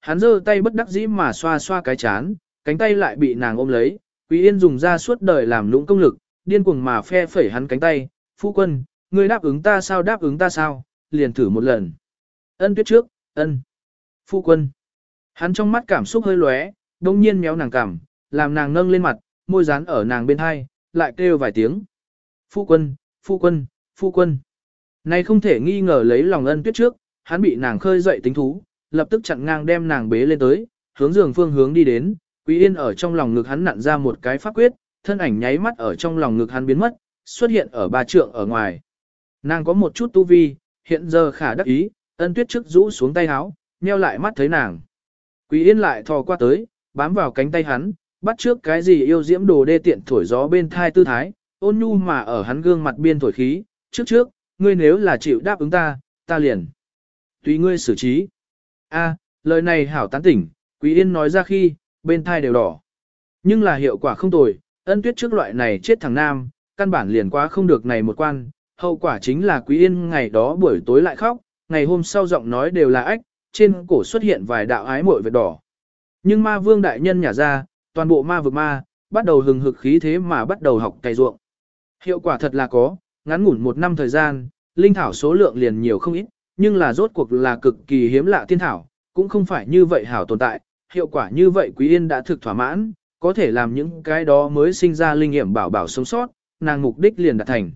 Hắn giơ tay bất đắc dĩ mà xoa xoa cái chán, cánh tay lại bị nàng ôm lấy, Quý Yên dùng ra suốt đời làm lũng công lực, điên cuồng mà phe phẩy hắn cánh tay, phu quân, ngươi đáp ứng ta sao đáp ứng ta sao, liền thử một lần. Ân tuyết trước, ân. Phu quân. Hắn trong mắt cảm xúc hơi lóe, đông nhiên méo nàng cảm, làm nàng nâng lên mặt, môi dán ở nàng bên hai, lại kêu vài tiếng. Phu quân, phu quân, phu quân. Này không thể nghi ngờ lấy lòng ân tuyết trước, hắn bị nàng khơi dậy tính thú, lập tức chặn ngang đem nàng bế lên tới, hướng giường phương hướng đi đến, Quý Yên ở trong lòng ngực hắn nặn ra một cái pháp quyết, thân ảnh nháy mắt ở trong lòng ngực hắn biến mất, xuất hiện ở ba trượng ở ngoài. Nàng có một chút tu vi, hiện giờ khả đắc ý, ân tuyết trước rũ xuống tay áo, nheo lại mắt thấy nàng. Quý Yên lại thò qua tới, bám vào cánh tay hắn, bắt trước cái gì yêu diễm đồ đê tiện thổi gió bên thai tư thái, ôn nhu mà ở hắn gương mặt biên thổi khí, trước trước, ngươi nếu là chịu đáp ứng ta, ta liền. Tùy ngươi xử trí. A, lời này hảo tán tỉnh, Quý Yên nói ra khi, bên thai đều đỏ. Nhưng là hiệu quả không tồi, ân tuyết trước loại này chết thằng nam, căn bản liền quá không được này một quan, hậu quả chính là Quý Yên ngày đó buổi tối lại khóc, ngày hôm sau giọng nói đều là ách, trên cổ xuất hiện vài đạo ái muội vệt đỏ. Nhưng ma vương đại nhân nhả ra, toàn bộ ma vực ma, bắt đầu hừng hực khí thế mà bắt đầu học cày ruộng. Hiệu quả thật là có, ngắn ngủn một năm thời gian, linh thảo số lượng liền nhiều không ít, nhưng là rốt cuộc là cực kỳ hiếm lạ tiên thảo, cũng không phải như vậy hảo tồn tại, hiệu quả như vậy Quý Yên đã thực thỏa mãn, có thể làm những cái đó mới sinh ra linh nghiệm bảo bảo sống sót, nàng mục đích liền đạt thành.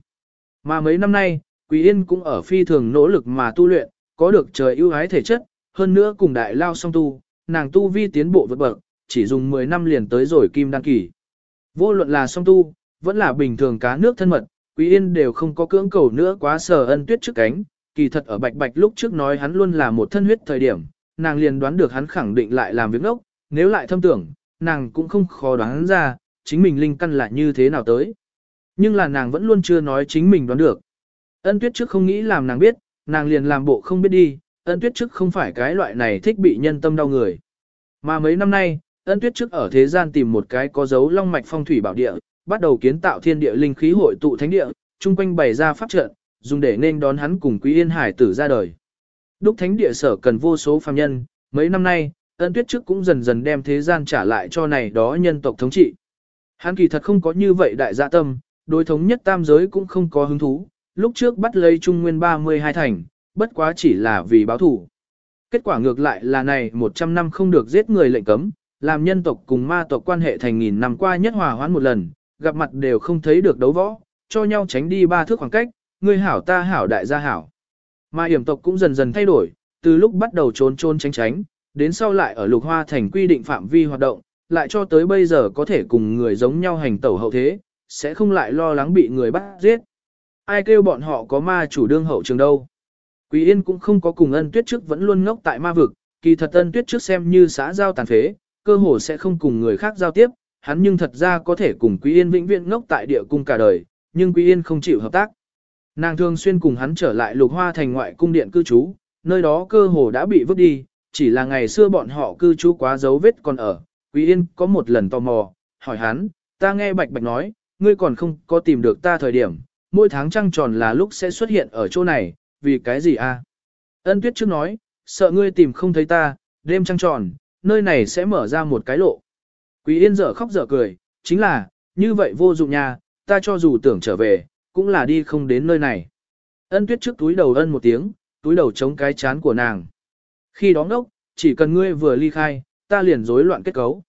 Mà mấy năm nay, Quý Yên cũng ở phi thường nỗ lực mà tu luyện, có được trời ưu ái thể chất, hơn nữa cùng đại lao song tu, nàng tu vi tiến bộ vượt bậc, chỉ dùng 10 năm liền tới rồi kim đăng kỳ. Vô luận là song tu, vẫn là bình thường cá nước thân mật, Quý Yên đều không có cưỡng cầu nữa quá sở ân tuyết trước cánh, kỳ thật ở bạch bạch lúc trước nói hắn luôn là một thân huyết thời điểm, nàng liền đoán được hắn khẳng định lại làm việc ngốc, nếu lại thâm tưởng, nàng cũng không khó đoán ra, chính mình linh căn là như thế nào tới. Nhưng là nàng vẫn luôn chưa nói chính mình đoán được. Ân tuyết trước không nghĩ làm nàng biết, nàng liền làm bộ không biết đi, ân tuyết trước không phải cái loại này thích bị nhân tâm đau người. Mà mấy năm nay, ân tuyết trước ở thế gian tìm một cái có dấu long mạch phong thủy bảo địa, bắt đầu kiến tạo thiên địa linh khí hội tụ thánh địa, chung quanh bày ra pháp trận, dùng để nên đón hắn cùng Quý Yên Hải tử ra đời. Đúc thánh địa sở cần vô số phàm nhân, mấy năm nay, ân tuyết trước cũng dần dần đem thế gian trả lại cho này đó nhân tộc thống trị. Hắn kỳ thật không có như vậy đại dạ tâm, đối thống nhất tam giới cũng không có hứng thú, lúc trước bắt lấy Trung Nguyên 32 thành, bất quá chỉ là vì báo thủ. Kết quả ngược lại là này 100 năm không được giết người lệnh cấm, làm nhân tộc cùng ma tộc quan hệ thành nghìn năm qua nhất hòa hoãn một lần, gặp mặt đều không thấy được đấu võ, cho nhau tránh đi ba thước khoảng cách, ngươi hảo ta hảo đại gia hảo. Ma hiểm tộc cũng dần dần thay đổi, từ lúc bắt đầu trốn trốn tránh tránh, đến sau lại ở lục hoa thành quy định phạm vi hoạt động, lại cho tới bây giờ có thể cùng người giống nhau hành tẩu hậu thế, sẽ không lại lo lắng bị người bắt giết. Ai kêu bọn họ có ma chủ đương hậu trường đâu. Quý Yên cũng không có cùng ân tuyết trước vẫn luôn ngốc tại ma vực, kỳ thật ân tuyết trước xem như xã giao tàn phế, cơ hồ sẽ không cùng người khác giao tiếp, hắn nhưng thật ra có thể cùng Quý Yên vĩnh viễn ngốc tại địa cung cả đời, nhưng Quý Yên không chịu hợp tác. Nàng thường xuyên cùng hắn trở lại lục hoa thành ngoại cung điện cư trú, nơi đó cơ hồ đã bị vứt đi, chỉ là ngày xưa bọn họ cư trú quá dấu vết còn ở. Quý Yên có một lần tò mò, hỏi hắn, ta nghe bạch bạch nói, ngươi còn không có tìm được ta thời điểm, mỗi tháng trăng tròn là lúc sẽ xuất hiện ở chỗ này, vì cái gì a? Ân tuyết trước nói, sợ ngươi tìm không thấy ta, đêm trăng tròn, nơi này sẽ mở ra một cái lộ. Quý Yên dở khóc dở cười, chính là, như vậy vô dụng nha, ta cho dù tưởng trở về, cũng là đi không đến nơi này. Ân tuyết trước túi đầu ân một tiếng, túi đầu chống cái chán của nàng. Khi đó ngốc, chỉ cần ngươi vừa ly khai, ta liền rối loạn kết cấu.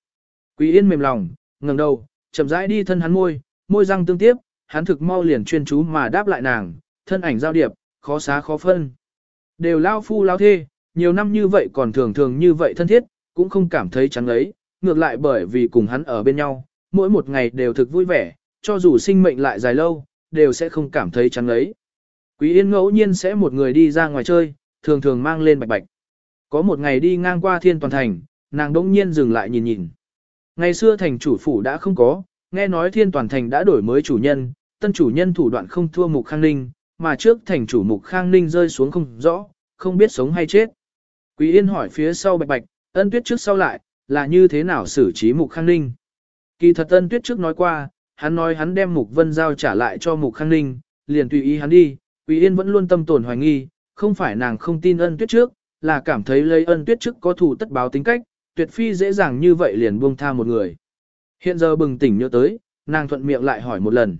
Quý Yên mềm lòng, ngẩng đầu, chậm rãi đi thân hắn môi, môi răng tương tiếp, hắn thực mau liền chuyên chú mà đáp lại nàng, thân ảnh giao điệp, khó xá khó phân. Đều lao phu lao thê, nhiều năm như vậy còn thường thường như vậy thân thiết, cũng không cảm thấy chán ấy, ngược lại bởi vì cùng hắn ở bên nhau, mỗi một ngày đều thực vui vẻ, cho dù sinh mệnh lại dài lâu, đều sẽ không cảm thấy chán ấy. Quý Yên ngẫu nhiên sẽ một người đi ra ngoài chơi, thường thường mang lên bạch bạch. Có một ngày đi ngang qua thiên toàn thành, nàng đỗng nhiên dừng lại nhìn nhìn. Ngày xưa thành chủ phủ đã không có, nghe nói thiên toàn thành đã đổi mới chủ nhân, tân chủ nhân thủ đoạn không thua mục khang ninh, mà trước thành chủ mục khang ninh rơi xuống không rõ, không biết sống hay chết. Quý Yên hỏi phía sau bạch bạch, ân tuyết trước sau lại, là như thế nào xử trí mục khang ninh. Kỳ thật ân tuyết trước nói qua, hắn nói hắn đem mục vân giao trả lại cho mục khang ninh, liền tùy ý hắn đi, Quý Yên vẫn luôn tâm tổn hoài nghi, không phải nàng không tin ân tuyết trước, là cảm thấy lấy ân tuyết trước có thủ tất báo tính cách, tuyệt phi dễ dàng như vậy liền buông tha một người. Hiện giờ bừng tỉnh nhớ tới, nàng thuận miệng lại hỏi một lần.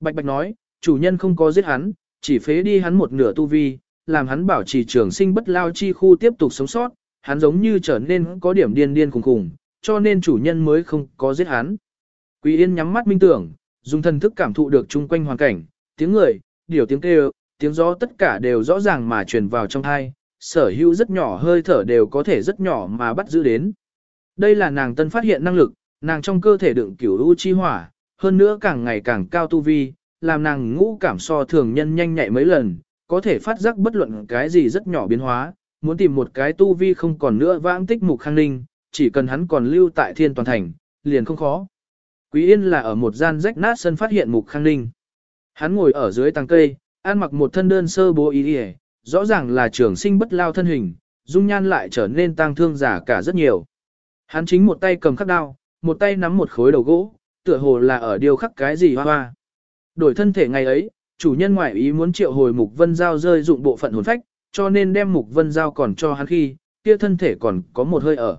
Bạch Bạch nói, chủ nhân không có giết hắn, chỉ phế đi hắn một nửa tu vi, làm hắn bảo trì trường sinh bất lao chi khu tiếp tục sống sót, hắn giống như trở nên có điểm điên điên khủng khủng, cho nên chủ nhân mới không có giết hắn. Quý Yên nhắm mắt minh tưởng, dùng thần thức cảm thụ được chung quanh hoàn cảnh, tiếng người, điều tiếng kêu, tiếng gió tất cả đều rõ ràng mà truyền vào trong tai. sở hữu rất nhỏ hơi thở đều có thể rất nhỏ mà bắt giữ đến. Đây là nàng tân phát hiện năng lực, nàng trong cơ thể đựng cửu u chi hỏa, hơn nữa càng ngày càng cao tu vi, làm nàng ngũ cảm so thường nhân nhanh nhạy mấy lần, có thể phát giác bất luận cái gì rất nhỏ biến hóa, muốn tìm một cái tu vi không còn nữa vãng tích mục khang ninh, chỉ cần hắn còn lưu tại thiên toàn thành, liền không khó. Quý Yên là ở một gian rách nát sân phát hiện mục khang ninh. Hắn ngồi ở dưới tàng cây, ăn mặc một thân đơn sơ bố ý đi rõ ràng là trường sinh bất lao thân hình, dung nhan lại trở nên tang thương giả cả rất nhiều. Hắn chính một tay cầm khắc đao, một tay nắm một khối đầu gỗ, tựa hồ là ở điều khắc cái gì hoa hoa. Đổi thân thể ngày ấy, chủ nhân ngoại ý muốn triệu hồi mục vân giao rơi dụng bộ phận hồn phách, cho nên đem mục vân giao còn cho hắn khi, kia thân thể còn có một hơi ở.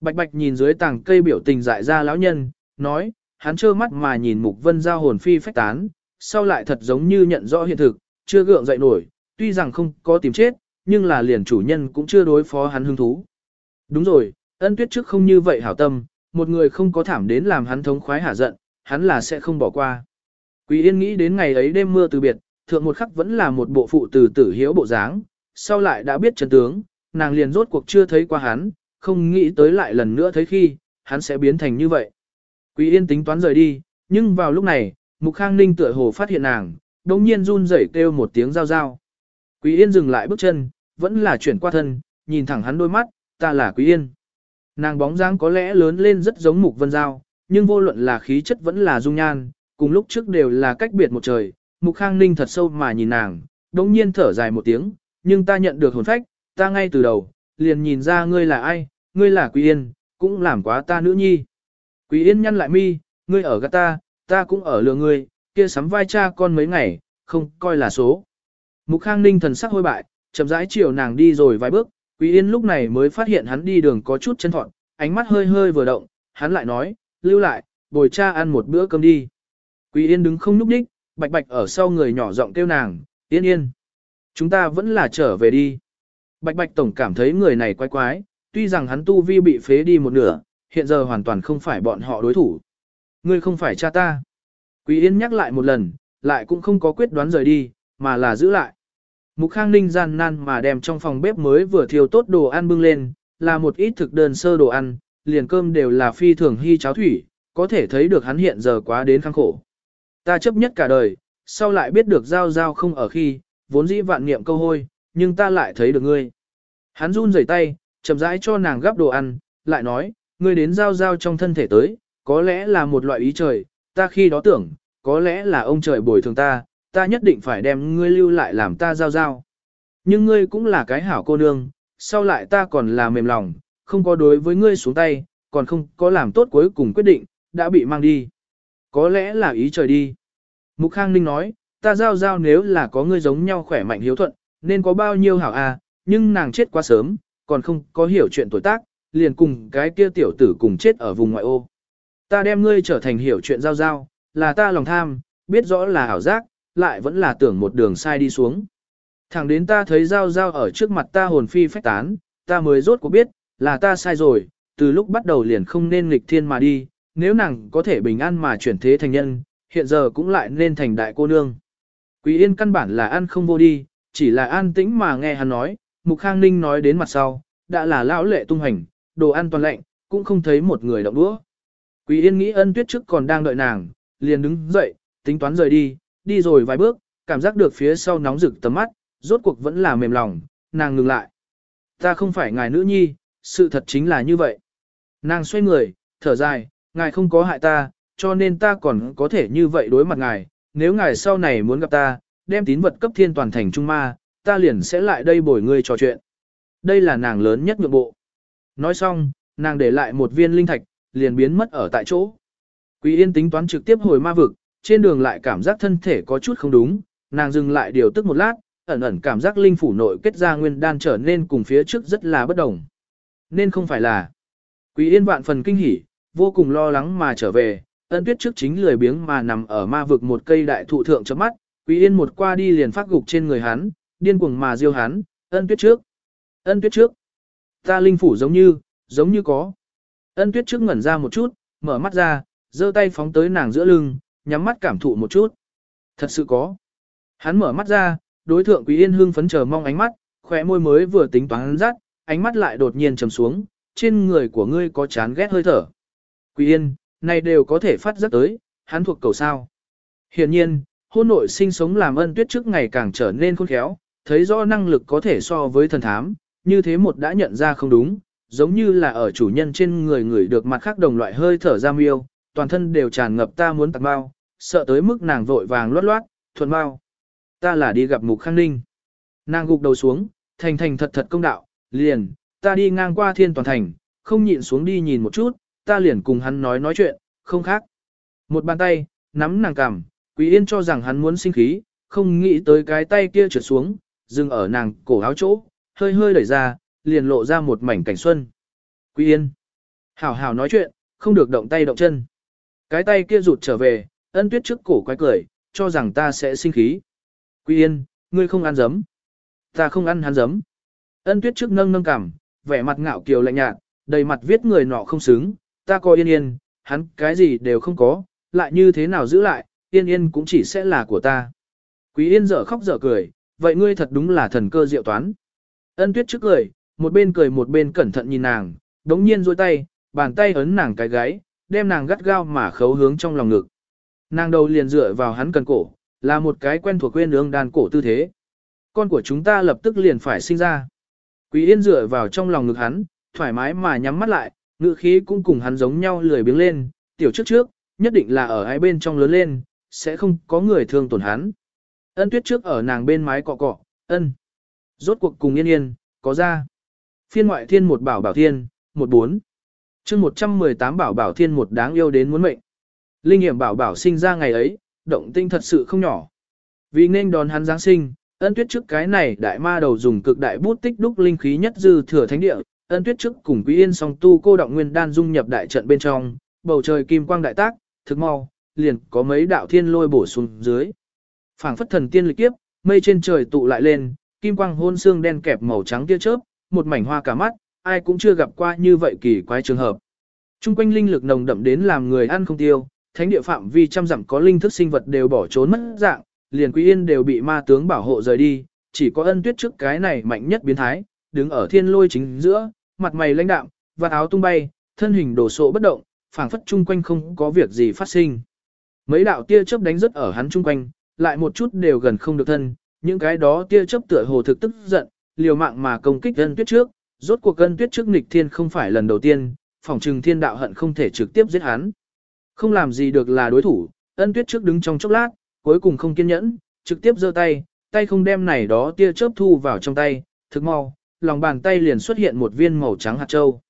Bạch bạch nhìn dưới tàng cây biểu tình dại ra lão nhân, nói, hắn trơ mắt mà nhìn mục vân giao hồn phi phách tán, sau lại thật giống như nhận rõ hiện thực, chưa gượng dậy nổi, tuy rằng không có tìm chết, nhưng là liền chủ nhân cũng chưa đối phó hắn hứng thú. Đúng rồi, ân tuyết trước không như vậy hảo tâm, một người không có thảm đến làm hắn thống khoái hả giận, hắn là sẽ không bỏ qua. Quý Yên nghĩ đến ngày ấy đêm mưa từ biệt, thượng một khắc vẫn là một bộ phụ từ tử hiếu bộ dáng, sau lại đã biết chân tướng, nàng liền rốt cuộc chưa thấy qua hắn, không nghĩ tới lại lần nữa thấy khi, hắn sẽ biến thành như vậy. Quý Yên tính toán rời đi, nhưng vào lúc này, Mục Khang Ninh tựa hồ phát hiện nàng, đồng nhiên run rẩy kêu một tiếng giao giao. Quý Yên dừng lại bước chân, vẫn là chuyển qua thân, nhìn thẳng hắn đôi mắt, ta là Quý Yên. Nàng bóng dáng có lẽ lớn lên rất giống Mục Vân Giao, nhưng vô luận là khí chất vẫn là dung nhan, cùng lúc trước đều là cách biệt một trời. Mục Khang Ninh thật sâu mà nhìn nàng, đồng nhiên thở dài một tiếng, nhưng ta nhận được hồn phách, ta ngay từ đầu, liền nhìn ra ngươi là ai, ngươi là Quý Yên, cũng làm quá ta nữ nhi. Quý Yên nhăn lại mi, ngươi ở gắt ta, ta cũng ở lừa ngươi, kia sắm vai cha con mấy ngày, không coi là số. Mục Khang Ninh thần sắc hôi bại, chậm rãi chiều nàng đi rồi vài bước, Quý Yên lúc này mới phát hiện hắn đi đường có chút chân thọn, ánh mắt hơi hơi vừa động, hắn lại nói, lưu lại, bồi cha ăn một bữa cơm đi. Quý Yên đứng không nhúc nhích, bạch bạch ở sau người nhỏ giọng kêu nàng, Yên Yên. Chúng ta vẫn là trở về đi. Bạch bạch tổng cảm thấy người này quái quái, tuy rằng hắn tu vi bị phế đi một nửa, hiện giờ hoàn toàn không phải bọn họ đối thủ. Ngươi không phải cha ta. Quý Yên nhắc lại một lần, lại cũng không có quyết đoán rời đi, mà là giữ lại. Mục Khang Ninh gian nan mà đem trong phòng bếp mới vừa thiêu tốt đồ ăn bưng lên, là một ít thực đơn sơ đồ ăn, liền cơm đều là phi thường hy cháo thủy, có thể thấy được hắn hiện giờ quá đến khăng khổ. Ta chấp nhất cả đời, sau lại biết được giao giao không ở khi, vốn dĩ vạn niệm câu hôi, nhưng ta lại thấy được ngươi. Hắn run rẩy tay, chậm rãi cho nàng gắp đồ ăn, lại nói, ngươi đến giao giao trong thân thể tới, có lẽ là một loại ý trời, ta khi đó tưởng, có lẽ là ông trời bồi thường ta, ta nhất định phải đem ngươi lưu lại làm ta giao giao. Nhưng ngươi cũng là cái hảo cô nương, sau lại ta còn là mềm lòng, không có đối với ngươi xuống tay, còn không có làm tốt cuối cùng quyết định, đã bị mang đi. Có lẽ là ý trời đi. Mục Khang Ninh nói, ta giao giao nếu là có ngươi giống nhau khỏe mạnh hiếu thuận, nên có bao nhiêu hảo à, nhưng nàng chết quá sớm, còn không có hiểu chuyện tuổi tác, liền cùng cái kia tiểu tử cùng chết ở vùng ngoại ô. Ta đem ngươi trở thành hiểu chuyện giao giao, là ta lòng tham, biết rõ là ảo giác, lại vẫn là tưởng một đường sai đi xuống. Thẳng đến ta thấy giao giao ở trước mặt ta hồn phi phách tán, ta mới rốt cuộc biết, là ta sai rồi, từ lúc bắt đầu liền không nên nghịch thiên mà đi, nếu nàng có thể bình an mà chuyển thế thành nhân, hiện giờ cũng lại nên thành đại cô nương. Quý yên căn bản là ăn không vô đi, chỉ là an tĩnh mà nghe hắn nói, Mục Khang Ninh nói đến mặt sau, đã là lão lệ tung hành, đồ ăn toàn lạnh, cũng không thấy một người động đũa. Quý yên nghĩ ân tuyết trước còn đang đợi nàng, liền đứng dậy, tính toán rời đi, đi rồi vài bước, cảm giác được phía sau nóng rực tầm mắt, rốt cuộc vẫn là mềm lòng, nàng ngừng lại. Ta không phải ngài nữ nhi, sự thật chính là như vậy. Nàng xoay người, thở dài, ngài không có hại ta, cho nên ta còn có thể như vậy đối mặt ngài, nếu ngài sau này muốn gặp ta, đem tín vật cấp thiên toàn thành Trung Ma, ta liền sẽ lại đây bồi ngươi trò chuyện. Đây là nàng lớn nhất nhượng bộ. Nói xong, nàng để lại một viên linh thạch, liền biến mất ở tại chỗ. Quý Yên tính toán trực tiếp hồi ma vực, trên đường lại cảm giác thân thể có chút không đúng, nàng dừng lại điều tức một lát, ẩn ẩn cảm giác linh phủ nội kết ra nguyên đan trở nên cùng phía trước rất là bất đồng. Nên không phải là. Quý Yên vạn phần kinh hỉ, vô cùng lo lắng mà trở về, ân tuyết trước chính lười biếng mà nằm ở ma vực một cây đại thụ thượng chấm mắt, Quý Yên một qua đi liền phát gục trên người hắn, điên cuồng mà diêu hắn, ân tuyết trước, ân tuyết trước. Ta linh phủ giống như, giống như có. Ân tuyết trước ngẩn ra một chút, mở mắt ra, giơ tay phóng tới nàng giữa lưng, nhắm mắt cảm thụ một chút. Thật sự có. Hắn mở mắt ra, đối thượng Quý Yên hương phấn chờ mong ánh mắt, khóe môi mới vừa tính toán rắt, ánh mắt lại đột nhiên trầm xuống, trên người của ngươi có chán ghét hơi thở. Quý Yên, này đều có thể phát giác tới, hắn thuộc cầu sao. Hiện nhiên, hôn nội sinh sống làm ân tuyết trước ngày càng trở nên khôn khéo, thấy rõ năng lực có thể so với thần thám, như thế một đã nhận ra không đúng, giống như là ở chủ nhân trên người người được mặt khác đồng loại hơi thở ra miêu, toàn thân đều tràn ngập ta muốn tạc bao, sợ tới mức nàng vội vàng loát loát, thuần bao. Ta là đi gặp mục khang ninh. Nàng gục đầu xuống, thành thành thật thật công đạo, liền, ta đi ngang qua thiên toàn thành, không nhịn xuống đi nhìn một chút, ta liền cùng hắn nói nói chuyện, không khác. Một bàn tay, nắm nàng cằm, Quý Yên cho rằng hắn muốn sinh khí, không nghĩ tới cái tay kia trượt xuống, dừng ở nàng cổ áo chỗ, hơi hơi đẩy ra, liền lộ ra một mảnh cảnh xuân. Quý Yên, hảo hảo nói chuyện, không được động tay động chân. Cái tay kia rụt trở về, ân tuyết trước cổ quái cười, cho rằng ta sẽ sinh khí. Quý Yên, ngươi không ăn giấm. Ta không ăn hắn giấm. Ân tuyết trước nâng nâng cằm, vẻ mặt ngạo kiều lạnh nhạt, đầy mặt viết người nọ không xứng, ta coi yên yên, hắn cái gì đều không có, lại như thế nào giữ lại, yên yên cũng chỉ sẽ là của ta. Quý yên dở khóc dở cười, vậy ngươi thật đúng là thần cơ diệu toán. Ân tuyết trước cười, một bên cười một bên cẩn thận nhìn nàng, đống nhiên duỗi tay, bàn tay ấn nàng cái gáy, đem nàng gắt gao mà khấu hướng trong lòng ngực. Nàng đầu liền dựa vào hắn cần cổ, là một cái quen thuộc quên ương đàn cổ tư thế. Con của chúng ta lập tức liền phải sinh ra. Quý yên dựa vào trong lòng ngực hắn, thoải mái mà nhắm mắt lại, ngữ khí cũng cùng hắn giống nhau lười biếng lên, tiểu trước trước, nhất định là ở hai bên trong lớn lên, sẽ không có người thương tổn hắn. Ân tuyết trước ở nàng bên mái cọ cọ, ân. Rốt cuộc cùng yên yên, có ra. Phiên ngoại thiên một bảo bảo thiên, một bốn. chương 118 bảo bảo thiên một đáng yêu đến muốn mệnh. Linh nghiệm bảo bảo sinh ra ngày ấy, động tinh thật sự không nhỏ. Vì nên đón hắn Giáng sinh, ân tuyết trước cái này đại ma đầu dùng cực đại bút tích đúc linh khí nhất dư thừa thánh địa, ân tuyết trước cùng quý yên song tu cô động nguyên đan dung nhập đại trận bên trong, bầu trời kim quang đại tác, thực mau, liền có mấy đạo thiên lôi bổ xuống dưới. phảng phất thần tiên lịch kiếp, mây trên trời tụ lại lên, kim quang hôn xương đen kẹp màu trắng tia chớp, một mảnh hoa cả mắt, ai cũng chưa gặp qua như vậy kỳ quái trường hợp. Trung quanh linh lực nồng đậm đến làm người ăn không tiêu, thánh địa phạm vi trăm dặm có linh thức sinh vật đều bỏ trốn mất dạng, liền quý yên đều bị ma tướng bảo hộ rời đi, chỉ có ân tuyết trước cái này mạnh nhất biến thái, đứng ở thiên lôi chính giữa, mặt mày lãnh đạm, và áo tung bay, thân hình đổ sộ bất động, phảng phất chung quanh không có việc gì phát sinh. Mấy đạo tia chớp đánh rất ở hắn chung quanh, lại một chút đều gần không được thân, những cái đó tia chớp tựa hồ thực tức giận, liều mạng mà công kích ân tuyết trước, rốt cuộc ân tuyết trước nghịch thiên không phải lần đầu tiên, phỏng trừng thiên đạo hận không thể trực tiếp giết hắn. Không làm gì được là đối thủ, ân tuyết trước đứng trong chốc lát, cuối cùng không kiên nhẫn, trực tiếp giơ tay, tay không đem này đó tia chớp thu vào trong tay, thực mau, lòng bàn tay liền xuất hiện một viên màu trắng hạt châu.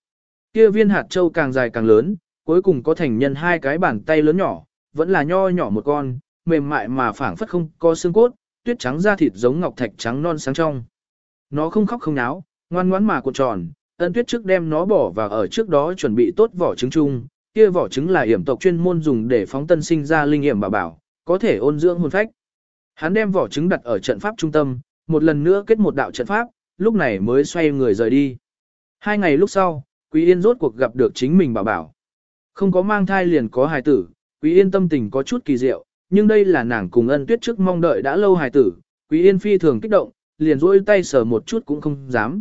Kia viên hạt châu càng dài càng lớn, cuối cùng có thành nhân hai cái bàn tay lớn nhỏ, vẫn là nho nhỏ một con, mềm mại mà phảng phất không có xương cốt, tuyết trắng da thịt giống ngọc thạch trắng non sáng trong. Nó không khóc không náo, ngoan ngoãn mà cuộn tròn, ân tuyết trước đem nó bỏ vào ở trước đó chuẩn bị tốt vỏ trứng chung, kia vỏ trứng là hiểm tộc chuyên môn dùng để phóng tân sinh ra linh hiểm bảo bảo, có thể ôn dưỡng hồn phách. Hắn đem vỏ trứng đặt ở trận pháp trung tâm, một lần nữa kết một đạo trận pháp, lúc này mới xoay người rời đi. Hai ngày lúc sau, Quý Yên rốt cuộc gặp được chính mình bảo bảo. Không có mang thai liền có hài tử, Quý Yên tâm tình có chút kỳ diệu, nhưng đây là nàng cùng ân tuyết trước mong đợi đã lâu hài tử. Quý Yên phi thường kích động, liền rỗi tay sờ một chút cũng không dám.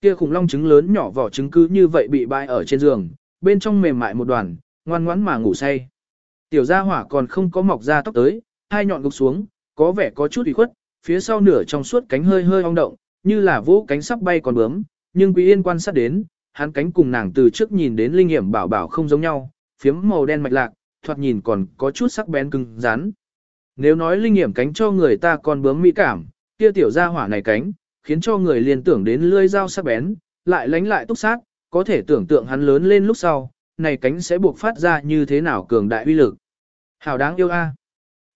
Kia khủng long trứng lớn nhỏ vỏ trứng cứ như vậy bị bại ở trên giường, bên trong mềm mại một đoàn, ngoan ngoãn mà ngủ say. Tiểu gia hỏa còn không có mọc ra tóc tới, hai nhọn gục xuống, có vẻ có chút ủy khuất, phía sau nửa trong suốt cánh hơi hơi ong động, như là vỗ cánh sắp bay còn bướm, nhưng Quý Yên quan sát đến, hắn cánh cùng nàng từ trước nhìn đến linh hiểm bảo bảo không giống nhau, phiếm màu đen mạch lạc, thoạt nhìn còn có chút sắc bén cứng rắn. Nếu nói linh nghiệm cánh cho người ta còn bướm mỹ cảm, kia tiểu gia hỏa này cánh, khiến cho người liền tưởng đến lưỡi dao sắc bén, lại lánh lại túc sát, có thể tưởng tượng hắn lớn lên lúc sau, này cánh sẽ buộc phát ra như thế nào cường đại uy lực. Hảo đáng yêu a. À.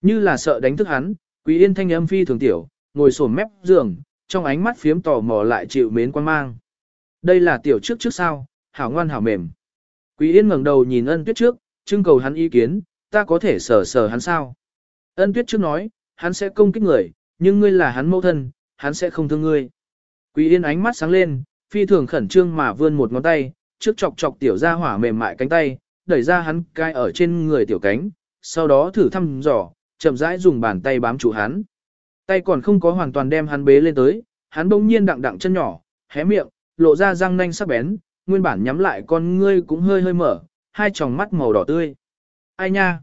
Như là sợ đánh thức hắn, Quý Yên thanh âm phi thường tiểu, ngồi xổm mép giường, trong ánh mắt phiếm tò mò lại chịu mến quan mang. Đây là tiểu trước trước sao, hảo ngoan hảo mềm. Quý Yên ngẩng đầu nhìn ân tuyết trước, trưng cầu hắn ý kiến, ta có thể sờ sờ hắn sao. Ân tuyết trước nói, hắn sẽ công kích người, nhưng ngươi là hắn mẫu thân, hắn sẽ không thương ngươi. Quý Yên ánh mắt sáng lên, phi thường khẩn trương mà vươn một ngón tay, trước chọc chọc tiểu ra hỏa mềm mại cánh tay, đẩy ra hắn cai ở trên người tiểu cánh, sau đó thử thăm dò, chậm rãi dùng bàn tay bám trụ hắn. Tay còn không có hoàn toàn đem hắn bế lên tới, hắn bỗng nhiên đặng đặng chân nhỏ, hé miệng, lộ ra răng nanh sắc bén, nguyên bản nhắm lại con ngươi cũng hơi hơi mở, hai tròng mắt màu đỏ tươi. Ai nha?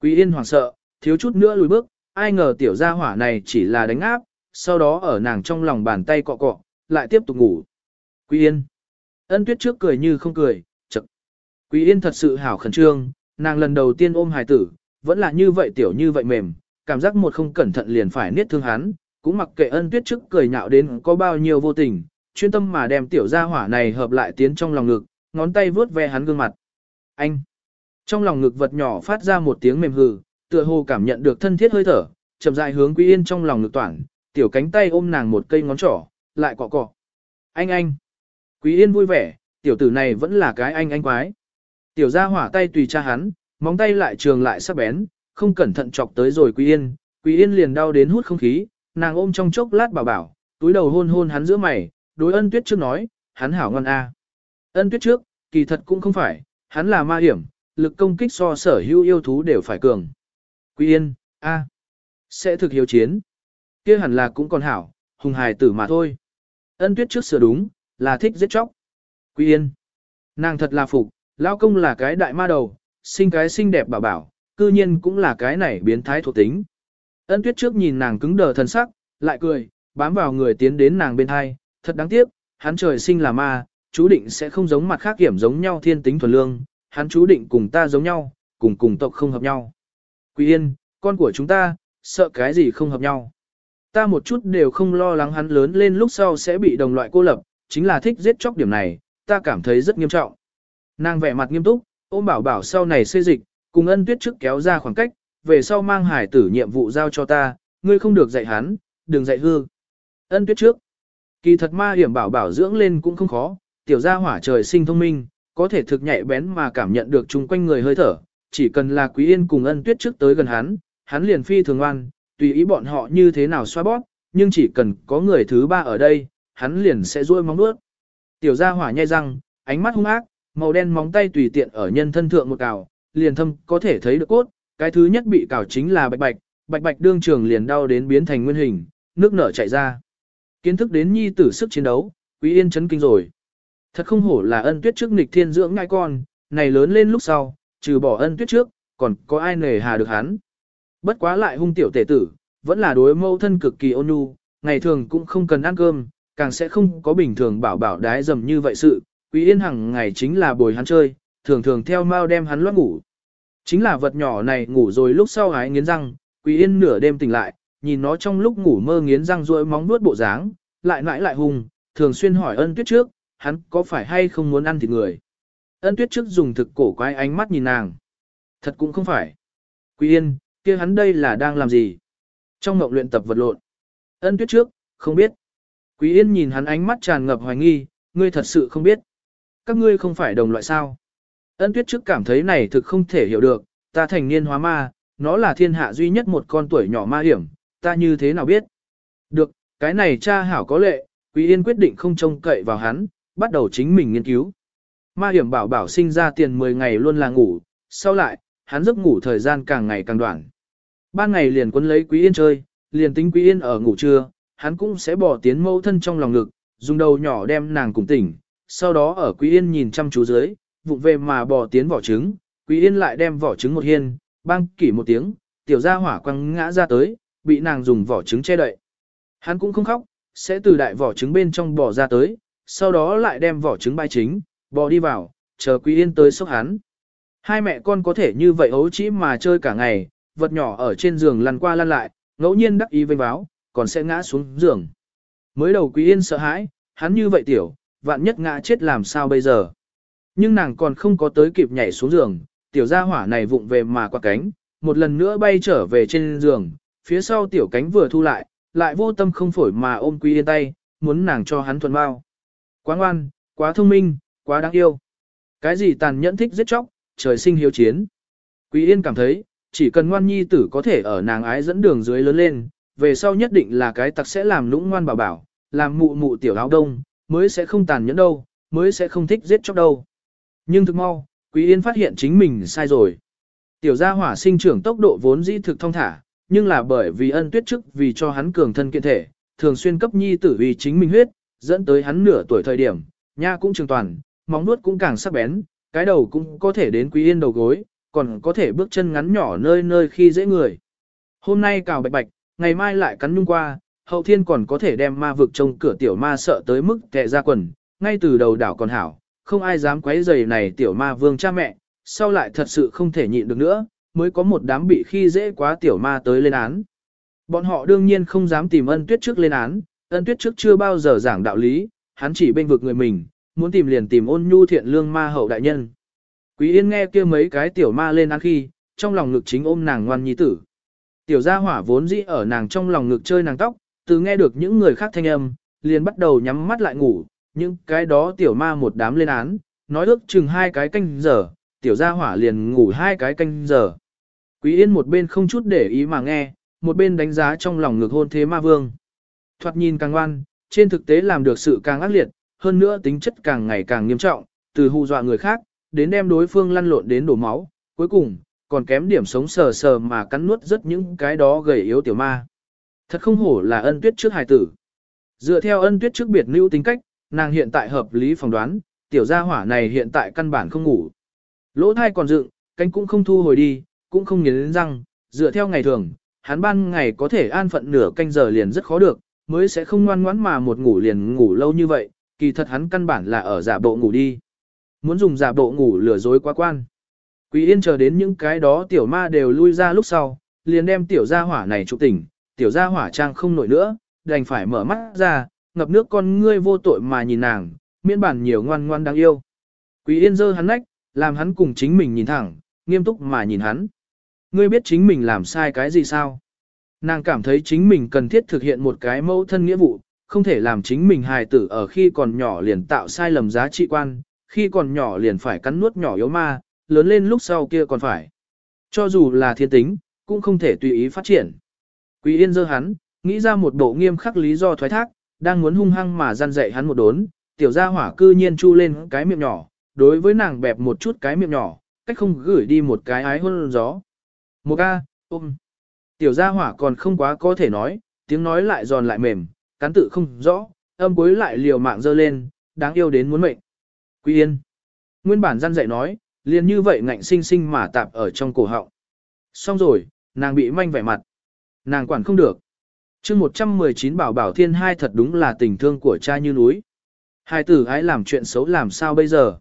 Quý Yên hoảng sợ, thiếu chút nữa lùi bước, ai ngờ tiểu gia hỏa này chỉ là đánh áp, sau đó ở nàng trong lòng bàn tay cọ cọ, lại tiếp tục ngủ. Quý Yên. Ân Tuyết trước cười như không cười, chậc. Quý Yên thật sự hảo khẩn trương, nàng lần đầu tiên ôm hài tử, vẫn là như vậy tiểu như vậy mềm, cảm giác một không cẩn thận liền phải niết thương hắn, cũng mặc kệ Ân Tuyết trước cười nhạo đến có bao nhiêu vô tình, chuyên tâm mà đem tiểu gia hỏa này hợp lại tiến trong lòng ngực, ngón tay vuốt ve hắn gương mặt. Anh. Trong lòng ngực vật nhỏ phát ra một tiếng mềm hừ, tựa hồ cảm nhận được thân thiết hơi thở, chậm rãi hướng Quý Yên trong lòng ngực toản, tiểu cánh tay ôm nàng một cây ngón trỏ, lại cọ cọ. Anh anh. Quý Yên vui vẻ, tiểu tử này vẫn là cái anh anh quái. Tiểu gia hỏa tay tùy cha hắn, móng tay lại trường lại sắc bén, không cẩn thận chọc tới rồi Quý Yên, Quý Yên liền đau đến hút không khí, nàng ôm trong chốc lát bảo bảo, túi đầu hôn hôn hắn giữa mày, đối ân tuyết trước nói, hắn hảo ngon a. Ân tuyết trước, kỳ thật cũng không phải, hắn là ma hiểm, lực công kích so sở hữu yêu thú đều phải cường. Quý Yên, a, sẽ thực hiếu chiến. kia hẳn là cũng còn hảo, hùng hài tử mà thôi. Ân tuyết trước sửa đúng, là thích giết chóc. Quý Yên, nàng thật là phục, lão công là cái đại ma đầu, sinh cái xinh đẹp bảo bảo, cư nhiên cũng là cái này biến thái thuộc tính. Ân tuyết trước nhìn nàng cứng đờ thần sắc, lại cười, bám vào người tiến đến nàng bên hai, thật đáng tiếc, hắn trời sinh là ma, chú định sẽ không giống mặt khác kiểm giống nhau thiên tính thuần lương, hắn chú định cùng ta giống nhau, cùng cùng tộc không hợp nhau. Quý yên, con của chúng ta, sợ cái gì không hợp nhau. Ta một chút đều không lo lắng hắn lớn lên lúc sau sẽ bị đồng loại cô lập, chính là thích giết chóc điểm này, ta cảm thấy rất nghiêm trọng. Nàng vẻ mặt nghiêm túc, ôm bảo bảo sau này xê dịch, cùng ân tuyết trước kéo ra khoảng cách, về sau mang hải tử nhiệm vụ giao cho ta, ngươi không được dạy hắn, đừng dạy hư. Ân tuyết trước. Kỳ thật ma hiểm bảo bảo dưỡng lên cũng không khó, tiểu gia hỏa trời sinh thông minh, có thể thực nhạy bén mà cảm nhận được chung quanh người hơi thở, chỉ cần là quý yên cùng ân tuyết trước tới gần hắn, hắn liền phi thường ngoan, tùy ý bọn họ như thế nào xoa bóp, nhưng chỉ cần có người thứ ba ở đây, hắn liền sẽ ruôi móng vuốt. Tiểu gia hỏa nhai răng, ánh mắt hung ác, màu đen móng tay tùy tiện ở nhân thân thượng một cào, liền thâm có thể thấy được cốt, cái thứ nhất bị cào chính là bạch bạch, bạch bạch đương trường liền đau đến biến thành nguyên hình, nước nở chảy ra. Kiến thức đến nhi tử sức chiến đấu, Quý Yên chấn kinh rồi. Thật không hổ là ân tuyết trước nghịch thiên dưỡng ngai con, này lớn lên lúc sau, trừ bỏ ân tuyết trước, còn có ai nề hà được hắn. Bất quá lại hung tiểu tể tử, vẫn là đối mâu thân cực kỳ ôn nhu, ngày thường cũng không cần ăn cơm, càng sẽ không có bình thường bảo bảo đái dầm như vậy sự. Quý Yên hằng ngày chính là bồi hắn chơi, thường thường theo mau đem hắn loát ngủ. Chính là vật nhỏ này ngủ rồi lúc sau hái nghiến răng, Quý Yên nửa đêm tỉnh lại, nhìn nó trong lúc ngủ mơ nghiến răng rỗi móng nuốt bộ dáng, lại nãi lại hung, thường xuyên hỏi ân tuyết trước, hắn có phải hay không muốn ăn thịt người. Ân tuyết trước dùng thực cổ quái ánh mắt nhìn nàng. Thật cũng không phải. Quý yên, kia hắn đây là đang làm gì? Trong mộng luyện tập vật lộn. Ân tuyết trước, không biết. Quý yên nhìn hắn ánh mắt tràn ngập hoài nghi, ngươi thật sự không biết. Các ngươi không phải đồng loại sao. Ân tuyết trước cảm thấy này thực không thể hiểu được, ta thành niên hóa ma, nó là thiên hạ duy nhất một con tuổi nhỏ ma hiểm, ta như thế nào biết? Được, cái này cha hảo có lệ, Quý Yên quyết định không trông cậy vào hắn, bắt đầu chính mình nghiên cứu. Ma hiểm bảo bảo sinh ra tiền 10 ngày luôn là ngủ, sau lại, hắn giấc ngủ thời gian càng ngày càng đoạn. Ban ngày liền quân lấy Quý Yên chơi, liền tính Quý Yên ở ngủ trưa, hắn cũng sẽ bỏ tiến mâu thân trong lòng ngực, dùng đầu nhỏ đem nàng cùng tỉnh, sau đó ở Quý Yên nhìn chăm chú dưới, vụng về mà bỏ tiến vỏ trứng, Quý Yên lại đem vỏ trứng một hiên, bang kỷ một tiếng, tiểu gia hỏa quăng ngã ra tới, bị nàng dùng vỏ trứng che đậy. Hắn cũng không khóc, sẽ từ đại vỏ trứng bên trong bỏ ra tới, sau đó lại đem vỏ trứng bay chính, bò đi vào, chờ Quý Yên tới sốc hắn. Hai mẹ con có thể như vậy ấu chỉ mà chơi cả ngày, vật nhỏ ở trên giường lăn qua lăn lại, ngẫu nhiên đắc ý vênh báo, còn sẽ ngã xuống giường. Mới đầu Quý Yên sợ hãi, hắn như vậy tiểu, vạn nhất ngã chết làm sao bây giờ. Nhưng nàng còn không có tới kịp nhảy xuống giường, tiểu gia hỏa này vụng về mà qua cánh, một lần nữa bay trở về trên giường, phía sau tiểu cánh vừa thu lại, lại vô tâm không phổi mà ôm Quý Yên tay, muốn nàng cho hắn thuần bao. Quá ngoan, quá thông minh, quá đáng yêu. Cái gì tàn nhẫn thích giết chóc, trời sinh hiếu chiến. Quý Yên cảm thấy, chỉ cần ngoan nhi tử có thể ở nàng ái dẫn đường dưới lớn lên, về sau nhất định là cái tặc sẽ làm lũng ngoan bảo bảo, làm mụ mụ tiểu áo đông, mới sẽ không tàn nhẫn đâu, mới sẽ không thích giết chóc đâu. Nhưng thực mau, Quý Yên phát hiện chính mình sai rồi. Tiểu gia hỏa sinh trưởng tốc độ vốn dĩ thực thông thả, nhưng là bởi vì ân tuyết chức vì cho hắn cường thân kiện thể, thường xuyên cấp nhi tử vì chính mình huyết, dẫn tới hắn nửa tuổi thời điểm, nha cũng trường toàn, móng nuốt cũng càng sắc bén, cái đầu cũng có thể đến quý yên đầu gối, còn có thể bước chân ngắn nhỏ nơi nơi khi dễ người. Hôm nay cào bạch bạch, ngày mai lại cắn nhung qua, hậu thiên còn có thể đem ma vực trông cửa tiểu ma sợ tới mức kẹ ra quần, ngay từ đầu đảo còn hảo, không ai dám quấy giày này tiểu ma vương cha mẹ, sau lại thật sự không thể nhịn được nữa, mới có một đám bị khi dễ quá tiểu ma tới lên án. Bọn họ đương nhiên không dám tìm ân tuyết trước lên án, ân tuyết trước chưa bao giờ giảng đạo lý, hắn chỉ bên vực người mình, muốn tìm liền tìm ôn nhu thiện lương ma hậu đại nhân. Quý yên nghe kia mấy cái tiểu ma lên án khi, trong lòng ngực chính ôm nàng ngoan nhi tử. Tiểu gia hỏa vốn dĩ ở nàng trong lòng ngực chơi nàng tóc, từ nghe được những người khác thanh âm, liền bắt đầu nhắm mắt lại ngủ, những cái đó tiểu ma một đám lên án, nói ước chừng hai cái canh giờ, tiểu gia hỏa liền ngủ hai cái canh giờ. Quý yên một bên không chút để ý mà nghe, một bên đánh giá trong lòng ngực hôn thế ma vương. Thoạt nhìn càng ngoan, trên thực tế làm được sự càng ác liệt, hơn nữa tính chất càng ngày càng nghiêm trọng, từ hù dọa người khác, đến đem đối phương lăn lộn đến đổ máu, cuối cùng, còn kém điểm sống sờ sờ mà cắn nuốt rất những cái đó gầy yếu tiểu ma. Thật không hổ là ân tuyết trước hài tử. Dựa theo ân tuyết trước biệt lưu tính cách, nàng hiện tại hợp lý phỏng đoán, tiểu gia hỏa này hiện tại căn bản không ngủ. Lỗ thai còn dựng, cánh cũng không thu hồi đi, cũng không nghiến răng, dựa theo ngày thường, hắn ban ngày có thể an phận nửa canh giờ liền rất khó được, mới sẽ không ngoan ngoãn mà một ngủ liền ngủ lâu như vậy, kỳ thật hắn căn bản là ở giả bộ ngủ đi. Muốn dùng giả bộ ngủ lừa dối quá quan. Quý yên chờ đến những cái đó tiểu ma đều lui ra lúc sau, liền đem tiểu gia hỏa này trụ tỉnh, tiểu gia hỏa trang không nổi nữa, đành phải mở mắt ra, ngập nước con ngươi vô tội mà nhìn nàng, miễn bản nhiều ngoan ngoan đáng yêu. Quý yên giơ hắn nách, làm hắn cùng chính mình nhìn thẳng, nghiêm túc mà nhìn hắn. Ngươi biết chính mình làm sai cái gì sao? Nàng cảm thấy chính mình cần thiết thực hiện một cái mẫu thân nghĩa vụ, không thể làm chính mình hài tử ở khi còn nhỏ liền tạo sai lầm giá trị quan, khi còn nhỏ liền phải cắn nuốt nhỏ yếu ma, lớn lên lúc sau kia còn phải. Cho dù là thiên tính, cũng không thể tùy ý phát triển. Quý yên dơ hắn, nghĩ ra một bộ nghiêm khắc lý do thoái thác, đang muốn hung hăng mà gian dạy hắn một đốn, tiểu gia hỏa cư nhiên chu lên cái miệng nhỏ, đối với nàng bẹp một chút cái miệng nhỏ, cách không gửi đi một cái ái hôn gió. Một ca, ôm. Tiểu gia hỏa còn không quá có thể nói, tiếng nói lại giòn lại mềm, cán tự không rõ, âm cuối lại liều mạng dơ lên, đáng yêu đến muốn mệnh. Quý yên. Nguyên bản gian dạy nói, liền như vậy ngạnh sinh sinh mà tạp ở trong cổ họng. Xong rồi, nàng bị manh vẻ mặt. Nàng quản không được. chương 119 bảo bảo thiên hai thật đúng là tình thương của cha như núi. Hai tử ái làm chuyện xấu làm sao bây giờ?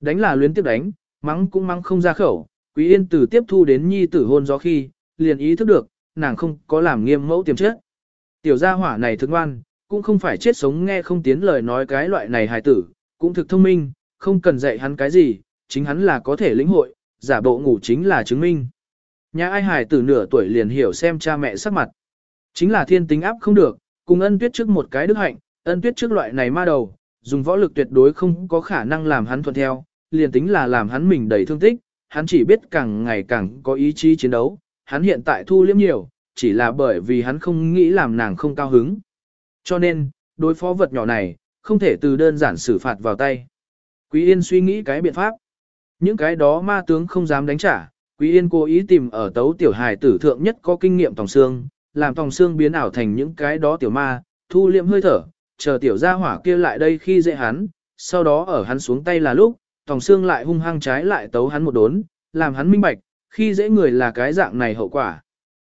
Đánh là luyến tiếp đánh, mắng cũng mắng không ra khẩu. Quý yên từ tiếp thu đến nhi tử hôn gió khi, liền ý thức được, nàng không có làm nghiêm mẫu tiềm chất. Tiểu gia hỏa này thức ngoan, cũng không phải chết sống nghe không tiến lời nói cái loại này hài tử, cũng thực thông minh, không cần dạy hắn cái gì, chính hắn là có thể lĩnh hội, giả bộ ngủ chính là chứng minh. Nhà ai hài tử nửa tuổi liền hiểu xem cha mẹ sắc mặt. Chính là thiên tính áp không được, cùng ân tuyết trước một cái đức hạnh, ân tuyết trước loại này ma đầu, dùng võ lực tuyệt đối không có khả năng làm hắn thuận theo, liền tính là làm hắn mình đầy thương tích, hắn chỉ biết càng ngày càng có ý chí chiến đấu, hắn hiện tại thu liếm nhiều, chỉ là bởi vì hắn không nghĩ làm nàng không cao hứng. Cho nên, đối phó vật nhỏ này, không thể từ đơn giản xử phạt vào tay. Quý Yên suy nghĩ cái biện pháp. Những cái đó ma tướng không dám đánh trả, Quý Yên cố ý tìm ở tấu tiểu hài tử thượng nhất có kinh nghiệm tòng xương, làm tòng xương biến ảo thành những cái đó tiểu ma, thu liệm hơi thở, chờ tiểu gia hỏa kia lại đây khi dễ hắn, sau đó ở hắn xuống tay là lúc, tòng xương lại hung hăng trái lại tấu hắn một đốn, làm hắn minh bạch, khi dễ người là cái dạng này hậu quả.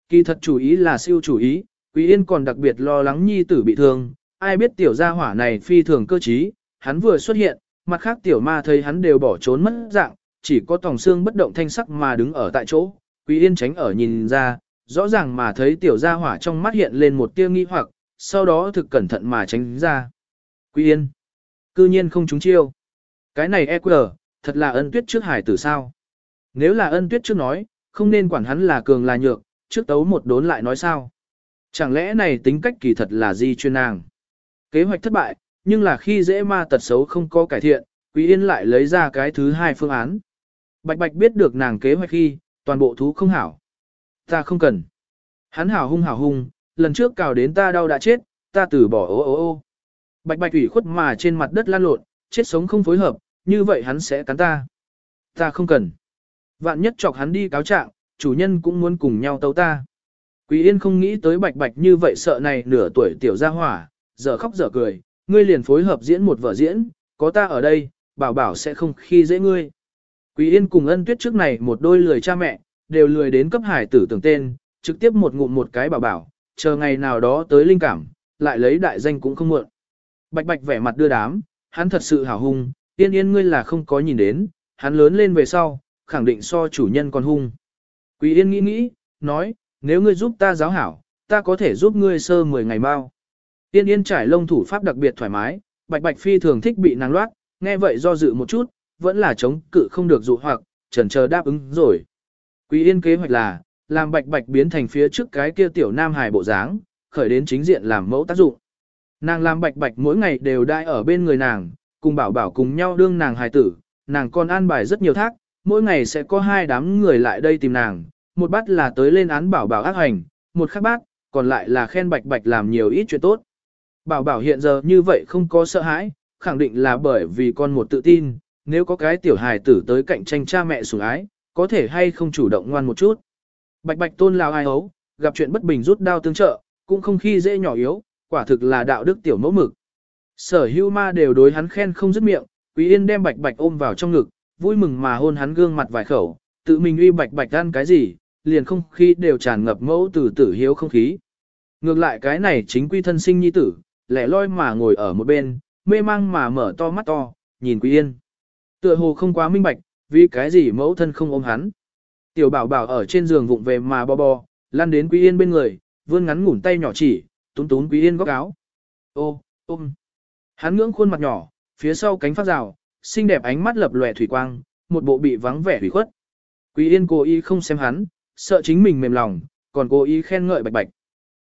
Kỳ thật chủ ý là siêu chủ ý, Quý Yên còn đặc biệt lo lắng nhi tử bị thương, ai biết tiểu gia hỏa này phi thường cơ trí, hắn vừa xuất hiện, mặt khác tiểu ma thấy hắn đều bỏ trốn mất dạng, chỉ có tòng xương bất động thanh sắc mà đứng ở tại chỗ, Quý Yên tránh ở nhìn ra, rõ ràng mà thấy tiểu gia hỏa trong mắt hiện lên một tia nghi hoặc, sau đó thực cẩn thận mà tránh ra. Quý Yên, cư nhiên không trúng chiêu. Cái này EQ, thật là ân tuyết trước hải tử sao. Nếu là ân tuyết trước nói, không nên quản hắn là cường là nhược, trước tấu một đốn lại nói sao. Chẳng lẽ này tính cách kỳ thật là di chuyên nàng? Kế hoạch thất bại, nhưng là khi dễ ma tật xấu không có cải thiện, Quý Yên lại lấy ra cái thứ hai phương án. Bạch Bạch biết được nàng kế hoạch khi, toàn bộ thú không hảo. Ta không cần. Hắn hảo hung hảo hung, lần trước cào đến ta đau đã chết, ta từ bỏ ô ô ô. Bạch Bạch ủy khuất mà trên mặt đất lan lộn, chết sống không phối hợp, như vậy hắn sẽ cắn ta. Ta không cần. Vạn nhất chọc hắn đi cáo trạng, chủ nhân cũng muốn cùng nhau tấu ta. Quý Yên không nghĩ tới Bạch Bạch như vậy sợ này nửa tuổi tiểu gia hỏa, giờ khóc giờ cười, ngươi liền phối hợp diễn một vở diễn, có ta ở đây, bảo bảo sẽ không khi dễ ngươi. Quý Yên cùng ân tuyết trước này một đôi lười cha mẹ, đều lười đến cấp hải tử tưởng tên, trực tiếp một ngụm một cái bảo bảo, chờ ngày nào đó tới linh cảm, lại lấy đại danh cũng không muộn. Bạch bạch vẻ mặt đưa đám, hắn thật sự hào hung, yên yên ngươi là không có nhìn đến, hắn lớn lên về sau, khẳng định so chủ nhân còn hung. Quý yên nghĩ nghĩ, nói, nếu ngươi giúp ta giáo hảo, ta có thể giúp ngươi sơ 10 ngày mau. Yên yên trải lông thủ pháp đặc biệt thoải mái, bạch bạch phi thường thích bị nàng loát, nghe vậy do dự một chút, vẫn là chống cự không được dụ hoặc, chần chờ đáp ứng rồi. Quý yên kế hoạch là, làm bạch bạch biến thành phía trước cái kia tiểu nam hài bộ dáng, khởi đến chính diện làm mẫu tác dụng. Nàng làm bạch bạch mỗi ngày đều đai ở bên người nàng, cùng bảo bảo cùng nhau đương nàng hài tử, nàng còn an bài rất nhiều thác, mỗi ngày sẽ có hai đám người lại đây tìm nàng, một bát là tới lên án bảo bảo ác hành, một khác bát, còn lại là khen bạch bạch làm nhiều ít chuyện tốt. Bảo bảo hiện giờ như vậy không có sợ hãi, khẳng định là bởi vì con một tự tin, nếu có cái tiểu hài tử tới cạnh tranh cha mẹ sủng ái, có thể hay không chủ động ngoan một chút. Bạch bạch tôn lao ai ấu, gặp chuyện bất bình rút đao tương trợ, cũng không khi dễ nhỏ yếu, quả thực là đạo đức tiểu mẫu mực. Sở hưu ma đều đối hắn khen không dứt miệng, Quý Yên đem bạch bạch ôm vào trong ngực, vui mừng mà hôn hắn gương mặt vài khẩu, tự mình uy bạch bạch ăn cái gì, liền không khí đều tràn ngập mẫu tử tử hiếu không khí. Ngược lại cái này chính quy thân sinh nhi tử, lẻ loi mà ngồi ở một bên, mê mang mà mở to mắt to, nhìn Quý Yên. Tựa hồ không quá minh bạch, vì cái gì mẫu thân không ôm hắn. Tiểu bảo bảo ở trên giường vụng về mà bò bò, lăn đến Quý Yên bên người, vươn ngắn ngủn tay nhỏ chỉ, túm túm Quý Yên góc áo. Ô, ôm. Hắn ngưỡng khuôn mặt nhỏ, phía sau cánh phát rào, xinh đẹp ánh mắt lập lòe thủy quang, một bộ bị vắng vẻ hủy khuất. Quý Yên cố ý không xem hắn, sợ chính mình mềm lòng, còn cố ý khen ngợi bạch bạch.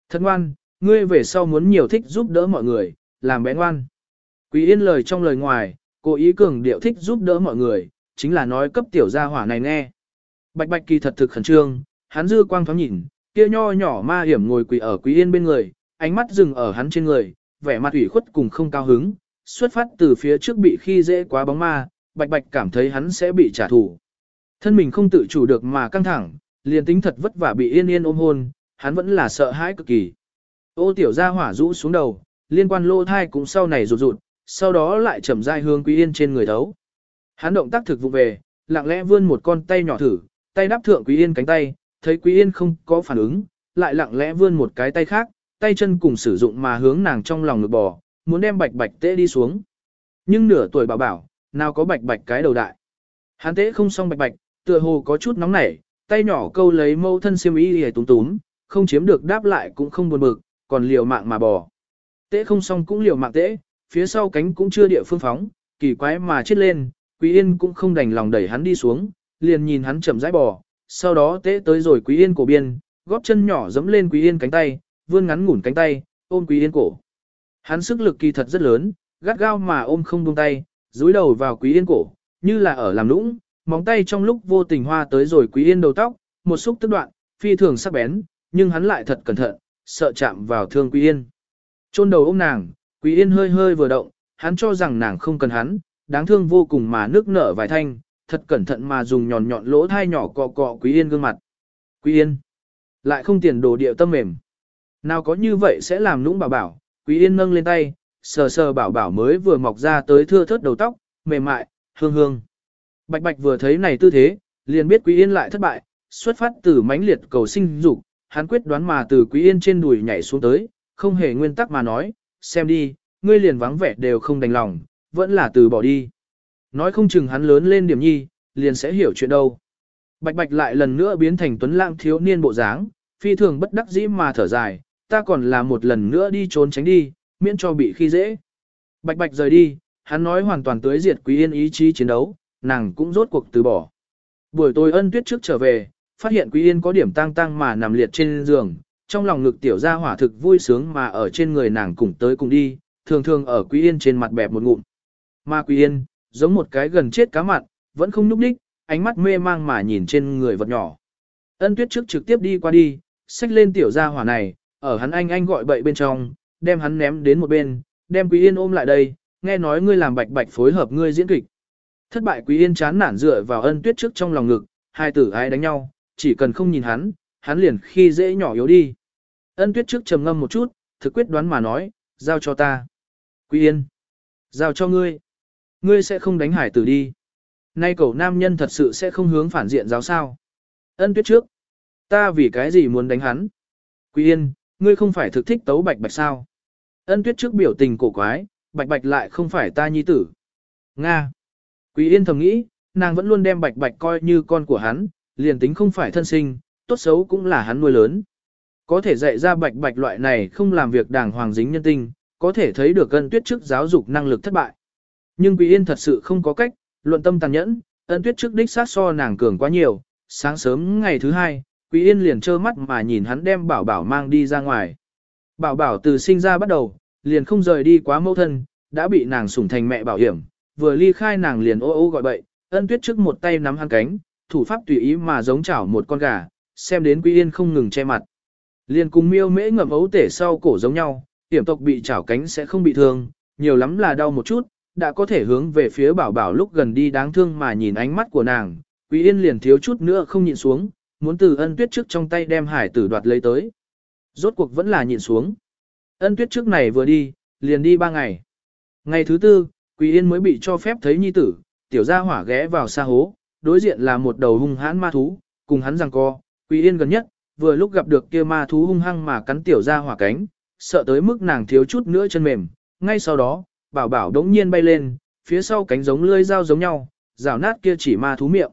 Thật ngoan, ngươi về sau muốn nhiều thích giúp đỡ mọi người, làm bé ngoan. Quý Yên lời trong lời ngoài, cố ý cường điệu thích giúp đỡ mọi người, chính là nói cấp tiểu gia hỏa này nghe. Bạch bạch kỳ thật thực khẩn trương, hắn dư quang thoáng nhìn, kia nho nhỏ ma hiểm ngồi quỳ ở Quý Yên bên người, ánh mắt dừng ở hắn trên người, vẻ mặt ủy khuất cùng không cao hứng, xuất phát từ phía trước bị khi dễ quá bóng ma, bạch bạch cảm thấy hắn sẽ bị trả thù. Thân mình không tự chủ được mà căng thẳng, liền tính thật vất vả bị yên yên ôm hôn, hắn vẫn là sợ hãi cực kỳ. Ô tiểu gia hỏa rũ xuống đầu, liên quan lô thai cũng sau này rụt rụt, sau đó lại chậm rãi hướng quý yên trên người thấu. Hắn động tác thực vụ về, lặng lẽ vươn một con tay nhỏ thử, tay đáp thượng quý yên cánh tay, thấy quý yên không có phản ứng, lại lặng lẽ vươn một cái tay khác, tay chân cùng sử dụng mà hướng nàng trong lòng ngực bò, muốn đem bạch bạch tễ đi xuống. Nhưng nửa tuổi bảo bảo, nào có bạch bạch cái đầu đại. Hắn tễ không xong bạch bạch, tựa hồ có chút nóng nảy, tay nhỏ câu lấy mâu thân xiêm y hề túm túm, không chiếm được đáp lại cũng không buồn bực, còn liều mạng mà bò. Tễ không xong cũng liều mạng tễ, phía sau cánh cũng chưa địa phương phóng, kỳ quái mà chết lên, Quý Yên cũng không đành lòng đẩy hắn đi xuống, liền nhìn hắn chậm rãi bò, sau đó tễ tới rồi Quý Yên cổ biên, góp chân nhỏ giẫm lên Quý Yên cánh tay, vươn ngắn ngủn cánh tay, ôm Quý Yên cổ. Hắn sức lực kỳ thật rất lớn, gắt gao mà ôm không buông tay, dúi đầu vào Quý Yên cổ, như là ở làm lũng, móng tay trong lúc vô tình hoa tới rồi Quý Yên đầu tóc, một xúc tức đoạn, phi thường sắc bén, nhưng hắn lại thật cẩn thận, sợ chạm vào thương Quý Yên. Chôn đầu ôm nàng, Quý Yên hơi hơi vừa động, hắn cho rằng nàng không cần hắn, đáng thương vô cùng mà nước nở vài thanh, thật cẩn thận mà dùng nhọn nhọn lỗ thai nhỏ cọ cọ Quý Yên gương mặt. Quý Yên, lại không tiền đồ điệu tâm mềm. Nào có như vậy sẽ làm nũng bảo bảo, Quý Yên nâng lên tay, sờ sờ bảo bảo mới vừa mọc ra tới thưa thớt đầu tóc, mềm mại, hương hương. Bạch Bạch vừa thấy này tư thế, liền biết Quý Yên lại thất bại, xuất phát từ mãnh liệt cầu sinh dục, hắn quyết đoán mà từ Quý Yên trên đùi nhảy xuống tới, không hề nguyên tắc mà nói, xem đi, ngươi liền vắng vẻ đều không đành lòng, vẫn là từ bỏ đi. Nói không chừng hắn lớn lên điểm nhi, liền sẽ hiểu chuyện đâu. Bạch Bạch lại lần nữa biến thành tuấn lãng thiếu niên bộ dáng, phi thường bất đắc dĩ mà thở dài, ta còn là một lần nữa đi trốn tránh đi, miễn cho bị khi dễ. Bạch bạch rời đi, hắn nói hoàn toàn tới diệt quý yên ý chí chiến đấu, nàng cũng rốt cuộc từ bỏ. Buổi tối ân tuyết trước trở về, phát hiện quý yên có điểm tang tang mà nằm liệt trên giường, trong lòng ngực tiểu gia hỏa thực vui sướng mà ở trên người nàng cùng tới cùng đi, thường thường ở Quý Yên trên mặt bẹp một ngụm. Mà Quý Yên, giống một cái gần chết cá mặn, vẫn không núp đích, ánh mắt mê mang mà nhìn trên người vật nhỏ. Ân tuyết trước trực tiếp đi qua đi, xách lên tiểu gia hỏa này, ở hắn anh anh gọi bậy bên trong, đem hắn ném đến một bên, đem Quý Yên ôm lại đây, nghe nói ngươi làm bạch bạch phối hợp ngươi diễn kịch. Thất bại Quý Yên chán nản dựa vào ân tuyết trước trong lòng ngực, hai tử ai đánh nhau, chỉ cần không nhìn hắn, hắn liền khi dễ nhỏ yếu đi. Ân tuyết trước trầm ngâm một chút, thực quyết đoán mà nói, giao cho ta. Quý Yên, giao cho ngươi. Ngươi sẽ không đánh hải tử đi. Nay cậu nam nhân thật sự sẽ không hướng phản diện giáo sao. Ân tuyết trước, ta vì cái gì muốn đánh hắn? Quý Yên, ngươi không phải thực thích tấu bạch bạch sao? Ân tuyết trước biểu tình cổ quái, bạch bạch lại không phải ta nhi tử. Nga. Quý Yên thầm nghĩ, nàng vẫn luôn đem bạch bạch coi như con của hắn, liền tính không phải thân sinh, tốt xấu cũng là hắn nuôi lớn. Có thể dạy ra bạch bạch loại này không làm việc đàng hoàng dính nhân tinh, có thể thấy được ân tuyết trước giáo dục năng lực thất bại. Nhưng Quý Yên thật sự không có cách, luận tâm tàn nhẫn, ân tuyết trước đích sát so nàng cường quá nhiều. Sáng sớm ngày thứ hai, Quý Yên liền trơ mắt mà nhìn hắn đem bảo bảo mang đi ra ngoài. Bảo bảo từ sinh ra bắt đầu, liền không rời đi quá mẫu thân, đã bị nàng sủng thành mẹ bảo hiểm, vừa ly khai nàng liền ô ô gọi bậy, ân tuyết trước một tay nắm hắn cánh, thủ pháp tùy ý mà giống chảo một con gà, xem đến Quý Yên không ngừng che mặt. Liền cùng miêu mễ ngậm ấu tể sau cổ giống nhau, tiểm tộc bị chảo cánh sẽ không bị thương, nhiều lắm là đau một chút, đã có thể hướng về phía bảo bảo lúc gần đi đáng thương mà nhìn ánh mắt của nàng, Quý Yên liền thiếu chút nữa không nhịn xuống, muốn từ ân tuyết trước trong tay đem hải tử đoạt lấy tới. Rốt cuộc vẫn là nhịn xuống. Ân tuyết trước này vừa đi, liền đi ba ngày. Ngày thứ tư, Quý Yên mới bị cho phép thấy nhi tử, tiểu gia hỏa ghé vào xa hố, đối diện là một đầu hung hãn ma thú, cùng hắn rằng co, Quý Yên gần nhất, vừa lúc gặp được kia ma thú hung hăng mà cắn tiểu gia hỏa cánh, sợ tới mức nàng thiếu chút nữa chân mềm, ngay sau đó, bảo bảo đống nhiên bay lên, phía sau cánh giống lưỡi dao giống nhau, rào nát kia chỉ ma thú miệng.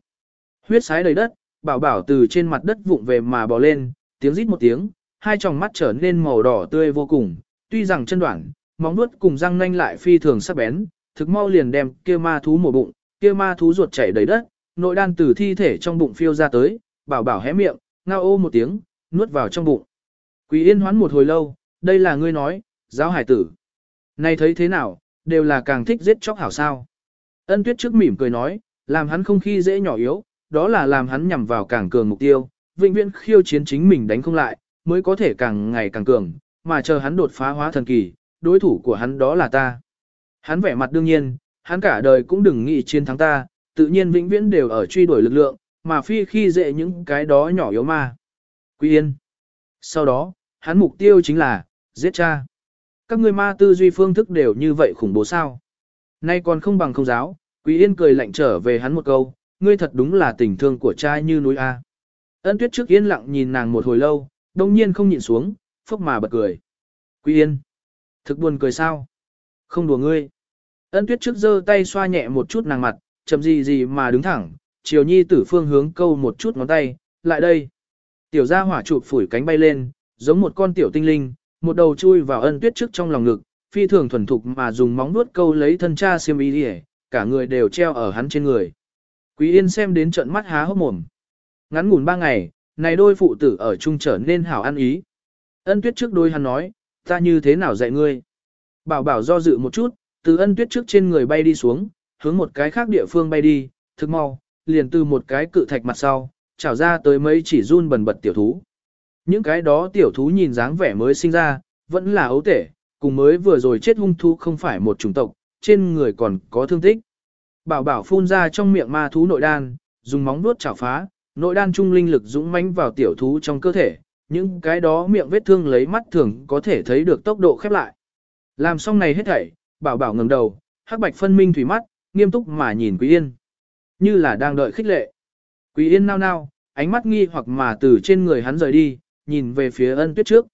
Huyết sái đầy đất, bảo bảo từ trên mặt đất vụng về mà bò lên, tiếng rít một tiếng, hai tròng mắt trở nên màu đỏ tươi vô cùng, tuy rằng chân đoạn, móng vuốt cùng răng nanh lại phi thường sắc bén, thực mau liền đem kia ma thú mổ bụng, kia ma thú ruột chảy đầy đất, nội đan từ thi thể trong bụng phiêu ra tới, bảo bảo hé miệng, ngao ô một tiếng, nuốt vào trong bụng. Quý yên hoán một hồi lâu, đây là ngươi nói, giáo hải tử. Này thấy thế nào, đều là càng thích giết chóc hảo sao. Ân tuyết trước mỉm cười nói, làm hắn không khi dễ nhỏ yếu, đó là làm hắn nhằm vào càng cường mục tiêu, vĩnh viễn khiêu chiến chính mình đánh không lại, mới có thể càng ngày càng cường, mà chờ hắn đột phá hóa thần kỳ, đối thủ của hắn đó là ta. Hắn vẻ mặt đương nhiên, hắn cả đời cũng đừng nghĩ chiến thắng ta, tự nhiên vĩnh viễn đều ở truy đuổi lực lượng, mà phi khi dễ những cái đó nhỏ yếu ma. Quý yên. Sau đó, hắn mục tiêu chính là, giết cha. Các ngươi ma tư duy phương thức đều như vậy khủng bố sao. Nay còn không bằng không giáo, Quý yên cười lạnh trở về hắn một câu, ngươi thật đúng là tình thương của cha như núi A. Ân tuyết trước yên lặng nhìn nàng một hồi lâu, đông nhiên không nhịn xuống, phốc mà bật cười. Quý yên. Thực buồn cười sao? Không đùa ngươi. Ân tuyết trước giơ tay xoa nhẹ một chút nàng mặt, chậm gì gì mà đứng thẳng, chiều nhi tử phương hướng câu một chút ngón tay, lại đây. Tiểu gia hỏa chụp phủi cánh bay lên, giống một con tiểu tinh linh, một đầu chui vào ân tuyết trước trong lòng ngực, phi thường thuần thục mà dùng móng nuốt câu lấy thân cha xiêm y cả người đều treo ở hắn trên người. Quý yên xem đến trận mắt há hốc mồm. Ngắn ngủn ba ngày, này đôi phụ tử ở chung trở nên hảo ăn ý. Ân tuyết trước đôi hắn nói, ta như thế nào dạy ngươi? Bảo bảo do dự một chút, từ ân tuyết trước trên người bay đi xuống, hướng một cái khác địa phương bay đi, thực mau, liền từ một cái cự thạch mặt sau, trào ra tới mấy chỉ run bần bật tiểu thú. Những cái đó tiểu thú nhìn dáng vẻ mới sinh ra, vẫn là ấu tể, cùng mới vừa rồi chết hung thú không phải một chủng tộc, trên người còn có thương tích. Bảo bảo phun ra trong miệng ma thú nội đan, dùng móng vuốt chảo phá, nội đan trung linh lực dũng mãnh vào tiểu thú trong cơ thể, những cái đó miệng vết thương lấy mắt thường có thể thấy được tốc độ khép lại. Làm xong này hết thảy, bảo bảo ngẩng đầu, hắc bạch phân minh thủy mắt, nghiêm túc mà nhìn Quý Yên. Như là đang đợi khích lệ. Quý Yên nao nao, ánh mắt nghi hoặc mà từ trên người hắn rời đi, nhìn về phía ân tuyết trước.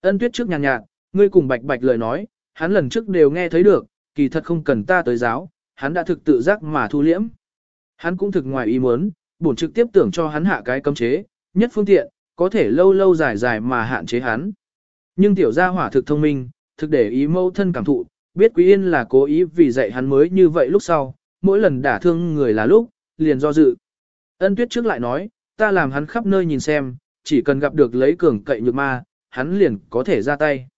Ân tuyết trước nhàn nhạt, nhạt, ngươi cùng bạch bạch lời nói, hắn lần trước đều nghe thấy được, kỳ thật không cần ta tới giáo, hắn đã thực tự giác mà thu liễm. Hắn cũng thực ngoài ý muốn, bổn trực tiếp tưởng cho hắn hạ cái cấm chế, nhất phương tiện, có thể lâu lâu dài dài mà hạn chế hắn. Nhưng tiểu gia hỏa thực thông minh, thực để ý mâu thân cảm thụ, biết Quý Yên là cố ý vì dạy hắn mới như vậy lúc sau, mỗi lần đả thương người là lúc, liền do dự. Ân tuyết trước lại nói, ta làm hắn khắp nơi nhìn xem, chỉ cần gặp được lấy cường cậy nhược ma, hắn liền có thể ra tay.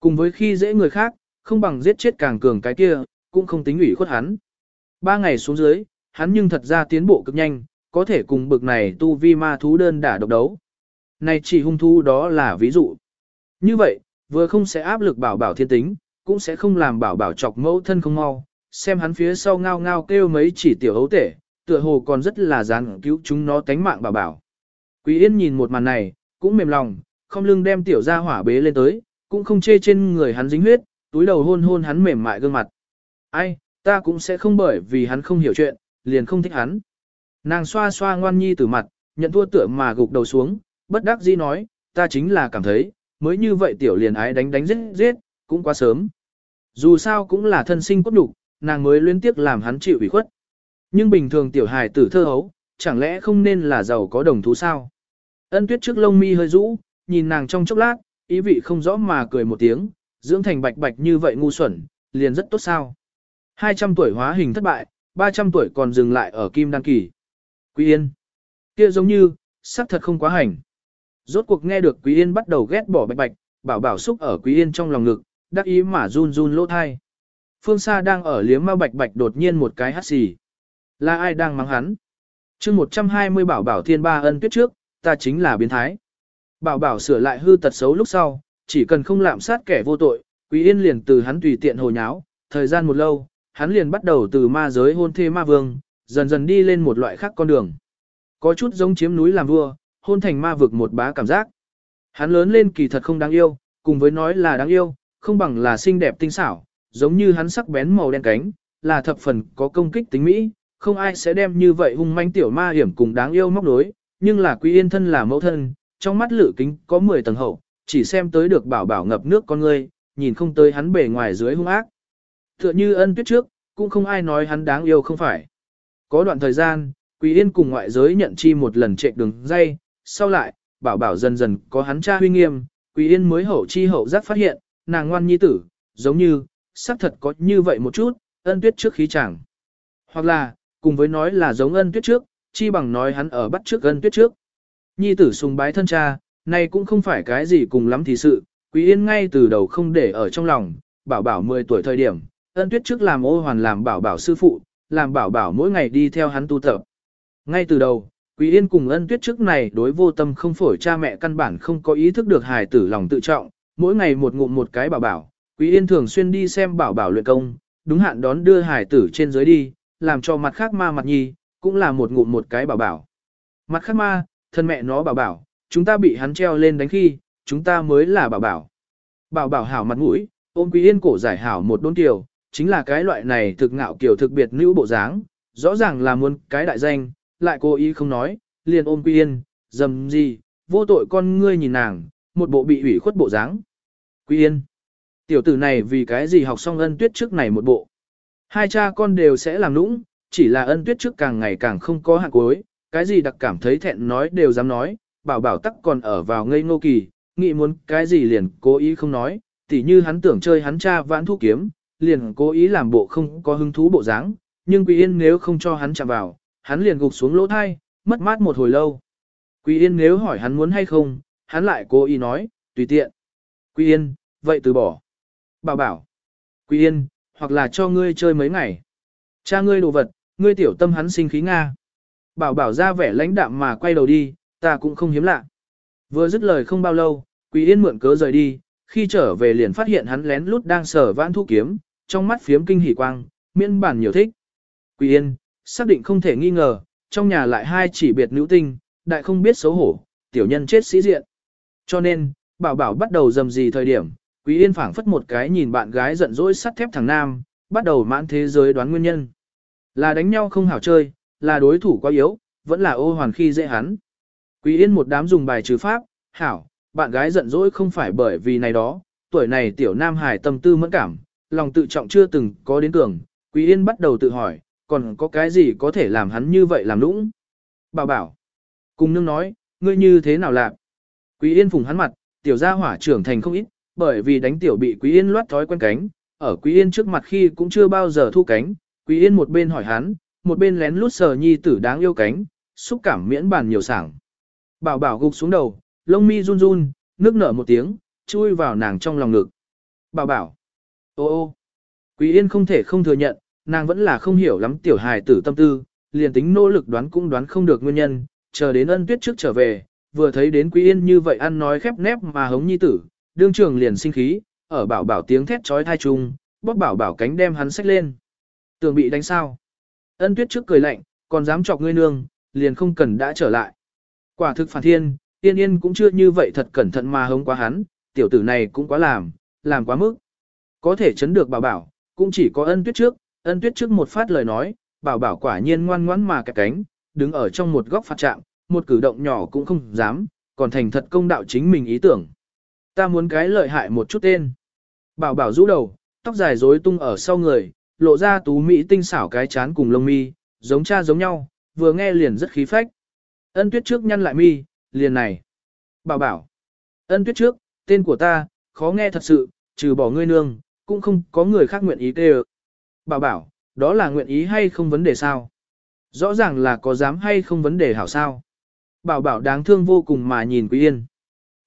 Cùng với khi dễ người khác, không bằng giết chết càng cường cái kia, cũng không tính ủy khuất hắn. Ba ngày xuống dưới, hắn nhưng thật ra tiến bộ cực nhanh, có thể cùng bực này tu vi ma thú đơn đả độc đấu. Này chỉ hung thú đó là ví dụ. Như vậy, vừa không sẽ áp lực bảo bảo thiên tính, cũng sẽ không làm bảo bảo chọc mẫu thân không mau, xem hắn phía sau ngao ngao kêu mấy chỉ tiểu hấu tể, tựa hồ còn rất là gián cứu chúng nó tánh mạng bảo bảo. Quý Yên nhìn một màn này, cũng mềm lòng, không lưng đem tiểu gia hỏa bế lên tới, cũng không chê trên người hắn dính huyết, túi đầu hôn hôn hắn mềm mại gương mặt. Ai, ta cũng sẽ không bởi vì hắn không hiểu chuyện, liền không thích hắn. Nàng xoa xoa ngoan nhi từ mặt, nhận thua tựa mà gục đầu xuống, bất đắc dĩ nói, ta chính là cảm thấy, mới như vậy tiểu liền ái đánh đánh giết giết, cũng quá sớm. Dù sao cũng là thân sinh cốt đục, nàng mới liên tiếp làm hắn chịu ủy khuất. Nhưng bình thường tiểu hài tử thơ hấu, chẳng lẽ không nên là giàu có đồng thú sao? Ân tuyết trước lông mi hơi rũ, nhìn nàng trong chốc lát, ý vị không rõ mà cười một tiếng, dưỡng thành bạch bạch như vậy ngu xuẩn, liền rất tốt sao. 200 tuổi hóa hình thất bại, 300 tuổi còn dừng lại ở kim đăng kỳ. Quý Yên. kia giống như, sắc thật không quá hành. Rốt cuộc nghe được Quý Yên bắt đầu ghét bỏ bạch bạch, bảo bảo xúc ở Quý Yên trong lòng ngực, đắc ý mà run run lỗ thai. Phương Sa đang ở liếm ma bạch bạch đột nhiên một cái hắt xì. Là ai đang mắng hắn? chương 120 bảo bảo thiên ba ân tuyết trước, ta chính là biến thái. Bảo bảo sửa lại hư tật xấu lúc sau, chỉ cần không lạm sát kẻ vô tội, Quý Yên liền từ hắn tùy tiện hồ nháo, thời gian một lâu, hắn liền bắt đầu từ ma giới hôn thê ma vương, dần dần đi lên một loại khác con đường. Có chút giống chiếm núi làm vua, hôn thành ma vực một bá cảm giác. Hắn lớn lên kỳ thật không đáng yêu, cùng với nói là đáng yêu, không bằng là xinh đẹp tinh xảo, giống như hắn sắc bén màu đen cánh, là thập phần có công kích tính mỹ, không ai sẽ đem như vậy hung manh tiểu ma hiểm cùng đáng yêu móc đối, nhưng là quý yên thân là mẫu thân, trong mắt lự kính có 10 tầng hậu, chỉ xem tới được bảo bảo ngập nước con ngươi, nhìn không tới hắn bề ngoài dưới hung ác. Tựa như ân tuyết trước, cũng không ai nói hắn đáng yêu không phải. Có đoạn thời gian, Quý Yên cùng ngoại giới nhận chi một lần chạy đường dây, sau lại, bảo bảo dần dần có hắn cha huy nghiêm, Quý Yên mới hậu chi hậu giác phát hiện, nàng ngoan nhi tử, giống như, xác thật có như vậy một chút, ân tuyết trước khí chẳng. Hoặc là, cùng với nói là giống ân tuyết trước, chi bằng nói hắn ở bắt trước ân tuyết trước. Nhi tử sùng bái thân cha, này cũng không phải cái gì cùng lắm thì sự, Quý Yên ngay từ đầu không để ở trong lòng, bảo bảo 10 tuổi thời điểm, ân tuyết trước làm ô hoàn làm bảo bảo sư phụ, làm bảo bảo mỗi ngày đi theo hắn tu tập. Ngay từ đầu, Quý Yên cùng ân tuyết trước này đối vô tâm không phổi cha mẹ căn bản không có ý thức được hài tử lòng tự trọng, mỗi ngày một ngụm một cái bảo bảo, Quý Yên thường xuyên đi xem bảo bảo luyện công, đúng hạn đón đưa hài tử trên dưới đi, làm cho mặt khác ma mặt nhi, cũng là một ngụm một cái bảo bảo. Mặt khác ma, thân mẹ nó bảo bảo, chúng ta bị hắn treo lên đánh khi, chúng ta mới là bảo bảo. Bảo bảo hảo mặt mũi, ôm Quý Yên cổ giải hảo một đốn tiểu, chính là cái loại này thực ngạo kiểu thực biệt nữ bộ dáng, rõ ràng là muốn cái đại danh, lại cố ý không nói, liền ôm quy Yên, dầm gì, vô tội con ngươi nhìn nàng, một bộ bị ủy khuất bộ dáng. quy Yên, tiểu tử này vì cái gì học xong ân tuyết trước này một bộ. Hai cha con đều sẽ làm nũng, chỉ là ân tuyết trước càng ngày càng không có hạng cuối, cái gì đặc cảm thấy thẹn nói đều dám nói, bảo bảo tắc còn ở vào ngây ngô kỳ, nghĩ muốn cái gì liền cố ý không nói, tỉ như hắn tưởng chơi hắn cha vãn thu kiếm, liền cố ý làm bộ không có hứng thú bộ dáng, nhưng Quý Yên nếu không cho hắn chạm vào, hắn liền gục xuống lỗ thai, mất mát một hồi lâu. Quý Yên nếu hỏi hắn muốn hay không, hắn lại cố ý nói, tùy tiện. Quý Yên, vậy từ bỏ. Bảo bảo. Quý Yên, hoặc là cho ngươi chơi mấy ngày. Cha ngươi đồ vật, ngươi tiểu tâm hắn sinh khí Nga. Bảo bảo ra vẻ lãnh đạm mà quay đầu đi, ta cũng không hiếm lạ. Vừa dứt lời không bao lâu, Quý Yên mượn cớ rời đi, khi trở về liền phát hiện hắn lén lút đang sở vãn thu kiếm, trong mắt phiếm kinh hỉ quang, miễn bản nhiều thích. Quý Yên, xác định không thể nghi ngờ, trong nhà lại hai chỉ biệt nữ tinh, đại không biết xấu hổ, tiểu nhân chết sĩ diện. Cho nên, bảo bảo bắt đầu dầm gì thời điểm, Quý Yên phảng phất một cái nhìn bạn gái giận dỗi sắt thép thằng nam, bắt đầu mãn thế giới đoán nguyên nhân. Là đánh nhau không hảo chơi, là đối thủ quá yếu, vẫn là ô hoàn khi dễ hắn. Quý Yên một đám dùng bài trừ pháp, hảo, bạn gái giận dỗi không phải bởi vì này đó, tuổi này tiểu nam hài tâm tư mẫn cảm, lòng tự trọng chưa từng có đến cường, Quý Yên bắt đầu tự hỏi, còn có cái gì có thể làm hắn như vậy làm nũng? Bảo bảo. Cùng nương nói, ngươi như thế nào làm? Quý Yên phùng hắn mặt, tiểu gia hỏa trưởng thành không ít, bởi vì đánh tiểu bị Quý Yên loát thói quen cánh, ở Quý Yên trước mặt khi cũng chưa bao giờ thu cánh, Quý Yên một bên hỏi hắn, một bên lén lút sờ nhi tử đáng yêu cánh, xúc cảm miễn bàn nhiều sảng. Bảo bảo gục xuống đầu, lông mi run run, nước nở một tiếng, chui vào nàng trong lòng ngực. Bảo bảo. Ô ô. Quý Yên không thể không thừa nhận, nàng vẫn là không hiểu lắm tiểu hài tử tâm tư, liền tính nỗ lực đoán cũng đoán không được nguyên nhân, chờ đến ân tuyết trước trở về, vừa thấy đến Quý Yên như vậy ăn nói khép nép mà hống nhi tử, đương trường liền sinh khí, ở bảo bảo tiếng thét chói tai chung, bóp bảo bảo cánh đem hắn xách lên. Tường bị đánh sao? Ân tuyết trước cười lạnh, còn dám chọc ngươi nương, liền không cần đã trở lại. Quả thực phản thiên, tiên yên cũng chưa như vậy thật cẩn thận mà hống quá hắn, tiểu tử này cũng quá làm, làm quá mức. Có thể chấn được bảo bảo, cũng chỉ có ân tuyết trước, ân tuyết trước một phát lời nói, bảo bảo quả nhiên ngoan ngoãn mà kẹp cánh, đứng ở trong một góc phạt trạm, một cử động nhỏ cũng không dám, còn thành thật công đạo chính mình ý tưởng. Ta muốn cái lợi hại một chút tên. Bảo bảo rũ đầu, tóc dài rối tung ở sau người, lộ ra tú mỹ tinh xảo cái chán cùng lông mi, giống cha giống nhau, vừa nghe liền rất khí phách. Ân tuyết trước nhăn lại mi, liền này. Bảo bảo. Ân tuyết trước, tên của ta, khó nghe thật sự, trừ bỏ ngươi nương, cũng không có người khác nguyện ý kêu. Bảo bảo, đó là nguyện ý hay không vấn đề sao? Rõ ràng là có dám hay không vấn đề hảo sao? Bảo bảo đáng thương vô cùng mà nhìn Quý Yên.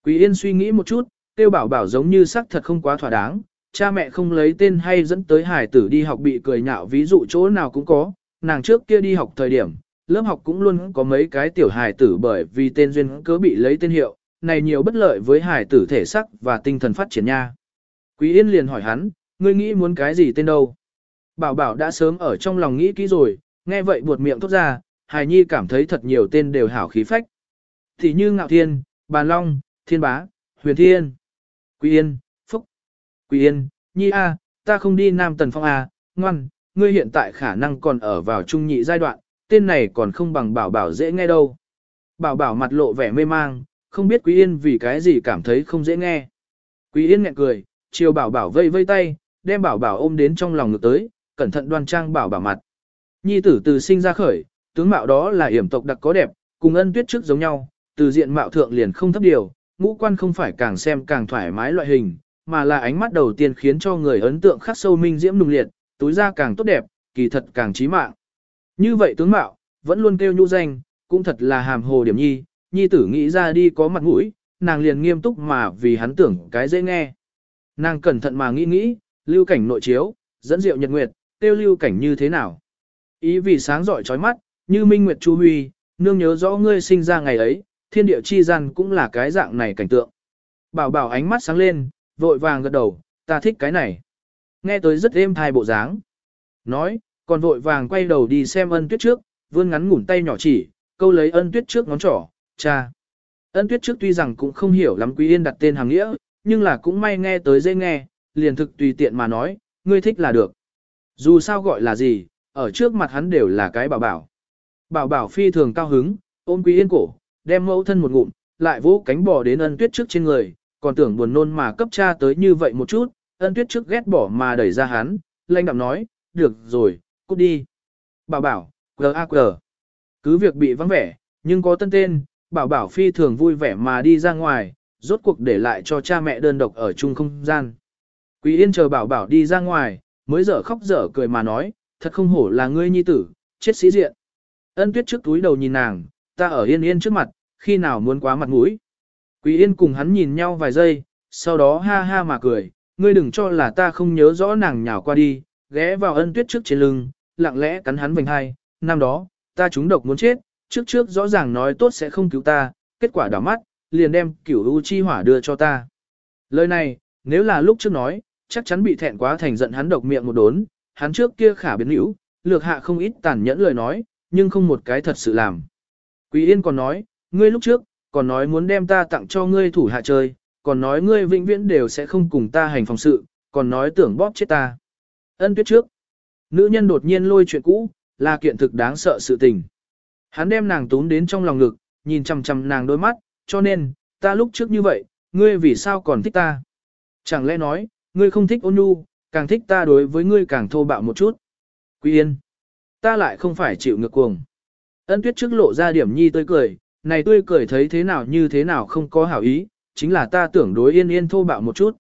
Quý Yên suy nghĩ một chút, tiêu bảo bảo giống như sắc thật không quá thỏa đáng, cha mẹ không lấy tên hay dẫn tới hải tử đi học bị cười nhạo ví dụ chỗ nào cũng có, nàng trước kia đi học thời điểm, lớp học cũng luôn có mấy cái tiểu hải tử bởi vì tên duyên cớ bị lấy tên hiệu, này nhiều bất lợi với hải tử thể sắc và tinh thần phát triển nha. Quý Yên liền hỏi hắn, ngươi nghĩ muốn cái gì tên đâu? Bảo bảo đã sớm ở trong lòng nghĩ kỹ rồi, nghe vậy buột miệng thốt ra, Hải Nhi cảm thấy thật nhiều tên đều hảo khí phách. Thì như Ngạo Thiên, Bàn Long, Thiên Bá, Huyền Thiên, Quý Yên, Phúc, Quý Yên, Nhi A, ta không đi Nam Tần Phong A, ngoan, ngươi hiện tại khả năng còn ở vào trung nhị giai đoạn, tên này còn không bằng bảo bảo dễ nghe đâu. Bảo bảo mặt lộ vẻ mê mang, không biết Quý Yên vì cái gì cảm thấy không dễ nghe. Quý Yên nhẹ cười, chiều bảo bảo vây vây tay, đem bảo bảo ôm đến trong lòng ngực tới, cẩn thận đoan trang bảo bảo mặt. Nhi tử từ sinh ra khởi, tướng mạo đó là hiểm tộc đặc có đẹp, cùng ân tuyết trước giống nhau, từ diện mạo thượng liền không thấp điều, ngũ quan không phải càng xem càng thoải mái loại hình, mà là ánh mắt đầu tiên khiến cho người ấn tượng khắc sâu minh diễm nùng liệt, túi ra càng tốt đẹp, kỳ thật càng trí mạng. Như vậy tướng mạo, vẫn luôn kêu nhũ danh, cũng thật là hàm hồ điểm nhi, nhi tử nghĩ ra đi có mặt mũi, nàng liền nghiêm túc mà vì hắn tưởng cái dễ nghe. Nàng cẩn thận mà nghĩ nghĩ, lưu cảnh nội chiếu, dẫn diệu nhật nguyệt, tiêu lưu cảnh như thế nào. Ý vì sáng giỏi trói mắt, như minh nguyệt chu huy, nương nhớ rõ ngươi sinh ra ngày ấy, thiên địa chi gian cũng là cái dạng này cảnh tượng. Bảo bảo ánh mắt sáng lên, vội vàng gật đầu, ta thích cái này. Nghe tới rất êm thai bộ dáng. Nói, còn vội vàng quay đầu đi xem ân tuyết trước, vươn ngắn ngủn tay nhỏ chỉ, câu lấy ân tuyết trước ngón trỏ, cha. Ân tuyết trước tuy rằng cũng không hiểu lắm quý yên đặt tên hàng nghĩa, nhưng là cũng may nghe tới dễ nghe, liền thực tùy tiện mà nói, ngươi thích là được. Dù sao gọi là gì, ở trước mặt hắn đều là cái bảo bảo. Bảo bảo phi thường cao hứng, ôm quý yên cổ, đem mẫu thân một ngụm, lại vỗ cánh bò đến ân tuyết trước trên người, còn tưởng buồn nôn mà cấp cha tới như vậy một chút, ân tuyết trước ghét bỏ mà đẩy ra hắn, lanh đạm nói, được rồi, cút đi. Bảo bảo, G.A.Q. Cứ việc bị vắng vẻ, nhưng có tân tên, bảo bảo phi thường vui vẻ mà đi ra ngoài, rốt cuộc để lại cho cha mẹ đơn độc ở chung không gian. Quý Yên chờ bảo bảo đi ra ngoài, mới dở khóc dở cười mà nói, thật không hổ là ngươi nhi tử, chết sĩ diện. Ân tuyết trước túi đầu nhìn nàng, ta ở yên yên trước mặt, khi nào muốn quá mặt mũi. Quý Yên cùng hắn nhìn nhau vài giây, sau đó ha ha mà cười, ngươi đừng cho là ta không nhớ rõ nàng nhào qua đi, ghé vào ân tuyết trước trên lưng, lặng lẽ cắn hắn vành hai, năm đó, ta trúng độc muốn chết, trước trước rõ ràng nói tốt sẽ không cứu ta, kết quả đỏ mắt, liền đem cửu u chi hỏa đưa cho ta. Lời này, nếu là lúc trước nói, chắc chắn bị thẹn quá thành giận hắn độc miệng một đốn, hắn trước kia khả biến hữu, lược hạ không ít tàn nhẫn lời nói, nhưng không một cái thật sự làm. Quý Yên còn nói, ngươi lúc trước, còn nói muốn đem ta tặng cho ngươi thủ hạ chơi, còn nói ngươi vĩnh viễn đều sẽ không cùng ta hành phòng sự, còn nói tưởng bóp chết ta. Ân tuyết trước, nữ nhân đột nhiên lôi chuyện cũ, là kiện thực đáng sợ sự tình. Hắn đem nàng tún đến trong lòng ngực, nhìn chằm chằm nàng đôi mắt, cho nên, ta lúc trước như vậy, ngươi vì sao còn thích ta? Chẳng lẽ nói, ngươi không thích ôn nhu, càng thích ta đối với ngươi càng thô bạo một chút. Quý yên, ta lại không phải chịu ngược cuồng. Ân tuyết trước lộ ra điểm nhi tươi cười, này tươi cười thấy thế nào như thế nào không có hảo ý, chính là ta tưởng đối yên yên thô bạo một chút.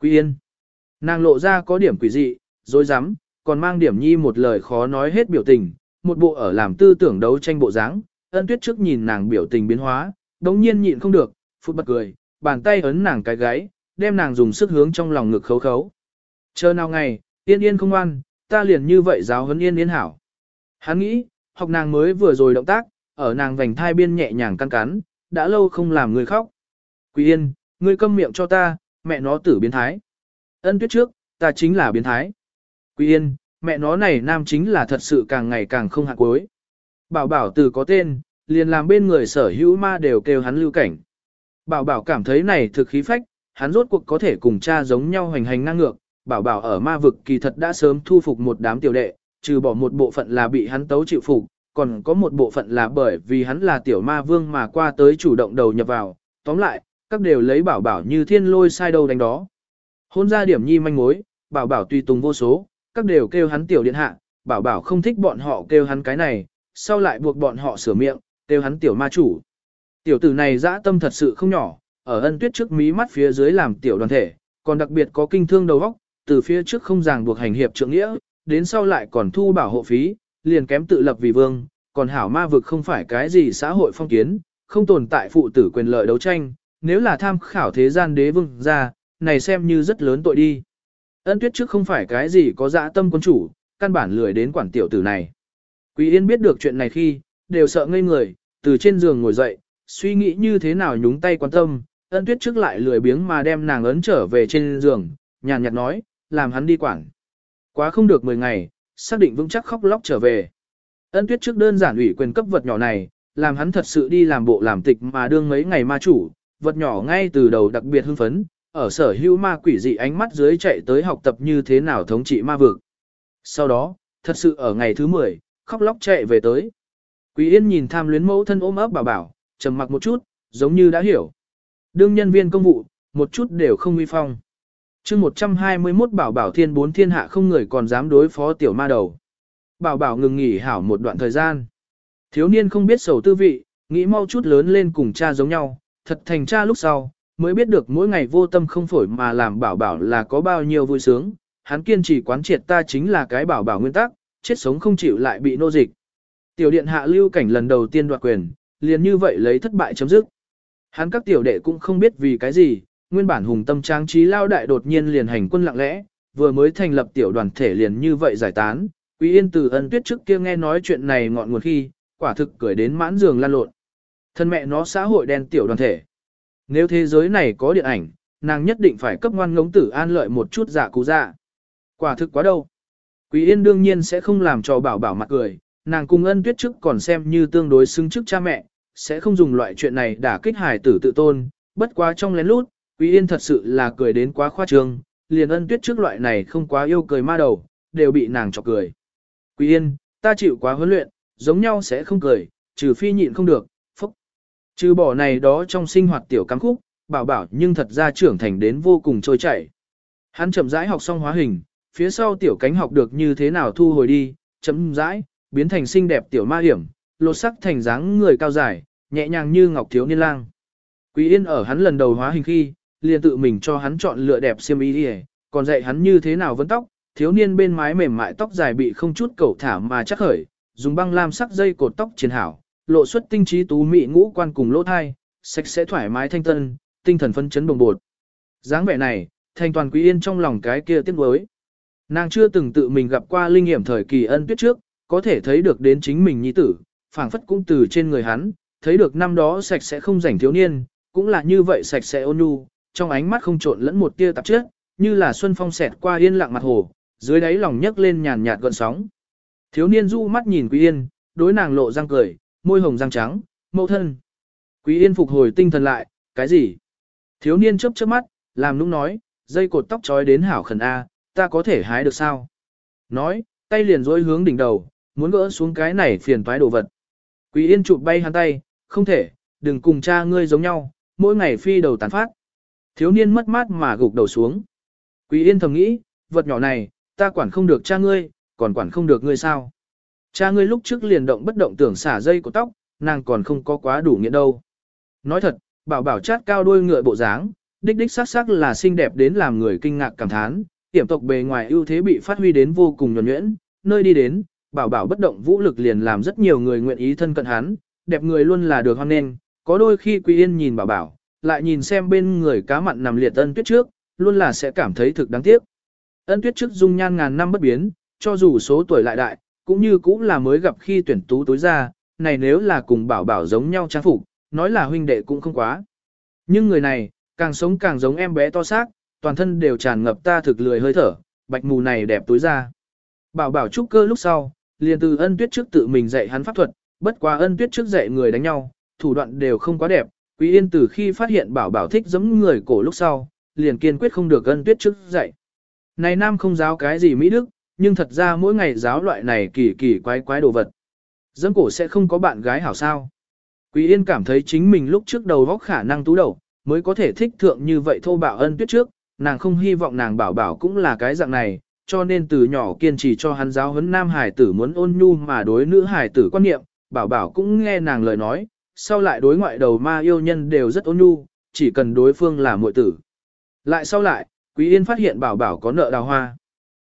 Quý yên, nàng lộ ra có điểm quỷ dị, dối rắm còn mang điểm nhi một lời khó nói hết biểu tình, một bộ ở làm tư tưởng đấu tranh bộ dáng. ân tuyết trước nhìn nàng biểu tình biến hóa, đống nhiên nhịn không được, phút bật cười, bàn tay ấn nàng cái gáy, đem nàng dùng sức hướng trong lòng ngực khấu khấu. Chờ nào ngày, yên yên không ngoan, ta liền như vậy giáo huấn yên yên hảo. Hắn nghĩ, học nàng mới vừa rồi động tác, ở nàng vành thai biên nhẹ nhàng căn cắn, đã lâu không làm người khóc. Quý yên, ngươi câm miệng cho ta, mẹ nó tử biến thái. Ân tuyết trước, ta chính là biến thái. Quý yên, mẹ nó này nam chính là thật sự càng ngày càng không hạ cuối. Bảo bảo từ có tên, liền làm bên người sở hữu ma đều kêu hắn lưu cảnh. Bảo bảo cảm thấy này thực khí phách, hắn rốt cuộc có thể cùng cha giống nhau hoành hành ngang ngược. Bảo bảo ở ma vực kỳ thật đã sớm thu phục một đám tiểu đệ, trừ bỏ một bộ phận là bị hắn tấu chịu phục, còn có một bộ phận là bởi vì hắn là tiểu ma vương mà qua tới chủ động đầu nhập vào. Tóm lại, các đều lấy bảo bảo như thiên lôi sai đầu đánh đó. Hôn ra điểm nhi manh mối, bảo bảo tùy tùng vô số, các đều kêu hắn tiểu điện hạ, bảo bảo không thích bọn họ kêu hắn cái này, sau lại buộc bọn họ sửa miệng, kêu hắn tiểu ma chủ. Tiểu tử này dã tâm thật sự không nhỏ, ở ân tuyết trước mí mắt phía dưới làm tiểu đoàn thể, còn đặc biệt có kinh thương đầu óc, từ phía trước không ràng buộc hành hiệp trượng nghĩa, đến sau lại còn thu bảo hộ phí, liền kém tự lập vì vương, còn hảo ma vực không phải cái gì xã hội phong kiến, không tồn tại phụ tử quyền lợi đấu tranh, nếu là tham khảo thế gian đế vương ra, này xem như rất lớn tội đi. Ân tuyết trước không phải cái gì có dã tâm quân chủ, căn bản lười đến quản tiểu tử này. Quý Yên biết được chuyện này khi, đều sợ ngây người, từ trên giường ngồi dậy, suy nghĩ như thế nào nhúng tay quan tâm, ân tuyết trước lại lười biếng mà đem nàng ấn trở về trên giường, nhàn nhạt nói, làm hắn đi quản. Quá không được 10 ngày, xác định vững chắc khóc lóc trở về. Ân tuyết trước đơn giản ủy quyền cấp vật nhỏ này, làm hắn thật sự đi làm bộ làm tịch mà đương mấy ngày ma chủ, vật nhỏ ngay từ đầu đặc biệt hưng phấn, ở sở hữu ma quỷ dị ánh mắt dưới chạy tới học tập như thế nào thống trị ma vực. Sau đó, thật sự ở ngày thứ 10, khóc lóc chạy về tới. Quý Yên nhìn tham luyến mẫu thân ôm ấp bảo bảo, trầm mặc một chút, giống như đã hiểu. Đương nhân viên công vụ, một chút đều không uy phong. chương 121 bảo bảo thiên bốn thiên hạ không người còn dám đối phó tiểu ma đầu. Bảo bảo ngừng nghỉ hảo một đoạn thời gian. Thiếu niên không biết sầu tư vị, nghĩ mau chút lớn lên cùng cha giống nhau, thật thành cha lúc sau, mới biết được mỗi ngày vô tâm không phổi mà làm bảo bảo là có bao nhiêu vui sướng. Hắn kiên trì quán triệt ta chính là cái bảo bảo nguyên tắc, chết sống không chịu lại bị nô dịch. Tiểu điện hạ lưu cảnh lần đầu tiên đoạt quyền, liền như vậy lấy thất bại chấm dứt. Hắn các tiểu đệ cũng không biết vì cái gì, nguyên bản hùng tâm trang trí lao đại đột nhiên liền hành quân lặng lẽ, vừa mới thành lập tiểu đoàn thể liền như vậy giải tán. Quý Yên từ ân tuyết trước kia nghe nói chuyện này ngọn nguồn khi, quả thực cười đến mãn giường lan lộn. Thân mẹ nó xã hội đen tiểu đoàn thể. Nếu thế giới này có điện ảnh, nàng nhất định phải cấp ngoan ngống tử an lợi một chút giả cú dạ. Quả thực quá đâu. Quý Yên đương nhiên sẽ không làm cho bảo bảo mặt cười, nàng cùng ân tuyết trước còn xem như tương đối xứng trước cha mẹ, sẽ không dùng loại chuyện này đả kích hài tử tự tôn, bất quá trong lén lút, Quý Yên thật sự là cười đến quá khoa trương, liền ân tuyết trước loại này không quá yêu cười ma đầu, đều bị nàng chọc cười. Quý Yên, ta chịu quá huấn luyện, giống nhau sẽ không cười, trừ phi nhịn không được, phúc. Trừ bỏ này đó trong sinh hoạt tiểu cắm khúc, bảo bảo nhưng thật ra trưởng thành đến vô cùng trôi chảy. Hắn chậm rãi học xong hóa hình, phía sau tiểu cánh học được như thế nào thu hồi đi, chậm rãi, biến thành xinh đẹp tiểu ma hiểm, lột sắc thành dáng người cao dài, nhẹ nhàng như ngọc thiếu niên lang. Quý Yên ở hắn lần đầu hóa hình khi, liền tự mình cho hắn chọn lựa đẹp xiêm y đi, còn dạy hắn như thế nào vấn tóc, thiếu niên bên mái mềm mại tóc dài bị không chút cẩu thả mà chắc khởi, dùng băng lam sắc dây cột tóc chiến hảo, lộ xuất tinh trí tú mỹ ngũ quan cùng lỗ thai, sạch sẽ thoải mái thanh tân, tinh thần phấn chấn bồng bột. dáng vẻ này, thành toàn Quý Yên trong lòng cái kia tiếc nuối. Nàng chưa từng tự mình gặp qua linh nghiệm thời kỳ ân tuyết trước, có thể thấy được đến chính mình nhi tử, phảng phất cũng từ trên người hắn, thấy được năm đó sạch sẽ không rảnh thiếu niên, cũng là như vậy sạch sẽ ôn nhu, trong ánh mắt không trộn lẫn một tia tạp chất, như là xuân phong xẹt qua yên lặng mặt hồ, dưới đáy lòng nhấc lên nhàn nhạt gợn sóng. Thiếu niên du mắt nhìn Quý Yên, đối nàng lộ răng cười, môi hồng răng trắng, mẫu thân. Quý Yên phục hồi tinh thần lại, cái gì? Thiếu niên chớp chớp mắt, làm nũng nói, dây cột tóc trói đến hảo khẩn A, ta có thể hái được sao? Nói, tay liền dối hướng đỉnh đầu, muốn gỡ xuống cái này phiền toái đồ vật. Quý Yên chụp bay hắn tay, không thể, đừng cùng cha ngươi giống nhau, mỗi ngày phi đầu tán phát. Thiếu niên mất mát mà gục đầu xuống. Quý Yên thầm nghĩ, vật nhỏ này, ta quản không được cha ngươi, còn quản không được ngươi sao. Cha ngươi lúc trước liền động bất động tưởng xả dây của tóc, nàng còn không có quá đủ nghĩa đâu. Nói thật, bảo bảo chát cao đuôi ngựa bộ dáng, đích đích sắc sắc là xinh đẹp đến làm người kinh ngạc cảm thán, tiềm tộc bề ngoài ưu thế bị phát huy đến vô cùng nhuẩn nhuyễn, nơi đi đến, bảo bảo bất động vũ lực liền làm rất nhiều người nguyện ý thân cận hắn, đẹp người luôn là được hoan nên, có đôi khi Quý Yên nhìn bảo bảo, lại nhìn xem bên người cá mặn nằm liệt ân tuyết trước, luôn là sẽ cảm thấy thực đáng tiếc. Ân tuyết trước dung nhan ngàn năm bất biến, cho dù số tuổi lại đại, cũng như cũng là mới gặp khi tuyển tú tối ra, này nếu là cùng bảo bảo giống nhau trang phục, nói là huynh đệ cũng không quá. Nhưng người này, càng sống càng giống em bé to xác, toàn thân đều tràn ngập ta thực lười hơi thở, bạch mù này đẹp tối ra. Bảo bảo trúc cơ lúc sau, liền từ ân tuyết trước tự mình dạy hắn pháp thuật, bất quá ân tuyết trước dạy người đánh nhau, thủ đoạn đều không quá đẹp, Quý Yên từ khi phát hiện bảo bảo thích giẫm người cổ lúc sau, liền kiên quyết không được ân tuyết trước dạy. Này nam không giáo cái gì Mỹ Đức, nhưng thật ra mỗi ngày giáo loại này kỳ kỳ quái quái đồ vật. Dẫm cổ sẽ không có bạn gái hảo sao. Quý Yên cảm thấy chính mình lúc trước đầu góc khả năng tú đầu, mới có thể thích thượng như vậy thô bạo ân tuyết trước, nàng không hy vọng nàng bảo bảo cũng là cái dạng này, cho nên từ nhỏ kiên trì cho hắn giáo huấn nam hải tử muốn ôn nhu mà đối nữ hải tử quan niệm, bảo bảo cũng nghe nàng lời nói, sau lại đối ngoại đầu ma yêu nhân đều rất ôn nhu, chỉ cần đối phương là muội tử. Lại sau lại, Quý Yên phát hiện bảo bảo có nợ đào hoa.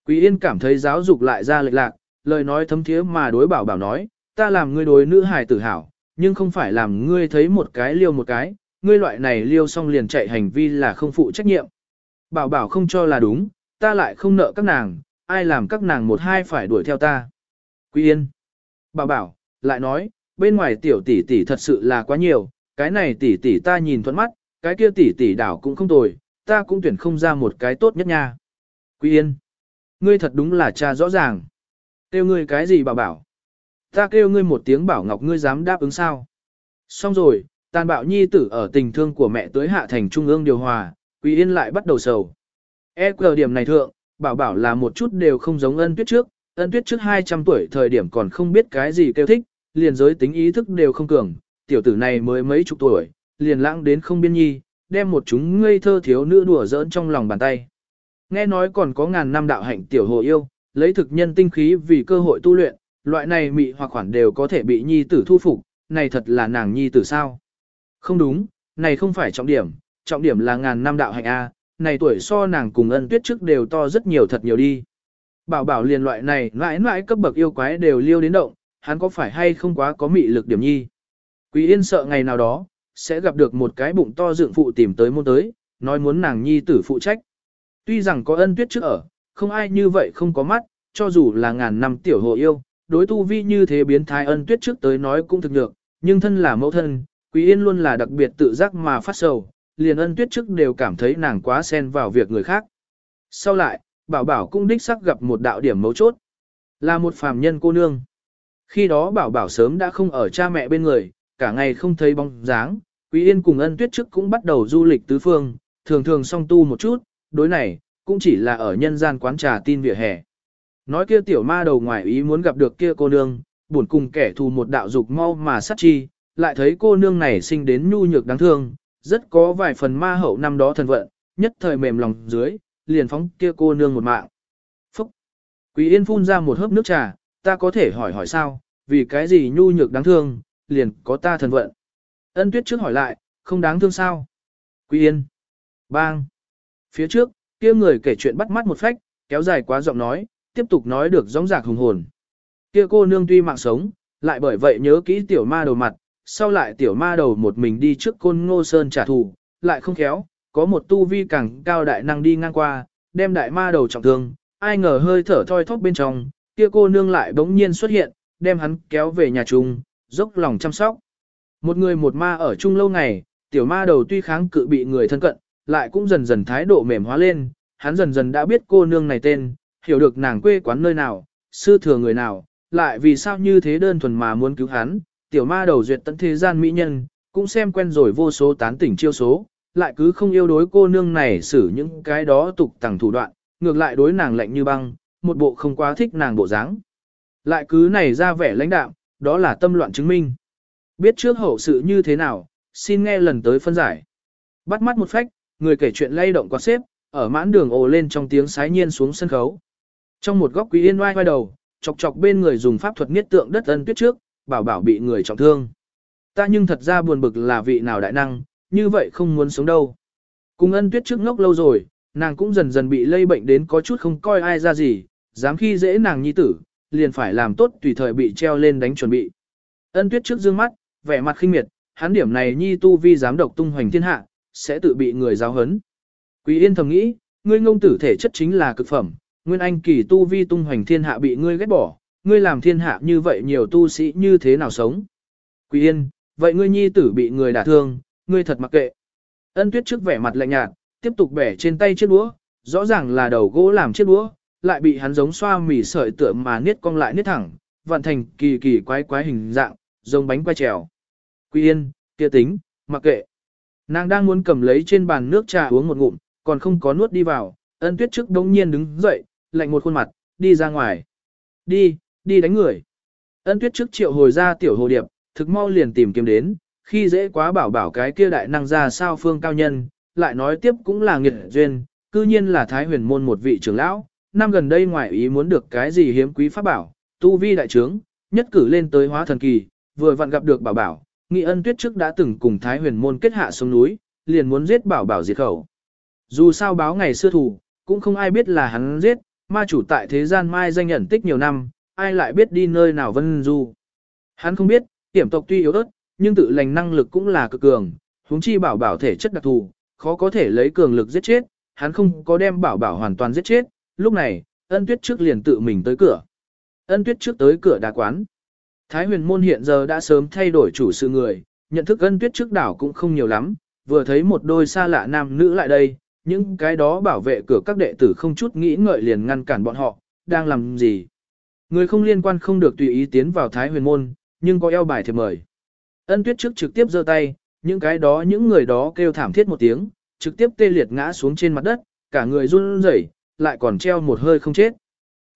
Quý Yên cảm thấy giáo dục lại ra lệch lạc, lời nói thấm thiế mà đối bảo bảo nói, ta làm ngươi đối nữ hài tử hảo, nhưng không phải làm ngươi thấy một cái liêu một cái, ngươi loại này liêu xong liền chạy hành vi là không phụ trách nhiệm. Bảo bảo không cho là đúng, ta lại không nợ các nàng, ai làm các nàng một hai phải đuổi theo ta. Quý Yên. Bảo bảo, lại nói, bên ngoài tiểu tỷ tỷ thật sự là quá nhiều, cái này tỷ tỷ ta nhìn thuận mắt, cái kia tỷ tỷ đảo cũng không tồi, ta cũng tuyển không ra một cái tốt nhất nha. Quý Yên. Ngươi thật đúng là cha rõ ràng. Kêu ngươi cái gì bảo bảo? Ta kêu ngươi một tiếng bảo ngọc ngươi dám đáp ứng sao? Xong rồi, tàn bạo nhi tử ở tình thương của mẹ tới hạ thành trung ương điều hòa, Quý Yên lại bắt đầu sầu. E cờ điểm này thượng, bảo bảo là một chút đều không giống ân tuyết trước, ân tuyết trước 200 tuổi thời điểm còn không biết cái gì kêu thích, liền giới tính ý thức đều không cường, tiểu tử này mới mấy chục tuổi, liền lãng đến không biên nhi, đem một chúng ngây thơ thiếu nữ đùa giỡn trong lòng bàn tay. Nghe nói còn có ngàn năm đạo hạnh tiểu hồ yêu, lấy thực nhân tinh khí vì cơ hội tu luyện, loại này mị hoặc khoản đều có thể bị nhi tử thu phục, này thật là nàng nhi tử sao? Không đúng, này không phải trọng điểm, trọng điểm là ngàn năm đạo hạnh A, này tuổi so nàng cùng ân tuyết trước đều to rất nhiều thật nhiều đi. Bảo bảo liền loại này mãi mãi cấp bậc yêu quái đều liêu đến động, hắn có phải hay không quá có mị lực điểm nhi. Quý yên sợ ngày nào đó, sẽ gặp được một cái bụng to dựng phụ tìm tới môn tới, nói muốn nàng nhi tử phụ trách. Tuy rằng có ân tuyết trước ở, không ai như vậy không có mắt, cho dù là ngàn năm tiểu hộ yêu, đối tu vi như thế biến thái ân tuyết trước tới nói cũng thực được nhưng thân là mẫu thân, Quý Yên luôn là đặc biệt tự giác mà phát sầu, liền ân tuyết trước đều cảm thấy nàng quá xen vào việc người khác. Sau lại, bảo bảo cũng đích sắc gặp một đạo điểm mấu chốt, là một phàm nhân cô nương. Khi đó bảo bảo sớm đã không ở cha mẹ bên người, cả ngày không thấy bóng dáng, Quý Yên cùng ân tuyết trước cũng bắt đầu du lịch tứ phương, thường thường song tu một chút, đối này, cũng chỉ là ở nhân gian quán trà tin vỉa hè. Nói kia tiểu ma đầu ngoài ý muốn gặp được kia cô nương, buồn cùng kẻ thù một đạo dục mau mà sát chi, lại thấy cô nương này sinh đến nhu nhược đáng thương, rất có vài phần ma hậu năm đó thần vận, nhất thời mềm lòng dưới, liền phóng kia cô nương một mạng. Phúc! Quý Yên phun ra một hớp nước trà, ta có thể hỏi hỏi sao, vì cái gì nhu nhược đáng thương, liền có ta thần vận. Ân tuyết trước hỏi lại, không đáng thương sao? Quý Yên! Bang! Phía trước, kia người kể chuyện bắt mắt một phách, kéo dài quá giọng nói, tiếp tục nói được rõ rạc hùng hồn. Kia cô nương tuy mạng sống, lại bởi vậy nhớ kỹ tiểu ma đầu mặt, sau lại tiểu ma đầu một mình đi trước côn ngô sơn trả thù, lại không khéo, có một tu vi càng cao đại năng đi ngang qua, đem đại ma đầu trọng thương, ai ngờ hơi thở thoi thóp bên trong, kia cô nương lại bỗng nhiên xuất hiện, đem hắn kéo về nhà chung, dốc lòng chăm sóc. Một người một ma ở chung lâu ngày, tiểu ma đầu tuy kháng cự bị người thân cận, lại cũng dần dần thái độ mềm hóa lên, hắn dần dần đã biết cô nương này tên, hiểu được nàng quê quán nơi nào, sư thừa người nào, lại vì sao như thế đơn thuần mà muốn cứu hắn, tiểu ma đầu duyệt tận thế gian mỹ nhân, cũng xem quen rồi vô số tán tỉnh chiêu số, lại cứ không yêu đối cô nương này xử những cái đó tục tẳng thủ đoạn, ngược lại đối nàng lạnh như băng, một bộ không quá thích nàng bộ dáng. Lại cứ này ra vẻ lãnh đạm, đó là tâm loạn chứng minh. Biết trước hậu sự như thế nào, xin nghe lần tới phân giải. Bắt mắt một phách, người kể chuyện lay động quạt xếp, ở mãn đường ồ lên trong tiếng sái nhiên xuống sân khấu. Trong một góc quý yên oai oai đầu, chọc chọc bên người dùng pháp thuật nghiết tượng đất ân tuyết trước, bảo bảo bị người trọng thương. Ta nhưng thật ra buồn bực là vị nào đại năng, như vậy không muốn sống đâu. Cùng ân tuyết trước ngốc lâu rồi, nàng cũng dần dần bị lây bệnh đến có chút không coi ai ra gì, dám khi dễ nàng nhi tử, liền phải làm tốt tùy thời bị treo lên đánh chuẩn bị. Ân tuyết trước dương mắt, vẻ mặt khinh miệt, hắn điểm này nhi tu vi dám độc tung hoành thiên hạ, sẽ tự bị người giáo hấn. Quý Yên thầm nghĩ, ngươi ngông tử thể chất chính là cực phẩm, nguyên anh kỳ tu vi tung hoành thiên hạ bị ngươi ghét bỏ, ngươi làm thiên hạ như vậy nhiều tu sĩ như thế nào sống. Quý Yên, vậy ngươi nhi tử bị người đả thương, ngươi thật mặc kệ. Ân tuyết trước vẻ mặt lạnh nhạt, tiếp tục bẻ trên tay chiếc đũa, rõ ràng là đầu gỗ làm chiếc đũa, lại bị hắn giống xoa mì sợi tựa mà niết cong lại niết thẳng, vặn thành kỳ kỳ quái quái hình dạng, giống bánh quay trèo. Quý Yên, kia tính, mặc kệ. Nàng đang muốn cầm lấy trên bàn nước trà uống một ngụm, còn không có nuốt đi vào, ân tuyết trước đống nhiên đứng dậy, lạnh một khuôn mặt, đi ra ngoài. Đi, đi đánh người. Ân tuyết trước triệu hồi ra tiểu hồ điệp, thực mau liền tìm kiếm đến, khi dễ quá bảo bảo cái kia đại năng ra sao phương cao nhân, lại nói tiếp cũng là nghiệt duyên, cư nhiên là thái huyền môn một vị trưởng lão, năm gần đây ngoại ý muốn được cái gì hiếm quý pháp bảo, tu vi đại trướng, nhất cử lên tới hóa thần kỳ, vừa vặn gặp được bảo bảo, nghị ân tuyết trước đã từng cùng thái huyền môn kết hạ xuống núi, liền muốn giết bảo bảo diệt khẩu. Dù sao báo ngày xưa thủ, cũng không ai biết là hắn giết, ma chủ tại thế gian mai danh nhận tích nhiều năm, ai lại biết đi nơi nào vân du. Hắn không biết, tiểm tộc tuy yếu ớt, nhưng tự lành năng lực cũng là cực cường, huống chi bảo bảo thể chất đặc thù, khó có thể lấy cường lực giết chết, hắn không có đem bảo bảo hoàn toàn giết chết, lúc này, ân tuyết trước liền tự mình tới cửa. Ân tuyết trước tới cửa đà quán. Thái huyền môn hiện giờ đã sớm thay đổi chủ sự người, nhận thức ân tuyết trước đảo cũng không nhiều lắm, vừa thấy một đôi xa lạ nam nữ lại đây, những cái đó bảo vệ cửa các đệ tử không chút nghĩ ngợi liền ngăn cản bọn họ, đang làm gì. Người không liên quan không được tùy ý tiến vào Thái huyền môn, nhưng có eo bài thiệp mời. Ân tuyết trước trực tiếp giơ tay, những cái đó những người đó kêu thảm thiết một tiếng, trực tiếp tê liệt ngã xuống trên mặt đất, cả người run rẩy, lại còn treo một hơi không chết.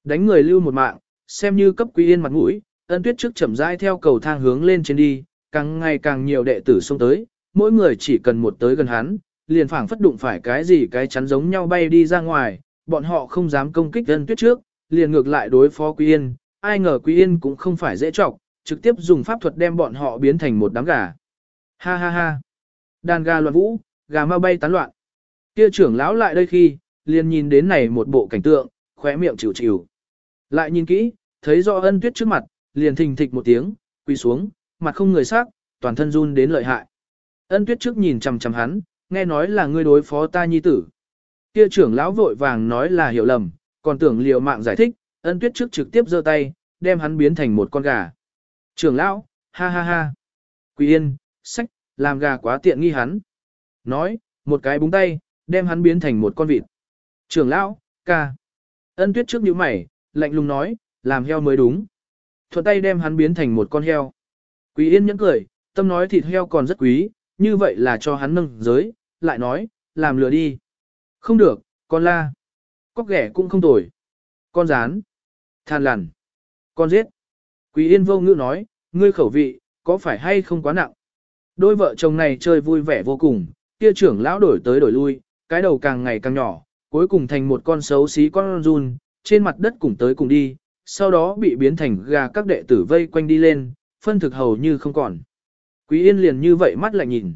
Đánh người lưu một mạng, xem như cấp quý yên mặt mũi, ân tuyết trước chậm rãi theo cầu thang hướng lên trên đi, càng ngày càng nhiều đệ tử xông tới, mỗi người chỉ cần một tới gần hắn, liền phảng phất đụng phải cái gì cái chắn giống nhau bay đi ra ngoài, bọn họ không dám công kích ân tuyết trước, liền ngược lại đối phó quý yên, ai ngờ quý yên cũng không phải dễ trọng, trực tiếp dùng pháp thuật đem bọn họ biến thành một đám gà. Ha ha ha. Đàn gà loạn vũ, gà ma bay tán loạn. Kia trưởng lão lại đây khi, liền nhìn đến này một bộ cảnh tượng, khóe miệng chịu chịu. Lại nhìn kỹ, thấy rõ ân tuyết trước mặt, liền thình thịch một tiếng, quỳ xuống, mặt không người sắc, toàn thân run đến lợi hại. Ân tuyết trước nhìn chằm chằm hắn, nghe nói là ngươi đối phó ta nhi tử. Kia trưởng lão vội vàng nói là hiểu lầm, còn tưởng liều mạng giải thích, ân tuyết trước trực tiếp giơ tay, đem hắn biến thành một con gà. Trưởng lão, ha ha ha. Quỳ yên, sách, làm gà quá tiện nghi hắn. Nói, một cái búng tay, đem hắn biến thành một con vịt. Trưởng lão, ca. Ân tuyết trước nhíu mày, lạnh lùng nói, làm heo mới đúng. Thuận tay đem hắn biến thành một con heo. Quý yên nhẫn cười, tâm nói thịt heo còn rất quý, như vậy là cho hắn nâng giới, lại nói, làm lừa đi. Không được, con la. Cóc ghẻ cũng không tồi. Con rán. Than lằn. Con giết. Quý yên vô ngữ nói, ngươi khẩu vị, có phải hay không quá nặng? Đôi vợ chồng này chơi vui vẻ vô cùng, kia trưởng lão đổi tới đổi lui, cái đầu càng ngày càng nhỏ, cuối cùng thành một con xấu xí con run, trên mặt đất cùng tới cùng đi, sau đó bị biến thành gà các đệ tử vây quanh đi lên, phân thực hầu như không còn. Quý Yên liền như vậy mắt lại nhìn.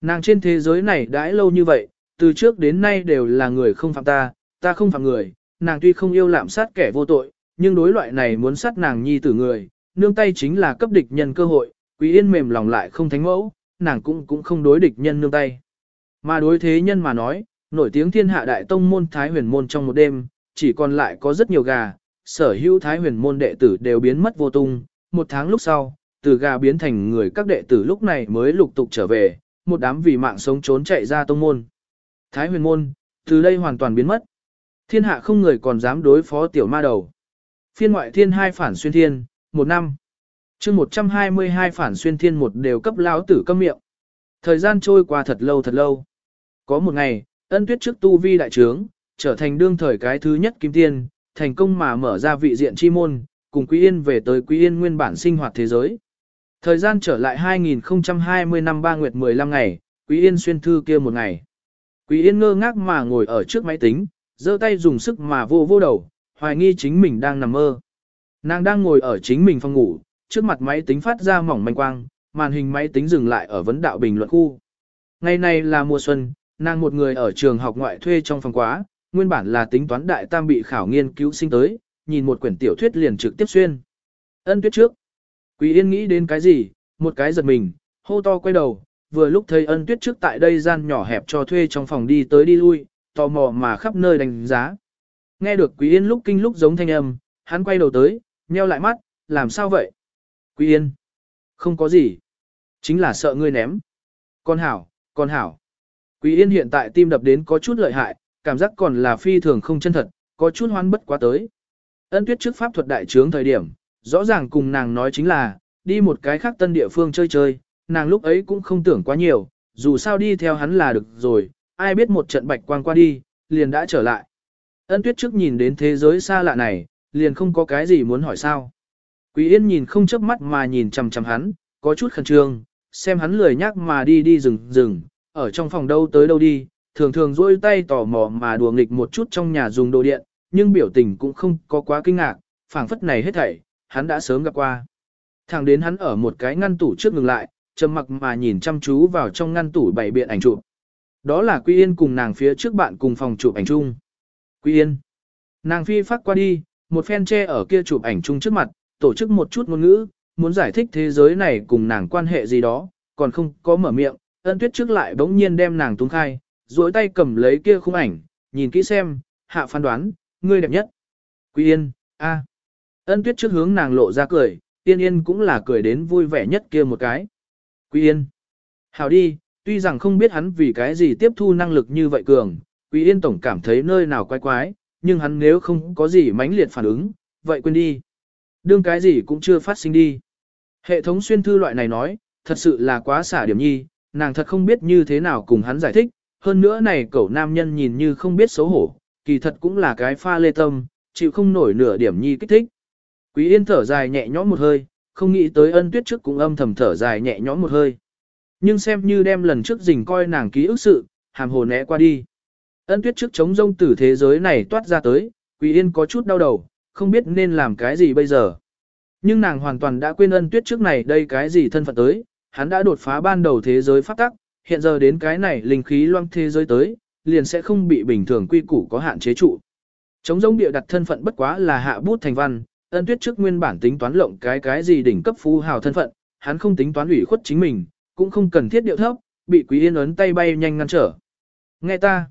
Nàng trên thế giới này đãi lâu như vậy, từ trước đến nay đều là người không phạm ta, ta không phạm người, nàng tuy không yêu lạm sát kẻ vô tội, nhưng đối loại này muốn sát nàng nhi tử người, nương tay chính là cấp địch nhân cơ hội, Quý Yên mềm lòng lại không thánh mẫu, nàng cũng cũng không đối địch nhân nương tay. Mà đối thế nhân mà nói, nổi tiếng thiên hạ đại tông môn Thái huyền môn trong một đêm, chỉ còn lại có rất nhiều gà, sở hữu Thái huyền môn đệ tử đều biến mất vô tung, một tháng lúc sau, từ gà biến thành người các đệ tử lúc này mới lục tục trở về, một đám vì mạng sống trốn chạy ra tông môn. Thái huyền môn, từ đây hoàn toàn biến mất. Thiên hạ không người còn dám đối phó tiểu ma đầu. Phiên ngoại thiên hai phản xuyên thiên, một năm. chương 122 phản xuyên thiên một đều cấp lão tử câm miệng. Thời gian trôi qua thật lâu thật lâu. Có một ngày, ân tuyết trước tu vi đại trướng, trở thành đương thời cái thứ nhất kim tiên, thành công mà mở ra vị diện chi môn, cùng Quý Yên về tới Quý Yên nguyên bản sinh hoạt thế giới. Thời gian trở lại 2020 năm 3 nguyệt 15 ngày, Quý Yên xuyên thư kia một ngày. Quý Yên ngơ ngác mà ngồi ở trước máy tính, giơ tay dùng sức mà vô vô đầu, hoài nghi chính mình đang nằm mơ. Nàng đang ngồi ở chính mình phòng ngủ, trước mặt máy tính phát ra mỏng manh quang, màn hình máy tính dừng lại ở vấn đạo bình luận khu. Ngày này là mùa xuân, nàng một người ở trường học ngoại thuê trong phòng quá, nguyên bản là tính toán đại tam bị khảo nghiên cứu sinh tới, nhìn một quyển tiểu thuyết liền trực tiếp xuyên. Ân tuyết trước. Quý Yên nghĩ đến cái gì, một cái giật mình, hô to quay đầu, vừa lúc thấy ân tuyết trước tại đây gian nhỏ hẹp cho thuê trong phòng đi tới đi lui, tò mò mà khắp nơi đánh giá. Nghe được Quý Yên lúc kinh lúc giống thanh âm, hắn quay đầu tới, nheo lại mắt, làm sao vậy? Quý Yên. Không có gì. Chính là sợ ngươi ném. Con hảo, con hảo. Quý Yên hiện tại tim đập đến có chút lợi hại, cảm giác còn là phi thường không chân thật, có chút hoan bất quá tới. Ân tuyết trước pháp thuật đại trướng thời điểm, rõ ràng cùng nàng nói chính là, đi một cái khác tân địa phương chơi chơi, nàng lúc ấy cũng không tưởng quá nhiều, dù sao đi theo hắn là được rồi, ai biết một trận bạch quang qua đi, liền đã trở lại. Ân tuyết trước nhìn đến thế giới xa lạ này, liền không có cái gì muốn hỏi sao. Quý Yên nhìn không chớp mắt mà nhìn chằm chằm hắn, có chút khẩn trương, xem hắn lười nhắc mà đi đi rừng rừng, ở trong phòng đâu tới đâu đi, thường thường duỗi tay tò mò mà đùa nghịch một chút trong nhà dùng đồ điện, nhưng biểu tình cũng không có quá kinh ngạc, phảng phất này hết thảy, hắn đã sớm gặp qua. Thẳng đến hắn ở một cái ngăn tủ trước ngừng lại, trầm mặc mà nhìn chăm chú vào trong ngăn tủ bày biện ảnh chụp. Đó là Quy Yên cùng nàng phía trước bạn cùng phòng chụp ảnh chung. Quy Yên. Nàng phi phát qua đi, một phen che ở kia chụp ảnh chung trước mặt, tổ chức một chút ngôn ngữ, muốn giải thích thế giới này cùng nàng quan hệ gì đó, còn không có mở miệng, ân tuyết trước lại bỗng nhiên đem nàng tung khai, duỗi tay cầm lấy kia khung ảnh, nhìn kỹ xem, hạ phán đoán, ngươi đẹp nhất. Quý Yên, a. Ân tuyết trước hướng nàng lộ ra cười, Tiên Yên cũng là cười đến vui vẻ nhất kia một cái. Quý Yên. Hào đi, tuy rằng không biết hắn vì cái gì tiếp thu năng lực như vậy cường, Quý Yên tổng cảm thấy nơi nào quái quái, nhưng hắn nếu không có gì mãnh liệt phản ứng, vậy quên đi. Đương cái gì cũng chưa phát sinh đi. Hệ thống xuyên thư loại này nói, thật sự là quá xả điểm nhi, nàng thật không biết như thế nào cùng hắn giải thích, hơn nữa này cậu nam nhân nhìn như không biết xấu hổ, kỳ thật cũng là cái pha lê tâm, chịu không nổi nửa điểm nhi kích thích. Quý Yên thở dài nhẹ nhõm một hơi, không nghĩ tới ân tuyết trước cũng âm thầm thở dài nhẹ nhõm một hơi. Nhưng xem như đem lần trước dình coi nàng ký ức sự, hàm hồ né qua đi. Ân tuyết trước chống rông từ thế giới này toát ra tới, Quý Yên có chút đau đầu, không biết nên làm cái gì bây giờ. Nhưng nàng hoàn toàn đã quên ân tuyết trước này đây cái gì thân phận tới, hắn đã đột phá ban đầu thế giới phát tắc, hiện giờ đến cái này linh khí loang thế giới tới, liền sẽ không bị bình thường quy củ có hạn chế trụ. Chống giống địa đặt thân phận bất quá là hạ bút thành văn, ân tuyết trước nguyên bản tính toán lộng cái cái gì đỉnh cấp phú hào thân phận, hắn không tính toán ủy khuất chính mình, cũng không cần thiết điệu thấp, bị Quý Yên ấn tay bay nhanh ngăn trở. Nghe ta.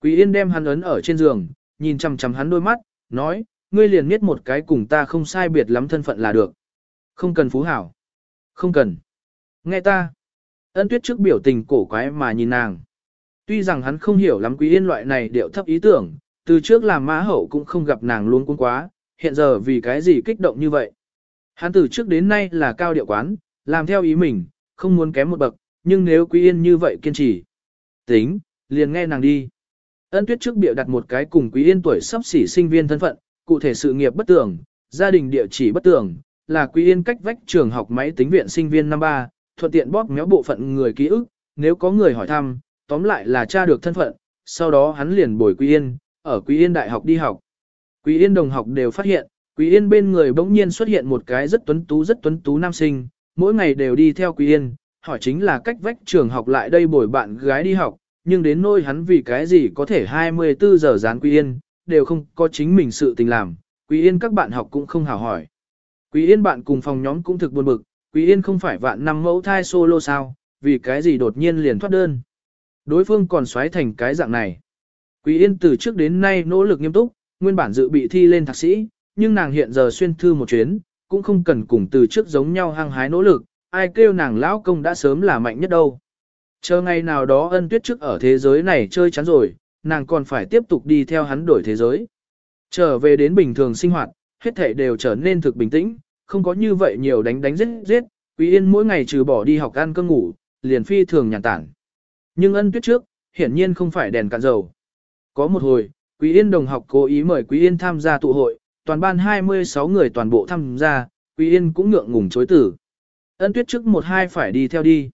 Quý Yên đem hắn ấn ở trên giường, nhìn chằm chằm hắn đôi mắt, nói, ngươi liền biết một cái cùng ta không sai biệt lắm thân phận là được. Không cần phú hảo. Không cần. Nghe ta. Ân tuyết trước biểu tình cổ quái mà nhìn nàng. Tuy rằng hắn không hiểu lắm quý yên loại này điệu thấp ý tưởng, từ trước làm mã hậu cũng không gặp nàng luôn cuốn quá, hiện giờ vì cái gì kích động như vậy. Hắn từ trước đến nay là cao điệu quán, làm theo ý mình, không muốn kém một bậc, nhưng nếu quý yên như vậy kiên trì. Tính, liền nghe nàng đi. Ân tuyết trước biểu đặt một cái cùng quý yên tuổi sắp xỉ sinh viên thân phận, cụ thể sự nghiệp bất tưởng, gia đình địa chỉ bất tưởng, là quý yên cách vách trường học máy tính viện sinh viên năm 3, thuận tiện bóp méo bộ phận người ký ức, nếu có người hỏi thăm, tóm lại là tra được thân phận, sau đó hắn liền bồi Quý Yên, ở Quý Yên đại học đi học. Quý Yên đồng học đều phát hiện, Quý Yên bên người bỗng nhiên xuất hiện một cái rất tuấn tú rất tuấn tú nam sinh, mỗi ngày đều đi theo Quý Yên, hỏi chính là cách vách trường học lại đây bồi bạn gái đi học, nhưng đến nơi hắn vì cái gì có thể 24 giờ dán Quý Yên, đều không có chính mình sự tình làm, Quý Yên các bạn học cũng không hào hỏi. Quý Yên bạn cùng phòng nhóm cũng thực buồn bực, Quý Yên không phải vạn năm mẫu thai solo sao, vì cái gì đột nhiên liền thoát đơn. Đối phương còn xoáy thành cái dạng này. Quý Yên từ trước đến nay nỗ lực nghiêm túc, nguyên bản dự bị thi lên thạc sĩ, nhưng nàng hiện giờ xuyên thư một chuyến, cũng không cần cùng từ trước giống nhau hăng hái nỗ lực, ai kêu nàng lão công đã sớm là mạnh nhất đâu. Chờ ngày nào đó ân tuyết trước ở thế giới này chơi chán rồi, nàng còn phải tiếp tục đi theo hắn đổi thế giới. Trở về đến bình thường sinh hoạt, hết thể đều trở nên thực bình tĩnh, không có như vậy nhiều đánh đánh giết giết, Quý Yên mỗi ngày trừ bỏ đi học ăn cơm ngủ, liền phi thường nhàn tản. Nhưng ân tuyết trước, hiển nhiên không phải đèn cạn dầu. Có một hồi, Quý Yên đồng học cố ý mời Quý Yên tham gia tụ hội, toàn ban 26 người toàn bộ tham gia, Quý Yên cũng ngượng ngùng chối tử. Ân tuyết trước một hai phải đi theo đi.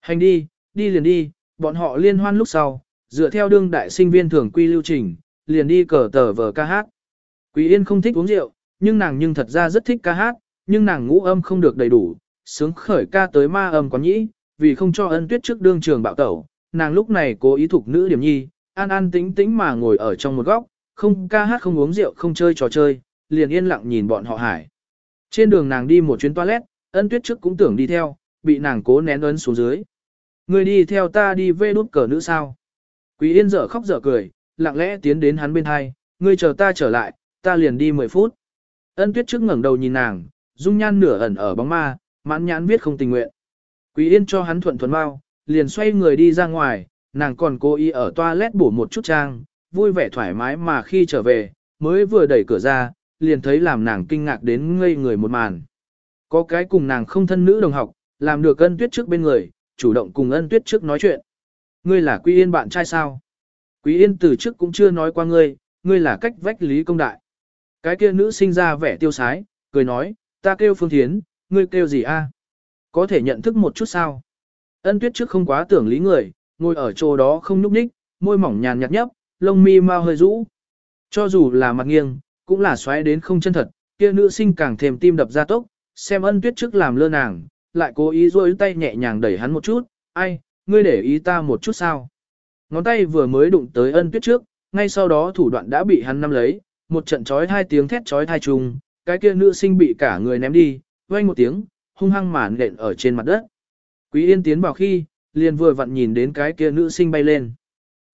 Hành đi, đi liền đi, bọn họ liên hoan lúc sau, dựa theo đương đại sinh viên thường quy lưu trình, liền đi cờ tờ vờ ca hát. Quý Yên không thích uống rượu, nhưng nàng nhưng thật ra rất thích ca hát, nhưng nàng ngũ âm không được đầy đủ, sướng khởi ca tới ma âm quán nhĩ, vì không cho ân tuyết trước đương trường bạo tẩu, nàng lúc này cố ý thuộc nữ điểm nhi, an an tĩnh tĩnh mà ngồi ở trong một góc, không ca hát không uống rượu không chơi trò chơi, liền yên lặng nhìn bọn họ hải. Trên đường nàng đi một chuyến toilet, ân tuyết trước cũng tưởng đi theo, bị nàng cố nén ấn xuống dưới. người đi theo ta đi vê đút cờ nữ sao? Quý Yên dở khóc dở cười, lặng lẽ tiến đến hắn bên hai, ngươi chờ ta trở lại, ta liền đi 10 phút. Ân tuyết trước ngẩng đầu nhìn nàng, dung nhan nửa ẩn ở bóng ma, mãn nhãn viết không tình nguyện. Quý Yên cho hắn thuận thuần bao, liền xoay người đi ra ngoài, nàng còn cố ý ở toilet bổ một chút trang, vui vẻ thoải mái mà khi trở về, mới vừa đẩy cửa ra, liền thấy làm nàng kinh ngạc đến ngây người một màn. Có cái cùng nàng không thân nữ đồng học, làm được ân tuyết trước bên người, chủ động cùng ân tuyết trước nói chuyện. Ngươi là Quý Yên bạn trai sao? Quý Yên từ trước cũng chưa nói qua ngươi, ngươi là cách vách lý công đại. Cái kia nữ sinh ra vẻ tiêu sái, cười nói, ta kêu Phương Thiến, ngươi kêu gì a? Có thể nhận thức một chút sao? Ân tuyết trước không quá tưởng lý người, ngồi ở chỗ đó không nhúc nhích, môi mỏng nhàn nhạt nhấp, lông mi mau hơi rũ. Cho dù là mặt nghiêng, cũng là xoáy đến không chân thật, kia nữ sinh càng thêm tim đập ra tốc, xem ân tuyết trước làm lơ nàng, lại cố ý rôi tay nhẹ nhàng đẩy hắn một chút, ai, ngươi để ý ta một chút sao? Ngón tay vừa mới đụng tới ân tuyết trước, ngay sau đó thủ đoạn đã bị hắn nắm lấy, một trận chói hai tiếng thét chói thai trùng, cái kia nữ sinh bị cả người ném đi, vang một tiếng, hung hăng màn lện ở trên mặt đất. Quý Yên tiến vào khi, liền vừa vặn nhìn đến cái kia nữ sinh bay lên.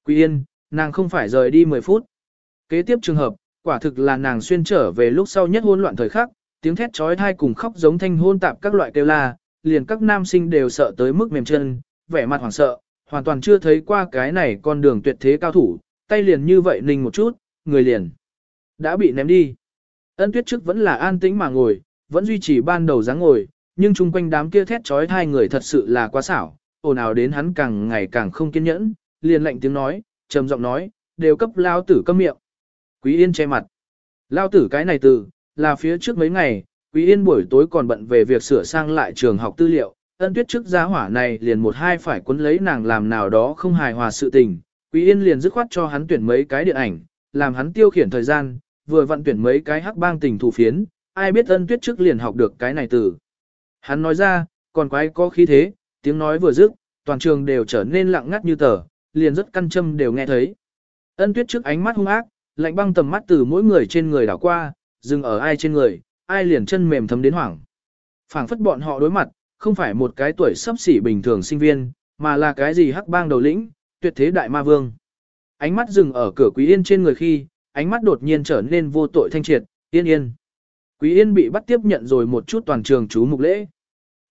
Quý Yên, nàng không phải rời đi 10 phút. Kế tiếp trường hợp, quả thực là nàng xuyên trở về lúc sau nhất hỗn loạn thời khắc, tiếng thét chói tai cùng khóc giống thanh hôn tạp các loại kêu la, liền các nam sinh đều sợ tới mức mềm chân, vẻ mặt hoảng sợ, hoàn toàn chưa thấy qua cái này con đường tuyệt thế cao thủ, tay liền như vậy ninh một chút, người liền đã bị ném đi. Ân tuyết trước vẫn là an tĩnh mà ngồi, vẫn duy trì ban đầu dáng ngồi, nhưng chung quanh đám kia thét chói hai người thật sự là quá xảo, ồn ào đến hắn càng ngày càng không kiên nhẫn, liền lạnh tiếng nói, trầm giọng nói, đều cấp lao tử câm miệng. Quý Yên che mặt. Lao tử cái này từ, là phía trước mấy ngày, Quý Yên buổi tối còn bận về việc sửa sang lại trường học tư liệu, ân tuyết trước giá hỏa này liền một hai phải cuốn lấy nàng làm nào đó không hài hòa sự tình. Quý Yên liền dứt khoát cho hắn tuyển mấy cái điện ảnh, làm hắn tiêu khiển thời gian, vừa vận tuyển mấy cái hắc bang tình thủ phiến, ai biết ân tuyết trước liền học được cái này từ. Hắn nói ra, còn quái có khí thế, tiếng nói vừa dứt, toàn trường đều trở nên lặng ngắt như tờ, liền rất căn châm đều nghe thấy. Ân tuyết trước ánh mắt hung ác, lạnh băng tầm mắt từ mỗi người trên người đảo qua, dừng ở ai trên người, ai liền chân mềm thấm đến hoảng. phảng phất bọn họ đối mặt, không phải một cái tuổi sắp xỉ bình thường sinh viên, mà là cái gì hắc bang đầu lĩnh, tuyệt thế đại ma vương. Ánh mắt dừng ở cửa quý yên trên người khi, ánh mắt đột nhiên trở nên vô tội thanh triệt, yên yên. Quý yên bị bắt tiếp nhận rồi một chút toàn trường chú mục lễ.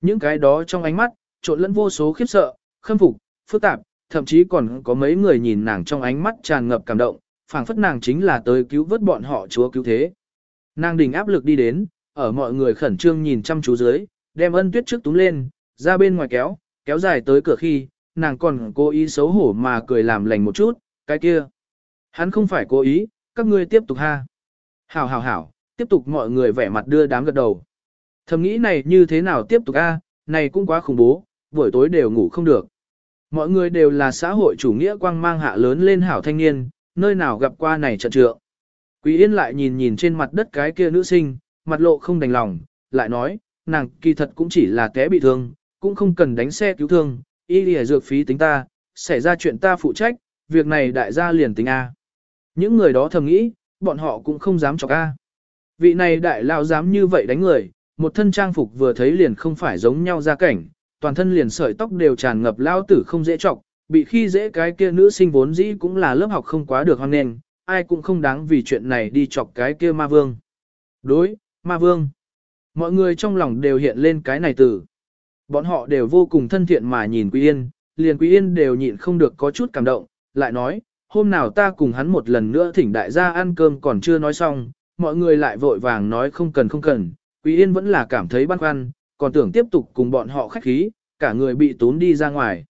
Những cái đó trong ánh mắt, trộn lẫn vô số khiếp sợ, khâm phục, phức tạp, thậm chí còn có mấy người nhìn nàng trong ánh mắt tràn ngập cảm động, phảng phất nàng chính là tới cứu vớt bọn họ chúa cứu thế. Nàng đình áp lực đi đến, ở mọi người khẩn trương nhìn chăm chú dưới, đem ân tuyết trước túm lên, ra bên ngoài kéo, kéo dài tới cửa khi, nàng còn cố ý xấu hổ mà cười làm lành một chút, cái kia. Hắn không phải cố ý, các ngươi tiếp tục ha. Hảo hảo hảo, tiếp tục mọi người vẻ mặt đưa đám gật đầu. Thầm nghĩ này như thế nào tiếp tục a? này cũng quá khủng bố, buổi tối đều ngủ không được. Mọi người đều là xã hội chủ nghĩa quang mang hạ lớn lên hảo thanh niên, nơi nào gặp qua này trận trượng. Quý Yên lại nhìn nhìn trên mặt đất cái kia nữ sinh, mặt lộ không đành lòng, lại nói, nàng kỳ thật cũng chỉ là té bị thương, cũng không cần đánh xe cứu thương, y lìa dược phí tính ta, xảy ra chuyện ta phụ trách, việc này đại gia liền tính A. Những người đó thầm nghĩ, bọn họ cũng không dám chọc A. Vị này đại lao dám như vậy đánh người, một thân trang phục vừa thấy liền không phải giống nhau ra cảnh, toàn thân liền sợi tóc đều tràn ngập lao tử không dễ chọc, bị khi dễ cái kia nữ sinh vốn dĩ cũng là lớp học không quá được hoan nghênh, ai cũng không đáng vì chuyện này đi chọc cái kia ma vương. Đối, ma vương. Mọi người trong lòng đều hiện lên cái này từ. Bọn họ đều vô cùng thân thiện mà nhìn Quý Yên, liền Quý Yên đều nhịn không được có chút cảm động, lại nói, hôm nào ta cùng hắn một lần nữa thỉnh đại gia ăn cơm còn chưa nói xong, mọi người lại vội vàng nói không cần không cần, Quý Yên vẫn là cảm thấy băn khoăn, còn tưởng tiếp tục cùng bọn họ khách khí, cả người bị tốn đi ra ngoài.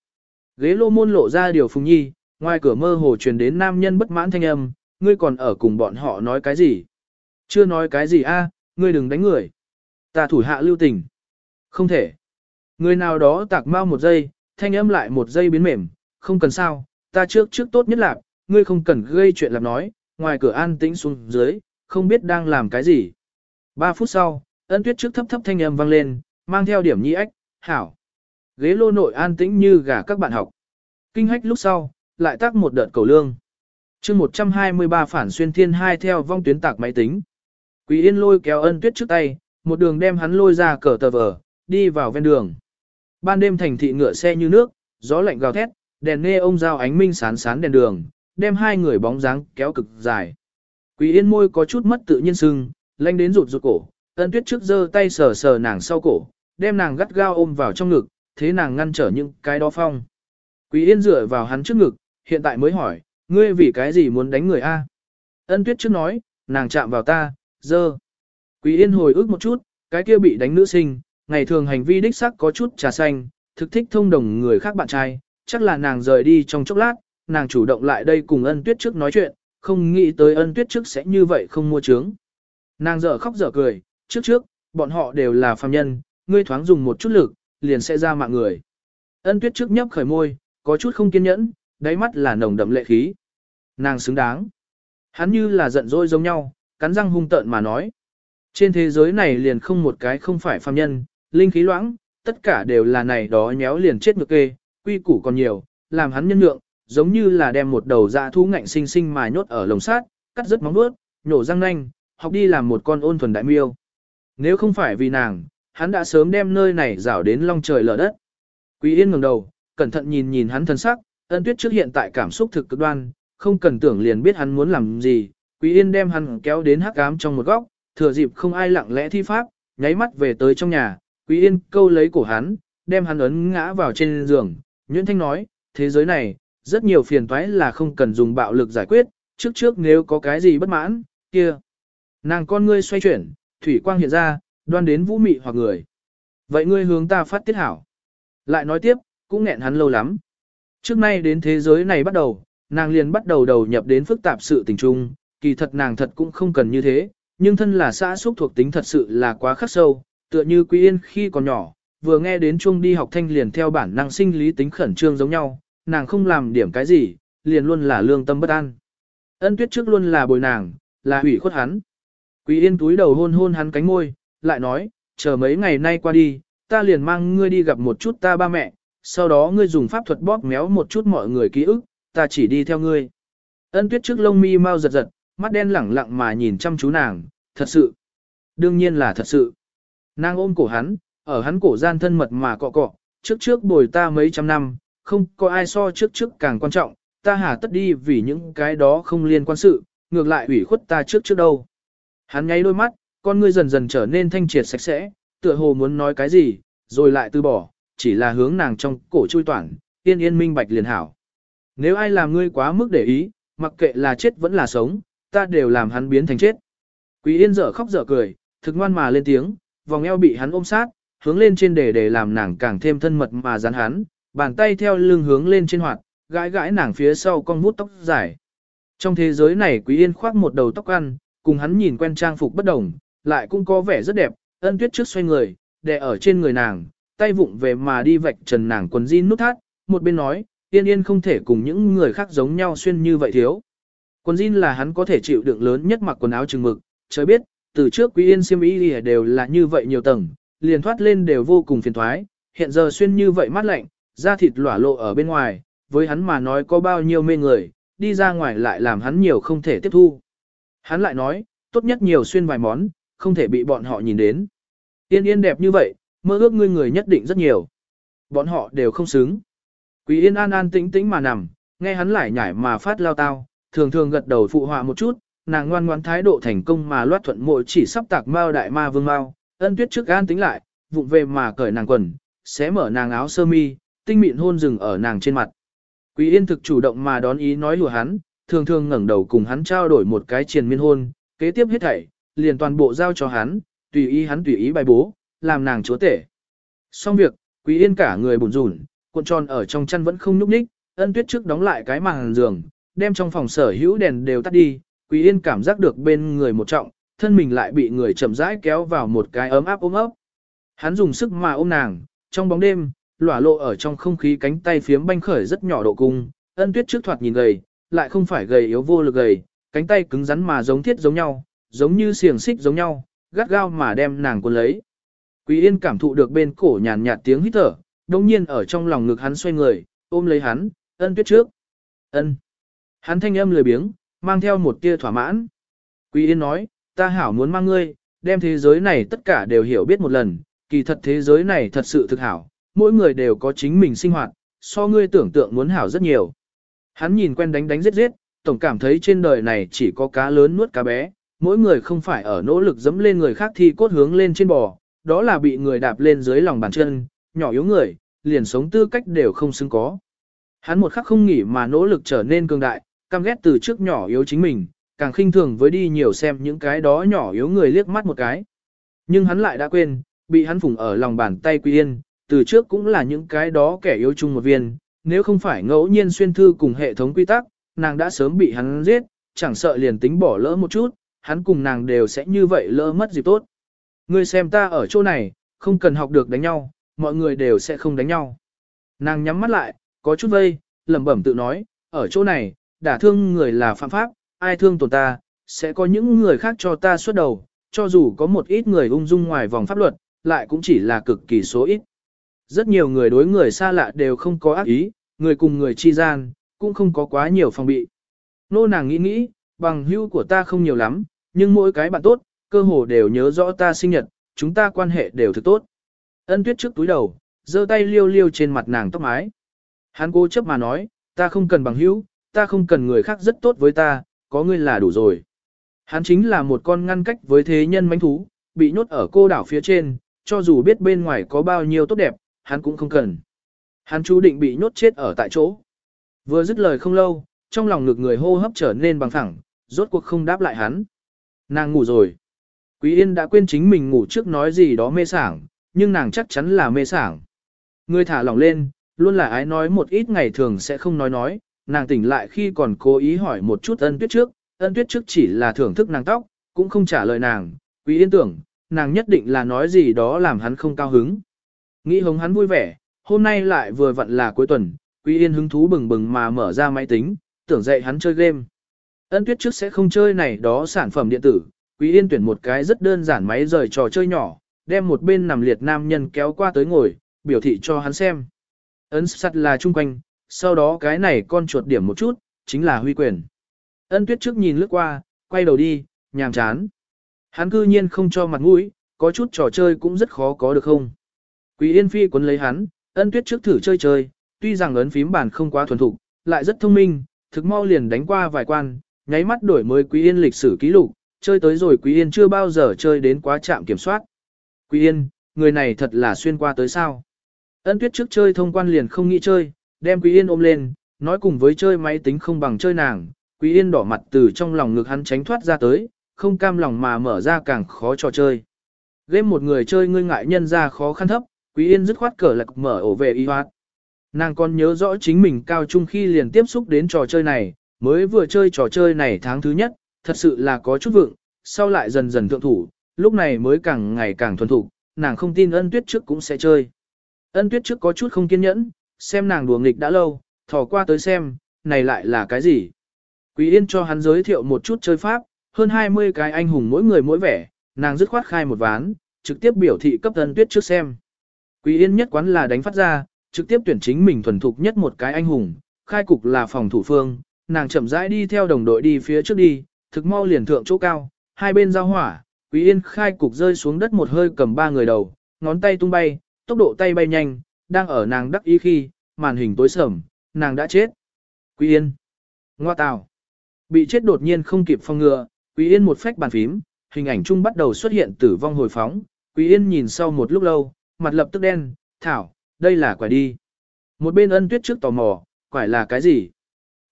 Ghế lô môn lộ ra điều phùng nhi, ngoài cửa mơ hồ truyền đến nam nhân bất mãn thanh âm, ngươi còn ở cùng bọn họ nói cái gì? Chưa nói cái gì a, ngươi đừng đánh người. Ta thủ hạ lưu tình. Không thể. Người nào đó tạc mau một giây, thanh âm lại một giây biến mềm, không cần sao, ta trước trước tốt nhất là, ngươi không cần gây chuyện làm nói, ngoài cửa an tĩnh xuống dưới, không biết đang làm cái gì. Ba phút sau, ân tuyết trước thấp thấp thanh âm vang lên, mang theo điểm nhi ếch, hảo. Ghế lô nội an tĩnh như gà các bạn học. Kinh hách lúc sau, lại tác một đợt cầu lương. chương 123 phản xuyên thiên hai theo vong tuyến tạc máy tính. Quý yên lôi kéo ân tuyết trước tay, một đường đem hắn lôi ra cờ tờ vờ, đi vào ven đường. Ban đêm thành thị ngựa xe như nước, gió lạnh gào thét, đèn nghe ông giao ánh minh sán sán đèn đường, đem hai người bóng dáng kéo cực dài. Quý Yên môi có chút mất tự nhiên sưng, lanh đến rụt rụt cổ, ân tuyết trước giơ tay sờ sờ nàng sau cổ, đem nàng gắt gao ôm vào trong ngực, thế nàng ngăn trở những cái đó phong. Quý Yên dựa vào hắn trước ngực, hiện tại mới hỏi, ngươi vì cái gì muốn đánh người a? Ân tuyết trước nói, nàng chạm vào ta, dơ. Quý Yên hồi ức một chút, cái kia bị đánh nữ sinh, ngày thường hành vi đích sắc có chút trà xanh, thực thích thông đồng người khác bạn trai, chắc là nàng rời đi trong chốc lát, nàng chủ động lại đây cùng ân tuyết trước nói chuyện, không nghĩ tới ân tuyết trước sẽ như vậy không mua trướng. Nàng dở khóc dở cười, trước trước, bọn họ đều là phàm nhân, ngươi thoáng dùng một chút lực, liền sẽ ra mạng người. Ân tuyết trước nhấp khởi môi, có chút không kiên nhẫn, đáy mắt là nồng đậm lệ khí. Nàng xứng đáng. Hắn như là giận dỗi giống nhau, cắn răng hung tợn mà nói. Trên thế giới này liền không một cái không phải phàm nhân, linh khí loãng, tất cả đều là này đó nhéo liền chết ngược kê, quy củ còn nhiều, làm hắn nhân lượng, giống như là đem một đầu dạ thú ngạnh sinh sinh mà nhốt ở lồng sát, cắt rất móng vuốt, nhổ răng nanh, học đi làm một con ôn thuần đại miêu. Nếu không phải vì nàng, hắn đã sớm đem nơi này rảo đến long trời lở đất. Quý Yên ngẩng đầu, cẩn thận nhìn nhìn hắn thân sắc, ân tuyết trước hiện tại cảm xúc thực cực đoan, không cần tưởng liền biết hắn muốn làm gì. Quý Yên đem hắn kéo đến hắc ám trong một góc, thừa dịp không ai lặng lẽ thi pháp, nháy mắt về tới trong nhà, Quý Yên câu lấy cổ hắn, đem hắn ấn ngã vào trên giường. Nguyễn Thanh nói, thế giới này, rất nhiều phiền toái là không cần dùng bạo lực giải quyết, trước trước nếu có cái gì bất mãn, kia. Nàng con ngươi xoay chuyển, thủy quang hiện ra, đoan đến vũ mị hoặc người. Vậy ngươi hướng ta phát tiết hảo. Lại nói tiếp, cũng nghẹn hắn lâu lắm. Trước nay đến thế giới này bắt đầu, nàng liền bắt đầu đầu nhập đến phức tạp sự tình trung, kỳ thật nàng thật cũng không cần như thế, nhưng thân là xã xúc thuộc tính thật sự là quá khắc sâu, tựa như Quý Yên khi còn nhỏ, vừa nghe đến chuông đi học thanh liền theo bản năng sinh lý tính khẩn trương giống nhau, nàng không làm điểm cái gì, liền luôn là lương tâm bất an. Ân tuyết trước luôn là bồi nàng, là hủy khuất hắn. Quý Yên túi đầu hôn hôn hắn cánh môi, lại nói, chờ mấy ngày nay qua đi, ta liền mang ngươi đi gặp một chút ta ba mẹ, sau đó ngươi dùng pháp thuật bóp méo một chút mọi người ký ức, ta chỉ đi theo ngươi. Ân tuyết trước lông mi mau giật giật, mắt đen lẳng lặng mà nhìn chăm chú nàng, thật sự. Đương nhiên là thật sự. Nàng ôm cổ hắn, ở hắn cổ gian thân mật mà cọ cọ, trước trước bồi ta mấy trăm năm, không có ai so trước trước càng quan trọng, ta hà tất đi vì những cái đó không liên quan sự, ngược lại ủy khuất ta trước trước đâu. Hắn nháy đôi mắt, con ngươi dần dần trở nên thanh triệt sạch sẽ, tựa hồ muốn nói cái gì, rồi lại từ bỏ, chỉ là hướng nàng trong cổ chui toàn yên yên minh bạch liền hảo. Nếu ai làm ngươi quá mức để ý, mặc kệ là chết vẫn là sống, ta đều làm hắn biến thành chết. Quý yên dở khóc dở cười, thực ngoan mà lên tiếng, vòng eo bị hắn ôm sát, hướng lên trên để để làm nàng càng thêm thân mật mà dán hắn, bàn tay theo lưng hướng lên trên hoạt, gãi gãi nàng phía sau con vút tóc dài. Trong thế giới này Quý Yên khoác một đầu tóc ăn, cùng hắn nhìn quen trang phục bất đồng, lại cũng có vẻ rất đẹp, ân tuyết trước xoay người, đè ở trên người nàng, tay vụng về mà đi vạch trần nàng quần jean nút thắt, một bên nói, Yên Yên không thể cùng những người khác giống nhau xuyên như vậy thiếu. Quần jean là hắn có thể chịu đựng lớn nhất mặc quần áo chừng mực, trời biết, từ trước Quý Yên xiêm y đều là như vậy nhiều tầng, liền thoát lên đều vô cùng phiền thoái, hiện giờ xuyên như vậy mát lạnh, da thịt lỏa lộ ở bên ngoài, với hắn mà nói có bao nhiêu mê người, đi ra ngoài lại làm hắn nhiều không thể tiếp thu. Hắn lại nói, tốt nhất nhiều xuyên vài món, không thể bị bọn họ nhìn đến. Yên yên đẹp như vậy, mơ ước ngươi người nhất định rất nhiều. Bọn họ đều không xứng. Quý yên an an tĩnh tĩnh mà nằm, nghe hắn lại nhảy mà phát lao tao, thường thường gật đầu phụ họa một chút, nàng ngoan ngoãn thái độ thành công mà loát thuận mội chỉ sắp tạc mao đại ma vương mao, ân tuyết trước an tính lại, vụng về mà cởi nàng quần, xé mở nàng áo sơ mi, tinh mịn hôn rừng ở nàng trên mặt. Quý yên thực chủ động mà đón ý nói lùa hắn, thường thường ngẩng đầu cùng hắn trao đổi một cái triền miên hôn, kế tiếp hết thảy, liền toàn bộ giao cho hắn, tùy ý hắn tùy ý bài bố, làm nàng chúa tể. Xong việc, Quý Yên cả người bùn rủn, cuộn tròn ở trong chăn vẫn không nhúc nhích, ân tuyết trước đóng lại cái màn giường, đem trong phòng sở hữu đèn đều tắt đi, Quý Yên cảm giác được bên người một trọng, thân mình lại bị người chậm rãi kéo vào một cái ấm áp ôm ấp. Hắn dùng sức mà ôm nàng, trong bóng đêm, lỏa lộ ở trong không khí cánh tay phiếm banh khởi rất nhỏ độ cung, ân tuyết trước thoạt nhìn gầy, lại không phải gầy yếu vô lực gầy, cánh tay cứng rắn mà giống thiết giống nhau, giống như xiềng xích giống nhau, gắt gao mà đem nàng cuốn lấy. Quý Yên cảm thụ được bên cổ nhàn nhạt tiếng hít thở, đồng nhiên ở trong lòng ngực hắn xoay người, ôm lấy hắn, ân tuyết trước. Ân. Hắn thanh âm lười biếng, mang theo một tia thỏa mãn. Quý Yên nói, ta hảo muốn mang ngươi, đem thế giới này tất cả đều hiểu biết một lần, kỳ thật thế giới này thật sự thực hảo, mỗi người đều có chính mình sinh hoạt, so ngươi tưởng tượng muốn hảo rất nhiều. Hắn nhìn quen đánh đánh giết giết, tổng cảm thấy trên đời này chỉ có cá lớn nuốt cá bé, mỗi người không phải ở nỗ lực dẫm lên người khác thì cốt hướng lên trên bò, đó là bị người đạp lên dưới lòng bàn chân, nhỏ yếu người, liền sống tư cách đều không xứng có. Hắn một khắc không nghỉ mà nỗ lực trở nên cường đại, căm ghét từ trước nhỏ yếu chính mình, càng khinh thường với đi nhiều xem những cái đó nhỏ yếu người liếc mắt một cái. Nhưng hắn lại đã quên, bị hắn phủng ở lòng bàn tay quy Yên, từ trước cũng là những cái đó kẻ yếu chung một viên, nếu không phải ngẫu nhiên xuyên thư cùng hệ thống quy tắc, nàng đã sớm bị hắn giết, chẳng sợ liền tính bỏ lỡ một chút, hắn cùng nàng đều sẽ như vậy lỡ mất dịp tốt. Ngươi xem ta ở chỗ này, không cần học được đánh nhau, mọi người đều sẽ không đánh nhau. Nàng nhắm mắt lại, có chút vây, lẩm bẩm tự nói, ở chỗ này, đả thương người là phạm pháp, ai thương tổn ta, sẽ có những người khác cho ta xuất đầu, cho dù có một ít người ung dung ngoài vòng pháp luật, lại cũng chỉ là cực kỳ số ít. Rất nhiều người đối người xa lạ đều không có ác ý, người cùng người chi gian, cũng không có quá nhiều phòng bị. Nô nàng nghĩ nghĩ, bằng hữu của ta không nhiều lắm, nhưng mỗi cái bạn tốt, cơ hồ đều nhớ rõ ta sinh nhật, chúng ta quan hệ đều thực tốt. Ân tuyết trước túi đầu, giơ tay liêu liêu trên mặt nàng tóc mái. Hắn cố chấp mà nói, ta không cần bằng hữu, ta không cần người khác rất tốt với ta, có ngươi là đủ rồi. Hắn chính là một con ngăn cách với thế nhân mánh thú, bị nhốt ở cô đảo phía trên, cho dù biết bên ngoài có bao nhiêu tốt đẹp, hắn cũng không cần. Hắn chú định bị nhốt chết ở tại chỗ. Vừa dứt lời không lâu, trong lòng ngực người hô hấp trở nên bằng phẳng, rốt cuộc không đáp lại hắn. Nàng ngủ rồi. Quý Yên đã quên chính mình ngủ trước nói gì đó mê sảng, nhưng nàng chắc chắn là mê sảng. Người thả lỏng lên, luôn là ái nói một ít ngày thường sẽ không nói nói, nàng tỉnh lại khi còn cố ý hỏi một chút ân tuyết trước, ân tuyết trước chỉ là thưởng thức nàng tóc, cũng không trả lời nàng, quý yên tưởng, nàng nhất định là nói gì đó làm hắn không cao hứng. Nghĩ hống hắn vui vẻ, hôm nay lại vừa vặn là cuối tuần, quý yên hứng thú bừng bừng mà mở ra máy tính, tưởng dạy hắn chơi game. Ân tuyết trước sẽ không chơi này đó sản phẩm điện tử, quý yên tuyển một cái rất đơn giản máy rời trò chơi nhỏ, đem một bên nằm liệt nam nhân kéo qua tới ngồi, biểu thị cho hắn xem. Ấn sắt là chung quanh, sau đó cái này con chuột điểm một chút, chính là huy quyền. Ân tuyết trước nhìn lướt qua, quay đầu đi, nhàm chán. Hắn cư nhiên không cho mặt mũi, có chút trò chơi cũng rất khó có được không. Quý Yên Phi quấn lấy hắn, ân tuyết trước thử chơi chơi, tuy rằng ấn phím bàn không quá thuần thục, lại rất thông minh, thực mau liền đánh qua vài quan, nháy mắt đổi mới Quý Yên lịch sử ký lục, chơi tới rồi Quý Yên chưa bao giờ chơi đến quá trạm kiểm soát. Quý Yên, người này thật là xuyên qua tới sao. Ân tuyết trước chơi thông quan liền không nghĩ chơi, đem Quý Yên ôm lên, nói cùng với chơi máy tính không bằng chơi nàng. Quý Yên đỏ mặt từ trong lòng ngực hắn tránh thoát ra tới, không cam lòng mà mở ra càng khó trò chơi. Game một người chơi ngươi ngại nhân ra khó khăn thấp, Quý Yên dứt khoát cờ lạc mở ổ về y hoạt. Nàng còn nhớ rõ chính mình cao trung khi liền tiếp xúc đến trò chơi này, mới vừa chơi trò chơi này tháng thứ nhất, thật sự là có chút vượng, sau lại dần dần thượng thủ, lúc này mới càng ngày càng thuần thủ, nàng không tin ân tuyết trước cũng sẽ chơi. Ân tuyết trước có chút không kiên nhẫn, xem nàng đùa nghịch đã lâu, thò qua tới xem, này lại là cái gì. Quý Yên cho hắn giới thiệu một chút chơi pháp, hơn 20 cái anh hùng mỗi người mỗi vẻ, nàng dứt khoát khai một ván, trực tiếp biểu thị cấp ân tuyết trước xem. Quý Yên nhất quán là đánh phát ra, trực tiếp tuyển chính mình thuần thục nhất một cái anh hùng, khai cục là phòng thủ phương, nàng chậm rãi đi theo đồng đội đi phía trước đi, thực mau liền thượng chỗ cao, hai bên giao hỏa, Quý Yên khai cục rơi xuống đất một hơi cầm ba người đầu, ngón tay tung bay, tốc độ tay bay nhanh, đang ở nàng đắc ý khi, màn hình tối sầm, nàng đã chết. Quý Yên. Ngoa tào. Bị chết đột nhiên không kịp phong ngừa, Quý Yên một phách bàn phím, hình ảnh chung bắt đầu xuất hiện tử vong hồi phóng. Quý Yên nhìn sau một lúc lâu, mặt lập tức đen, thảo, đây là quả đi. Một bên ân tuyết trước tò mò, quải là cái gì?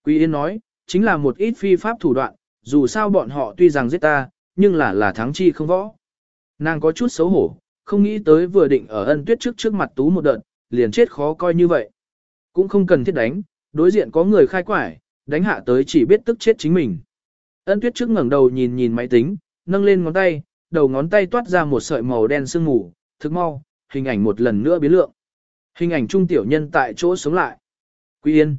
Quý Yên nói, chính là một ít phi pháp thủ đoạn, dù sao bọn họ tuy rằng giết ta, nhưng là là thắng chi không võ. Nàng có chút xấu hổ, không nghĩ tới vừa định ở ân tuyết trước trước mặt tú một đợt, liền chết khó coi như vậy. Cũng không cần thiết đánh, đối diện có người khai quải, đánh hạ tới chỉ biết tức chết chính mình. Ân tuyết trước ngẩng đầu nhìn nhìn máy tính, nâng lên ngón tay, đầu ngón tay toát ra một sợi màu đen sương mù, thực mau, hình ảnh một lần nữa biến lượng. Hình ảnh trung tiểu nhân tại chỗ sống lại. Quý yên.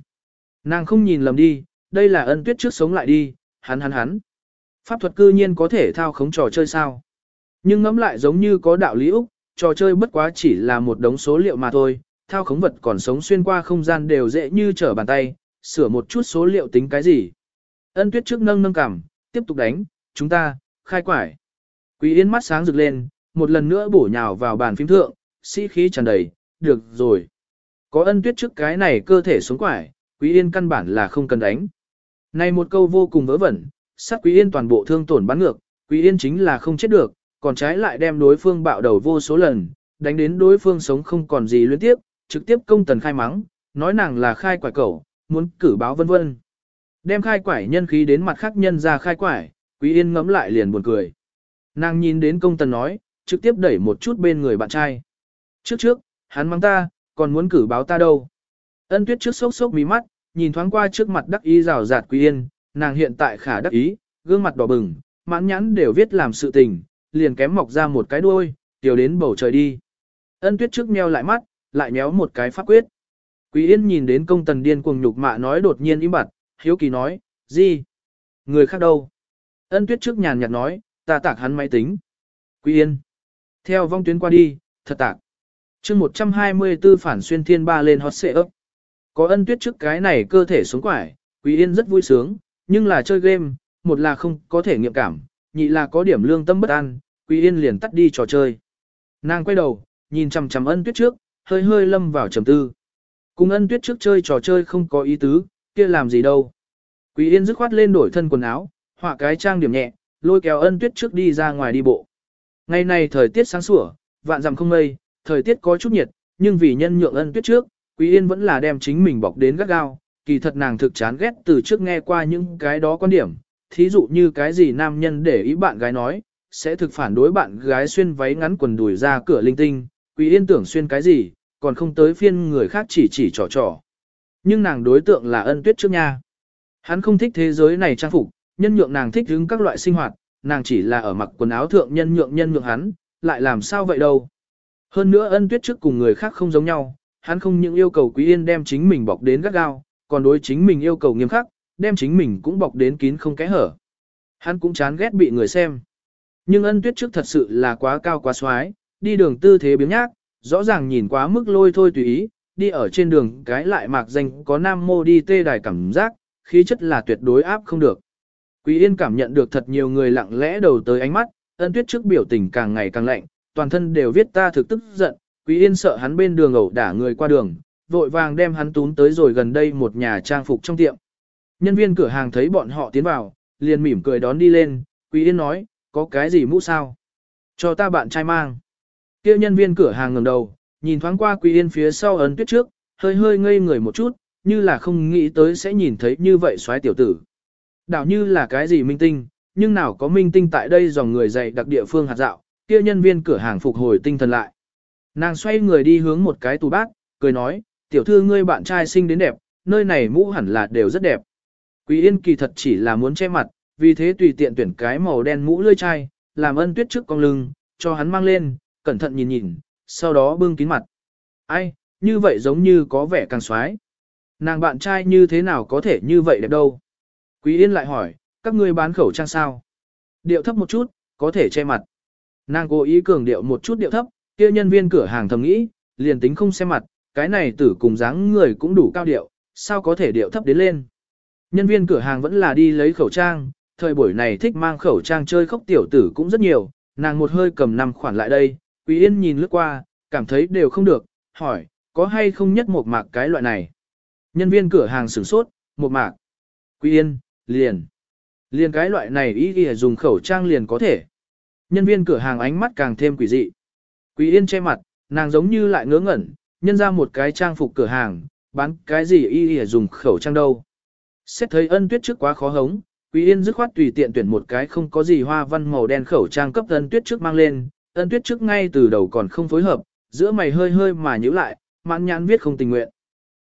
Nàng không nhìn lầm đi, đây là ân tuyết trước sống lại đi, hắn hắn hắn. Pháp thuật cư nhiên có thể thao khống trò chơi sao. Nhưng ngẫm lại giống như có đạo lý Úc, trò chơi bất quá chỉ là một đống số liệu mà thôi, thao khống vật còn sống xuyên qua không gian đều dễ như trở bàn tay, sửa một chút số liệu tính cái gì. Ân tuyết trước nâng nâng cảm, tiếp tục đánh, chúng ta, khai quải. Quý yên mắt sáng rực lên, một lần nữa bổ nhào vào bàn phím thượng, sĩ khí tràn đầy, được rồi. Có ân tuyết trước cái này cơ thể sống quải, Quý Yên căn bản là không cần đánh. Này một câu vô cùng vớ vẩn, sát Quý Yên toàn bộ thương tổn bắn ngược, Quý Yên chính là không chết được, còn trái lại đem đối phương bạo đầu vô số lần, đánh đến đối phương sống không còn gì luyến tiếp, trực tiếp công tần khai mắng, nói nàng là khai quải cẩu, muốn cử báo vân vân. Đem khai quải nhân khí đến mặt khác nhân ra khai quải, Quý Yên ngẫm lại liền buồn cười. Nàng nhìn đến công tần nói, trực tiếp đẩy một chút bên người bạn trai. Trước trước, hắn mắng ta, còn muốn cử báo ta đâu. Ân tuyết trước sốc sốc mí mắt, nhìn thoáng qua trước mặt đắc ý rào rạt Quý Yên, nàng hiện tại khả đắc ý, gương mặt đỏ bừng, mãn nhãn đều viết làm sự tình, liền kém mọc ra một cái đuôi, tiểu đến bầu trời đi. Ân tuyết trước meo lại mắt, lại nhéo một cái pháp quyết. Quý Yên nhìn đến công tần điên cuồng nhục mạ nói đột nhiên im bặt, hiếu kỳ nói, gì? Người khác đâu? Ân tuyết trước nhàn nhạt nói, ta tạc hắn máy tính. Quý Yên. Theo vong tuyến qua đi, thật tạc. chương 124 phản xuyên thiên ba lên hot xệ ấp. Có ân tuyết trước cái này cơ thể sống quải, Quý Yên rất vui sướng, nhưng là chơi game, một là không có thể nghiệm cảm, nhị là có điểm lương tâm bất an, Quý Yên liền tắt đi trò chơi. Nàng quay đầu, nhìn chằm chằm ân tuyết trước, hơi hơi lâm vào trầm tư. Cùng ân tuyết trước chơi trò chơi không có ý tứ, kia làm gì đâu. Quý Yên dứt khoát lên đổi thân quần áo, họa cái trang điểm nhẹ, lôi kéo ân tuyết trước đi ra ngoài đi bộ. Ngày này thời tiết sáng sủa, vạn dặm không mây, thời tiết có chút nhiệt, nhưng vì nhân nhượng ân tuyết trước, Quý Yên vẫn là đem chính mình bọc đến gắt gao, kỳ thật nàng thực chán ghét từ trước nghe qua những cái đó quan điểm, thí dụ như cái gì nam nhân để ý bạn gái nói, sẽ thực phản đối bạn gái xuyên váy ngắn quần đùi ra cửa linh tinh, Quý Yên tưởng xuyên cái gì, còn không tới phiên người khác chỉ chỉ trò trò. Nhưng nàng đối tượng là ân tuyết trước nha. Hắn không thích thế giới này trang phục, nhân nhượng nàng thích hứng các loại sinh hoạt, nàng chỉ là ở mặc quần áo thượng nhân nhượng nhân nhượng hắn, lại làm sao vậy đâu. Hơn nữa ân tuyết trước cùng người khác không giống nhau, hắn không những yêu cầu Quý Yên đem chính mình bọc đến gắt gao, còn đối chính mình yêu cầu nghiêm khắc, đem chính mình cũng bọc đến kín không kẽ hở. Hắn cũng chán ghét bị người xem. Nhưng ân tuyết trước thật sự là quá cao quá xoái, đi đường tư thế biếng nhác, rõ ràng nhìn quá mức lôi thôi tùy ý, đi ở trên đường cái lại mạc danh có nam mô đi tê đài cảm giác, khí chất là tuyệt đối áp không được. Quý Yên cảm nhận được thật nhiều người lặng lẽ đầu tới ánh mắt, ân tuyết trước biểu tình càng ngày càng lạnh, toàn thân đều viết ta thực tức giận, Quý Yên sợ hắn bên đường ẩu đả người qua đường, vội vàng đem hắn tún tới rồi gần đây một nhà trang phục trong tiệm. Nhân viên cửa hàng thấy bọn họ tiến vào, liền mỉm cười đón đi lên, Quý Yên nói, có cái gì mũ sao? Cho ta bạn trai mang. Kêu nhân viên cửa hàng ngẩng đầu, nhìn thoáng qua Quý Yên phía sau ấn tuyết trước, hơi hơi ngây người một chút, như là không nghĩ tới sẽ nhìn thấy như vậy xoái tiểu tử. Đảo như là cái gì minh tinh, nhưng nào có minh tinh tại đây dòng người dạy đặc địa phương hạt dạo, kia nhân viên cửa hàng phục hồi tinh thần lại. Nàng xoay người đi hướng một cái tủ bát, cười nói, tiểu thư ngươi bạn trai xinh đến đẹp, nơi này mũ hẳn là đều rất đẹp. Quý Yên kỳ thật chỉ là muốn che mặt, vì thế tùy tiện tuyển cái màu đen mũ lươi chai, làm ân tuyết trước con lưng, cho hắn mang lên, cẩn thận nhìn nhìn, sau đó bưng kín mặt. Ai, như vậy giống như có vẻ càng xoái. Nàng bạn trai như thế nào có thể như vậy đẹp đâu? Quý Yên lại hỏi, các ngươi bán khẩu trang sao? Điệu thấp một chút, có thể che mặt. Nàng cố ý cường điệu một chút điệu thấp, kia nhân viên cửa hàng thầm nghĩ, liền tính không xem mặt, cái này tử cùng dáng người cũng đủ cao điệu, sao có thể điệu thấp đến lên. Nhân viên cửa hàng vẫn là đi lấy khẩu trang, thời buổi này thích mang khẩu trang chơi khóc tiểu tử cũng rất nhiều, nàng một hơi cầm năm khoản lại đây, Quý Yên nhìn lướt qua, cảm thấy đều không được, hỏi, có hay không nhất một mạc cái loại này. Nhân viên cửa hàng sửng sốt, một mạc. Quý Yên, liền. Liền cái loại này ý nghĩa dùng khẩu trang liền có thể. Nhân viên cửa hàng ánh mắt càng thêm quỷ dị. Quý Yên che mặt, nàng giống như lại ngớ ngẩn, nhân ra một cái trang phục cửa hàng, bán cái gì y y dùng khẩu trang đâu. Xét thấy ân tuyết trước quá khó hống, Quý Yên dứt khoát tùy tiện tuyển một cái không có gì hoa văn màu đen khẩu trang cấp ân tuyết trước mang lên, ân tuyết trước ngay từ đầu còn không phối hợp, giữa mày hơi hơi mà nhíu lại, mãn nhãn viết không tình nguyện.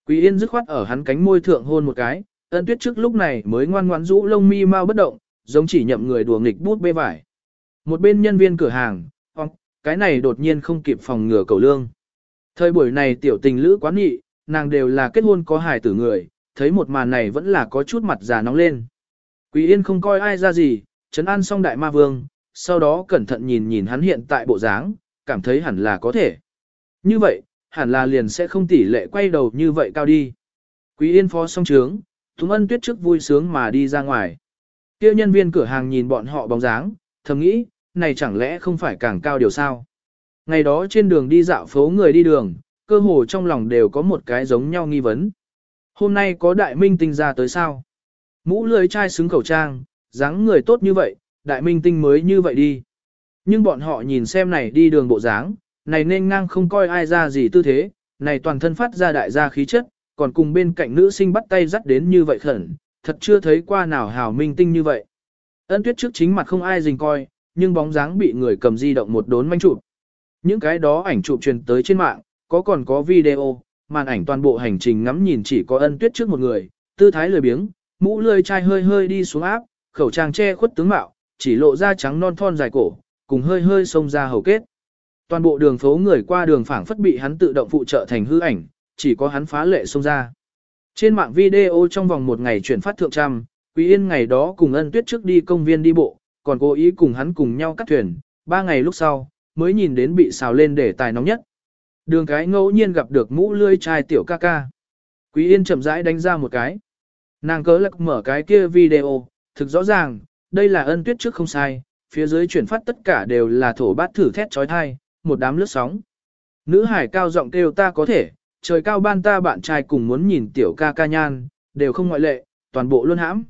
Quý Yên dứt khoát ở hắn cánh môi thượng hôn một cái, ân tuyết trước lúc này mới ngoan ngoãn rũ lông mi mau bất động, giống chỉ nhậm người đùa nghịch bút bê vải. Một bên nhân viên cửa hàng, cái này đột nhiên không kịp phòng ngừa cầu lương. Thời buổi này tiểu tình lữ quán nghị, nàng đều là kết hôn có hài tử người, thấy một màn này vẫn là có chút mặt già nóng lên. Quý Yên không coi ai ra gì, chấn an xong đại ma vương, sau đó cẩn thận nhìn nhìn hắn hiện tại bộ dáng, cảm thấy hẳn là có thể. Như vậy, hẳn là liền sẽ không tỷ lệ quay đầu như vậy cao đi. Quý Yên phó xong trướng, thúng Ân Tuyết trước vui sướng mà đi ra ngoài. Kêu nhân viên cửa hàng nhìn bọn họ bóng dáng, thầm nghĩ, này chẳng lẽ không phải càng cao điều sao? Ngày đó trên đường đi dạo phố người đi đường, cơ hồ trong lòng đều có một cái giống nhau nghi vấn. Hôm nay có đại minh tinh ra tới sao? Mũ lưới chai xứng khẩu trang, dáng người tốt như vậy, đại minh tinh mới như vậy đi. Nhưng bọn họ nhìn xem này đi đường bộ dáng, này nên ngang không coi ai ra gì tư thế, này toàn thân phát ra đại gia khí chất, còn cùng bên cạnh nữ sinh bắt tay dắt đến như vậy khẩn, thật chưa thấy qua nào hào minh tinh như vậy. Ân tuyết trước chính mặt không ai dình coi, nhưng bóng dáng bị người cầm di động một đốn manh chụp. Những cái đó ảnh chụp truyền tới trên mạng, có còn có video, màn ảnh toàn bộ hành trình ngắm nhìn chỉ có ân tuyết trước một người, tư thái lười biếng, mũ lười chai hơi hơi đi xuống áp, khẩu trang che khuất tướng mạo, chỉ lộ ra trắng non thon dài cổ, cùng hơi hơi xông ra hầu kết. Toàn bộ đường phố người qua đường phảng phất bị hắn tự động phụ trợ thành hư ảnh, chỉ có hắn phá lệ xông ra. Trên mạng video trong vòng một ngày chuyển phát thượng trăm, Quý Yên ngày đó cùng ân tuyết trước đi công viên đi bộ, còn cố ý cùng hắn cùng nhau cắt thuyền, ba ngày lúc sau, mới nhìn đến bị xào lên để tài nóng nhất. Đường cái ngẫu nhiên gặp được mũ lươi trai tiểu ca ca. Quý Yên chậm rãi đánh ra một cái. Nàng cớ lạc mở cái kia video, thực rõ ràng, đây là ân tuyết trước không sai, phía dưới chuyển phát tất cả đều là thổ bát thử thét trói thai, một đám lướt sóng. Nữ hải cao giọng kêu ta có thể, trời cao ban ta bạn trai cùng muốn nhìn tiểu ca ca nhan, đều không ngoại lệ, toàn bộ luôn hãm.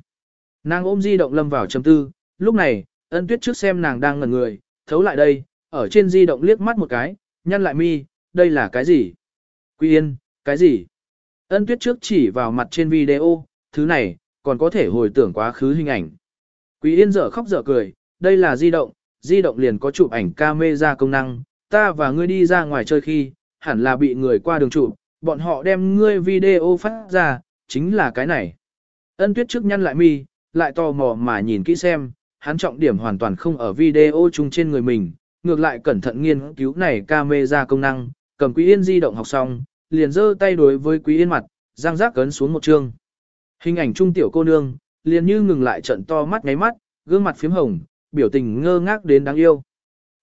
Nàng ôm di động lâm vào trầm tư, lúc này, ân tuyết trước xem nàng đang ngẩn người, thấu lại đây, ở trên di động liếc mắt một cái, nhăn lại mi, đây là cái gì? Quy yên, cái gì? Ân tuyết trước chỉ vào mặt trên video, thứ này, còn có thể hồi tưởng quá khứ hình ảnh. Quý yên dở khóc dở cười, đây là di động, di động liền có chụp ảnh camera công năng, ta và ngươi đi ra ngoài chơi khi, hẳn là bị người qua đường chụp, bọn họ đem ngươi video phát ra, chính là cái này. Ân tuyết trước nhăn lại mi, lại tò mò mà nhìn kỹ xem, hắn trọng điểm hoàn toàn không ở video chung trên người mình, ngược lại cẩn thận nghiên cứu này camera công năng, cầm Quý Yên di động học xong, liền giơ tay đối với Quý Yên mặt, giang rác cấn xuống một chương. Hình ảnh trung tiểu cô nương, liền như ngừng lại trận to mắt ngáy mắt, gương mặt phím hồng, biểu tình ngơ ngác đến đáng yêu.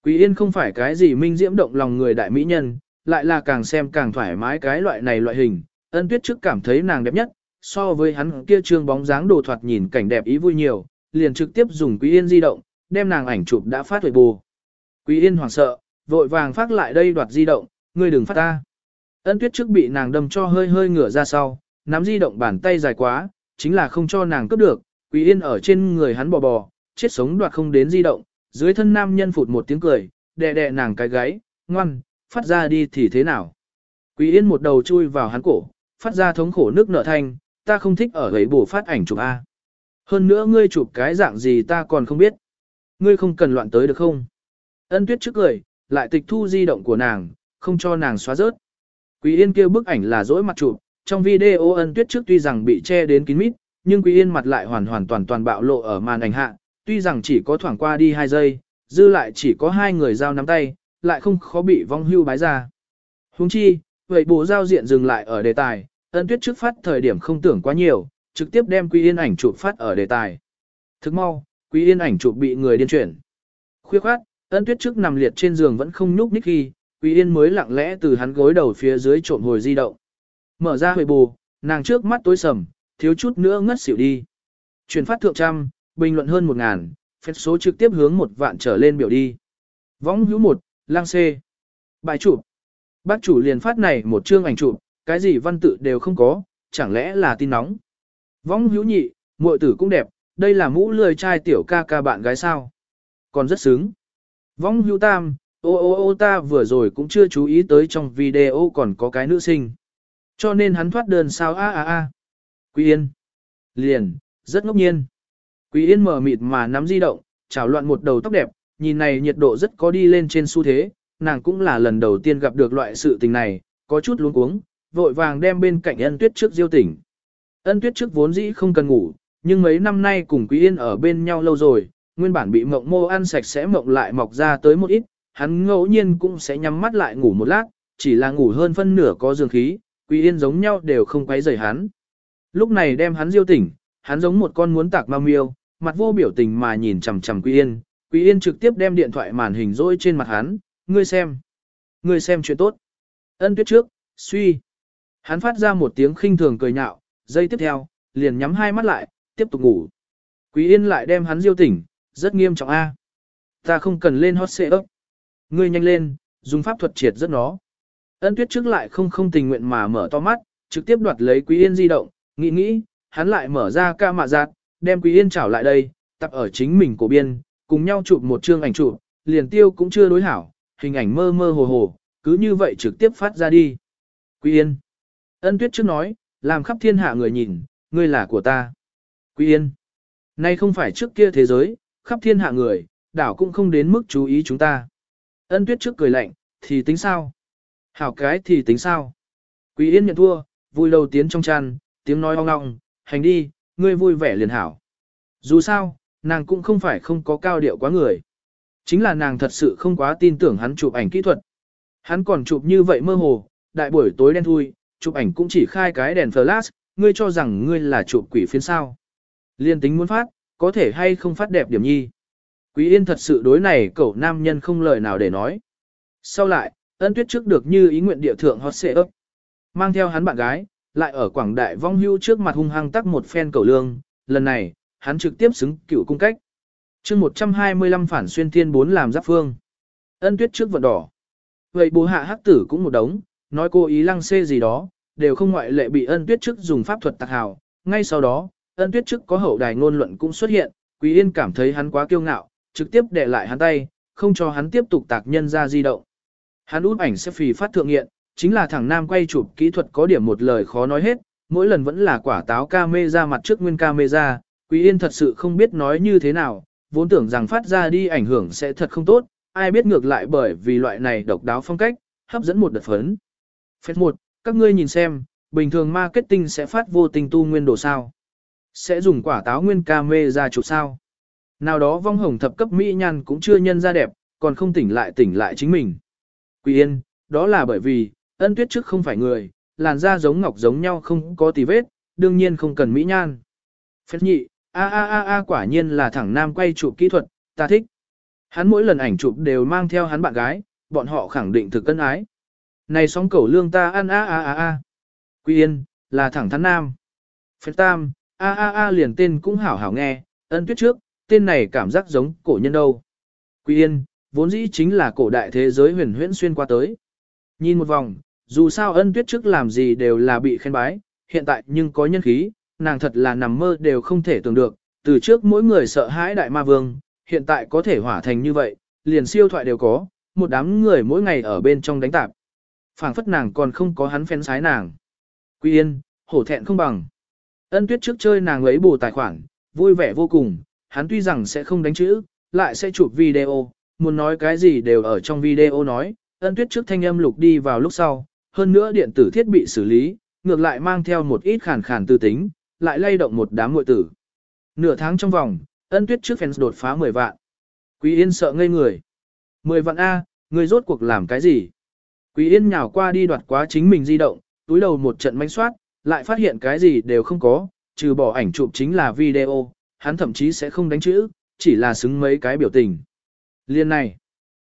Quý Yên không phải cái gì minh diễm động lòng người đại mỹ nhân, lại là càng xem càng thoải mái cái loại này loại hình, ân tuyết trước cảm thấy nàng đẹp nhất, so với hắn kia trương bóng dáng đồ thoạt nhìn cảnh đẹp ý vui nhiều, liền trực tiếp dùng Quý Yên di động, đem nàng ảnh chụp đã phát huệ bù. Quý Yên hoảng sợ, vội vàng phát lại đây đoạt di động, ngươi đừng phát ta. Ân tuyết trước bị nàng đâm cho hơi hơi ngửa ra sau, nắm di động bàn tay dài quá, chính là không cho nàng cướp được, Quý Yên ở trên người hắn bò bò, chết sống đoạt không đến di động, dưới thân nam nhân phụt một tiếng cười, đè đè nàng cái gáy, ngoan, phát ra đi thì thế nào. Quý Yên một đầu chui vào hắn cổ, phát ra thống khổ nước nở thanh, ta không thích ở ấy bổ phát ảnh chụp A. Hơn nữa ngươi chụp cái dạng gì ta còn không biết. Ngươi không cần loạn tới được không? Ân tuyết trước cười, lại tịch thu di động của nàng, không cho nàng xóa rớt. Quý Yên kêu bức ảnh là dỗi mặt chụp, trong video ân tuyết trước tuy rằng bị che đến kín mít, nhưng Quý Yên mặt lại hoàn hoàn toàn toàn bạo lộ ở màn ảnh hạ, tuy rằng chỉ có thoảng qua đi 2 giây, dư lại chỉ có hai người giao nắm tay, lại không khó bị vong hưu bái ra. Huống chi, vậy bộ giao diện dừng lại ở đề tài, ân tuyết trước phát thời điểm không tưởng quá nhiều, trực tiếp đem Quý Yên ảnh chụp phát ở đề tài. Thức mau, Quý Yên ảnh chụp bị người điên chuyển. Khuya khoát, ân tuyết trước nằm liệt trên giường vẫn không nhúc nhích khi, Quý Yên mới lặng lẽ từ hắn gối đầu phía dưới trộm hồi di động. Mở ra hồi bù, nàng trước mắt tối sầm, thiếu chút nữa ngất xỉu đi. Chuyển phát thượng trăm, bình luận hơn một ngàn, phép số trực tiếp hướng một vạn trở lên biểu đi. Võng hữu một, lang c Bài chụp. Bác chủ liền phát này một chương ảnh chụp, cái gì văn tự đều không có, chẳng lẽ là tin nóng. Võng hữu nhị, muội tử cũng đẹp, đây là mũ lười trai tiểu ca ca bạn gái sao. Còn rất sướng. Võng hữu tam, ô ô ô ta vừa rồi cũng chưa chú ý tới trong video còn có cái nữ sinh. Cho nên hắn thoát đơn sao a a a. Quý Yên. Liền, rất ngốc nhiên. Quý Yên mở mịt mà nắm di động, chảo loạn một đầu tóc đẹp, nhìn này nhiệt độ rất có đi lên trên xu thế, nàng cũng là lần đầu tiên gặp được loại sự tình này, có chút luống cuống, vội vàng đem bên cạnh ân tuyết trước diêu tỉnh. Ân tuyết trước vốn dĩ không cần ngủ, nhưng mấy năm nay cùng Quý Yên ở bên nhau lâu rồi, nguyên bản bị mộng mô ăn sạch sẽ mộng lại mọc ra tới một ít, hắn ngẫu nhiên cũng sẽ nhắm mắt lại ngủ một lát, chỉ là ngủ hơn phân nửa có dương khí, Quý Yên giống nhau đều không quấy rầy hắn. Lúc này đem hắn diêu tỉnh, hắn giống một con muốn tạc ma miêu, mặt vô biểu tình mà nhìn chằm chằm Quý Yên, Quý Yên trực tiếp đem điện thoại màn hình rỗi trên mặt hắn, ngươi xem. Ngươi xem chuyện tốt. Ân tuyết trước, suy. Hắn phát ra một tiếng khinh thường cười nhạo, giây tiếp theo, liền nhắm hai mắt lại, tiếp tục ngủ. Quý Yên lại đem hắn diêu tỉnh, rất nghiêm trọng a. Ta không cần lên hot xe ấp. Ngươi nhanh lên, dùng pháp thuật triệt rất nó. Ân tuyết trước lại không không tình nguyện mà mở to mắt, trực tiếp đoạt lấy Quý Yên di động, nghĩ nghĩ, hắn lại mở ra ca mạ giạt, đem Quý Yên trảo lại đây, tập ở chính mình cổ biên, cùng nhau chụp một chương ảnh chụp, liền tiêu cũng chưa đối hảo, hình ảnh mơ mơ hồ hồ, cứ như vậy trực tiếp phát ra đi. Quý Yên. Ân tuyết trước nói, làm khắp thiên hạ người nhìn, ngươi là của ta. Quý Yên. Nay không phải trước kia thế giới, khắp thiên hạ người, đảo cũng không đến mức chú ý chúng ta. Ân tuyết trước cười lạnh, thì tính sao? Hảo cái thì tính sao? Quý Yên nhận thua, vui đầu tiến trong chăn, tiếng nói ong ong, hành đi, ngươi vui vẻ liền hảo. Dù sao, nàng cũng không phải không có cao điệu quá người. Chính là nàng thật sự không quá tin tưởng hắn chụp ảnh kỹ thuật. Hắn còn chụp như vậy mơ hồ, đại buổi tối đen thui, chụp ảnh cũng chỉ khai cái đèn flash, ngươi cho rằng ngươi là chụp quỷ phiến sao. Liên tính muốn phát, có thể hay không phát đẹp điểm nhi. Quý Yên thật sự đối này cậu nam nhân không lời nào để nói. Sau lại, ân tuyết trước được như ý nguyện địa thượng hot xệ ấp. Mang theo hắn bạn gái, lại ở quảng đại vong hưu trước mặt hung hăng tắc một phen cầu lương, lần này, hắn trực tiếp xứng cựu cung cách. chương 125 phản xuyên thiên 4 làm giáp phương. Ân tuyết trước vận đỏ. Vậy bố hạ hắc tử cũng một đống, nói cô ý lăng xê gì đó, đều không ngoại lệ bị ân tuyết trước dùng pháp thuật tạc hào. Ngay sau đó, ân tuyết trước có hậu đài ngôn luận cũng xuất hiện, Quý Yên cảm thấy hắn quá kiêu ngạo, trực tiếp để lại hắn tay, không cho hắn tiếp tục tạc nhân ra di động. Hắn út ảnh sẽ phì phát thượng nghiện, chính là thằng nam quay chụp kỹ thuật có điểm một lời khó nói hết, mỗi lần vẫn là quả táo ca mê ra mặt trước nguyên ca mê ra, Quý Yên thật sự không biết nói như thế nào, vốn tưởng rằng phát ra đi ảnh hưởng sẽ thật không tốt, ai biết ngược lại bởi vì loại này độc đáo phong cách, hấp dẫn một đợt phấn. Phép 1, các ngươi nhìn xem, bình thường marketing sẽ phát vô tình tu nguyên đồ sao? Sẽ dùng quả táo nguyên ca mê ra chụp sao? Nào đó vong hồng thập cấp mỹ nhan cũng chưa nhân ra đẹp, còn không tỉnh lại tỉnh lại chính mình. Quý yên, đó là bởi vì, ân tuyết trước không phải người, làn da giống ngọc giống nhau không có tì vết, đương nhiên không cần mỹ nhan. Phép nhị, a a a a quả nhiên là thẳng nam quay chụp kỹ thuật, ta thích. Hắn mỗi lần ảnh chụp đều mang theo hắn bạn gái, bọn họ khẳng định thực cân ái. Này sóng cẩu lương ta ăn a a a a. Quý yên, là thẳng thắn nam. Phép tam, a a a liền tên cũng hảo hảo nghe, ân tuyết trước, tên này cảm giác giống cổ nhân đâu. Quý yên, vốn dĩ chính là cổ đại thế giới huyền huyễn xuyên qua tới. Nhìn một vòng, dù sao ân tuyết trước làm gì đều là bị khen bái, hiện tại nhưng có nhân khí, nàng thật là nằm mơ đều không thể tưởng được, từ trước mỗi người sợ hãi đại ma vương, hiện tại có thể hỏa thành như vậy, liền siêu thoại đều có, một đám người mỗi ngày ở bên trong đánh tạp phảng phất nàng còn không có hắn phén sái nàng. Quy yên, hổ thẹn không bằng. Ân tuyết trước chơi nàng ấy bù tài khoản, vui vẻ vô cùng, hắn tuy rằng sẽ không đánh chữ, lại sẽ chụp video, muốn nói cái gì đều ở trong video nói, ân tuyết trước thanh âm lục đi vào lúc sau, hơn nữa điện tử thiết bị xử lý, ngược lại mang theo một ít khàn khàn tư tính, lại lay động một đám muội tử. Nửa tháng trong vòng, ân tuyết trước fans đột phá 10 vạn. Quý Yên sợ ngây người. 10 vạn A, người rốt cuộc làm cái gì? Quý Yên nhào qua đi đoạt quá chính mình di động, túi đầu một trận manh soát, lại phát hiện cái gì đều không có, trừ bỏ ảnh chụp chính là video, hắn thậm chí sẽ không đánh chữ, chỉ là xứng mấy cái biểu tình. Liên này,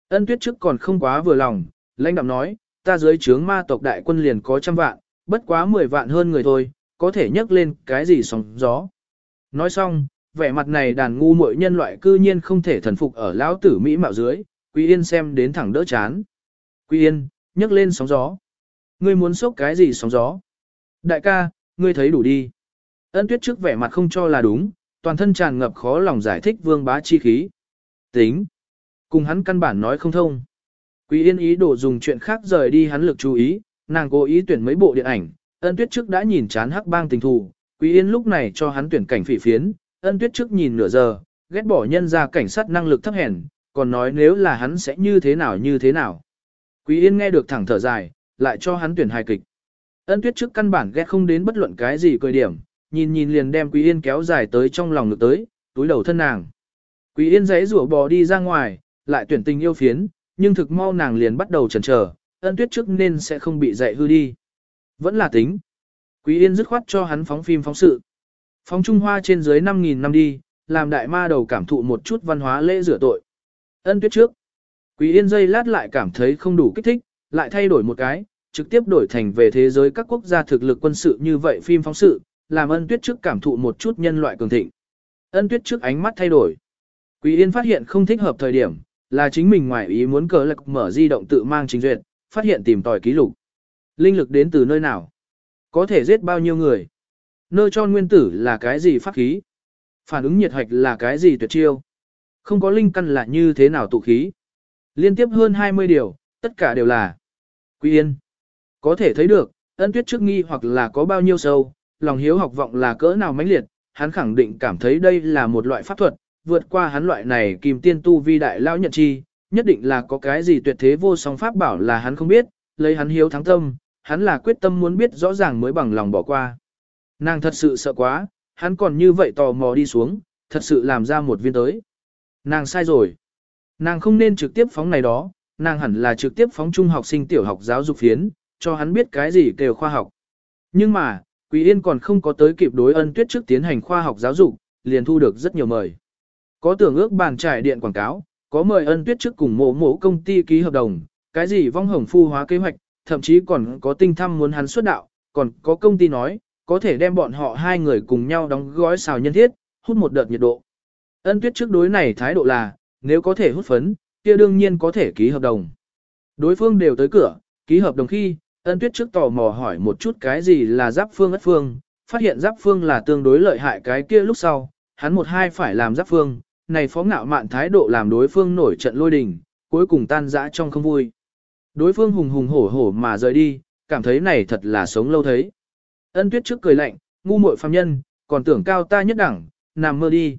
ân tuyết trước còn không quá vừa lòng, lãnh đạm nói, ta dưới trướng ma tộc đại quân liền có trăm vạn, bất quá 10 vạn hơn người thôi, có thể nhấc lên cái gì sóng gió. Nói xong, vẻ mặt này đàn ngu muội nhân loại cư nhiên không thể thần phục ở lão tử Mỹ mạo dưới, Quý Yên xem đến thẳng đỡ chán. Quý Yên, nhấc lên sóng gió. Ngươi muốn sốc cái gì sóng gió? Đại ca, ngươi thấy đủ đi. Ân tuyết trước vẻ mặt không cho là đúng, toàn thân tràn ngập khó lòng giải thích vương bá chi khí. Tính. Cùng hắn căn bản nói không thông. Quý Yên ý đồ dùng chuyện khác rời đi hắn lực chú ý, nàng cố ý tuyển mấy bộ điện ảnh, ân tuyết trước đã nhìn chán hắc bang tình thù, Quý Yên lúc này cho hắn tuyển cảnh phỉ phiến, ân tuyết trước nhìn nửa giờ, ghét bỏ nhân ra cảnh sát năng lực thấp hèn, còn nói nếu là hắn sẽ như thế nào như thế nào. Quý Yên nghe được thẳng thở dài, lại cho hắn tuyển hài kịch. Ân tuyết trước căn bản ghét không đến bất luận cái gì cười điểm, nhìn nhìn liền đem Quý Yên kéo dài tới trong lòng ngực tới, túi đầu thân nàng. Quý Yên giấy rủa bò đi ra ngoài, lại tuyển tình yêu phiến, nhưng thực mau nàng liền bắt đầu chần chờ, ân tuyết trước nên sẽ không bị dạy hư đi. Vẫn là tính. Quý Yên dứt khoát cho hắn phóng phim phóng sự. Phóng Trung Hoa trên dưới 5.000 năm đi, làm đại ma đầu cảm thụ một chút văn hóa lễ rửa tội. Ân tuyết trước. Quý Yên dây lát lại cảm thấy không đủ kích thích, lại thay đổi một cái, trực tiếp đổi thành về thế giới các quốc gia thực lực quân sự như vậy phim phóng sự, làm ân tuyết trước cảm thụ một chút nhân loại cường thịnh. Ân tuyết trước ánh mắt thay đổi. Quý Yên phát hiện không thích hợp thời điểm, là chính mình ngoài ý muốn cờ lạc mở di động tự mang trình duyệt, phát hiện tìm tòi ký lục. Linh lực đến từ nơi nào? Có thể giết bao nhiêu người? Nơ cho nguyên tử là cái gì pháp khí? Phản ứng nhiệt hạch là cái gì tuyệt chiêu? Không có linh căn là như thế nào tụ khí? Liên tiếp hơn 20 điều, tất cả đều là Quý Yên. Có thể thấy được, ân tuyết trước nghi hoặc là có bao nhiêu sâu, lòng hiếu học vọng là cỡ nào mãnh liệt, hắn khẳng định cảm thấy đây là một loại pháp thuật, vượt qua hắn loại này kim tiên tu vi đại lao nhận chi, nhất định là có cái gì tuyệt thế vô song pháp bảo là hắn không biết, lấy hắn hiếu thắng tâm, hắn là quyết tâm muốn biết rõ ràng mới bằng lòng bỏ qua. Nàng thật sự sợ quá, hắn còn như vậy tò mò đi xuống, thật sự làm ra một viên tới. Nàng sai rồi. Nàng không nên trực tiếp phóng này đó, nàng hẳn là trực tiếp phóng trung học sinh tiểu học giáo dục phiến, cho hắn biết cái gì kêu khoa học. Nhưng mà, Quý Yên còn không có tới kịp đối ân tuyết trước tiến hành khoa học giáo dục, liền thu được rất nhiều mời. Có tưởng ước bàn trải điện quảng cáo, có mời ân tuyết trước cùng mộ mộ công ty ký hợp đồng, cái gì vong hồng phu hóa kế hoạch, thậm chí còn có tinh thăm muốn hắn xuất đạo, còn có công ty nói, có thể đem bọn họ hai người cùng nhau đóng gói xào nhân thiết, hút một đợt nhiệt độ. Ân tuyết trước đối này thái độ là, nếu có thể hút phấn, kia đương nhiên có thể ký hợp đồng. Đối phương đều tới cửa, ký hợp đồng khi, ân tuyết trước tò mò hỏi một chút cái gì là giáp phương ất phương, phát hiện giáp phương là tương đối lợi hại cái kia lúc sau, hắn một hai phải làm giáp phương, này phó ngạo mạn thái độ làm đối phương nổi trận lôi đình, cuối cùng tan rã trong không vui. Đối phương hùng hùng hổ hổ mà rời đi, cảm thấy này thật là sống lâu thấy. Ân tuyết trước cười lạnh, ngu muội phàm nhân, còn tưởng cao ta nhất đẳng, nằm mơ đi.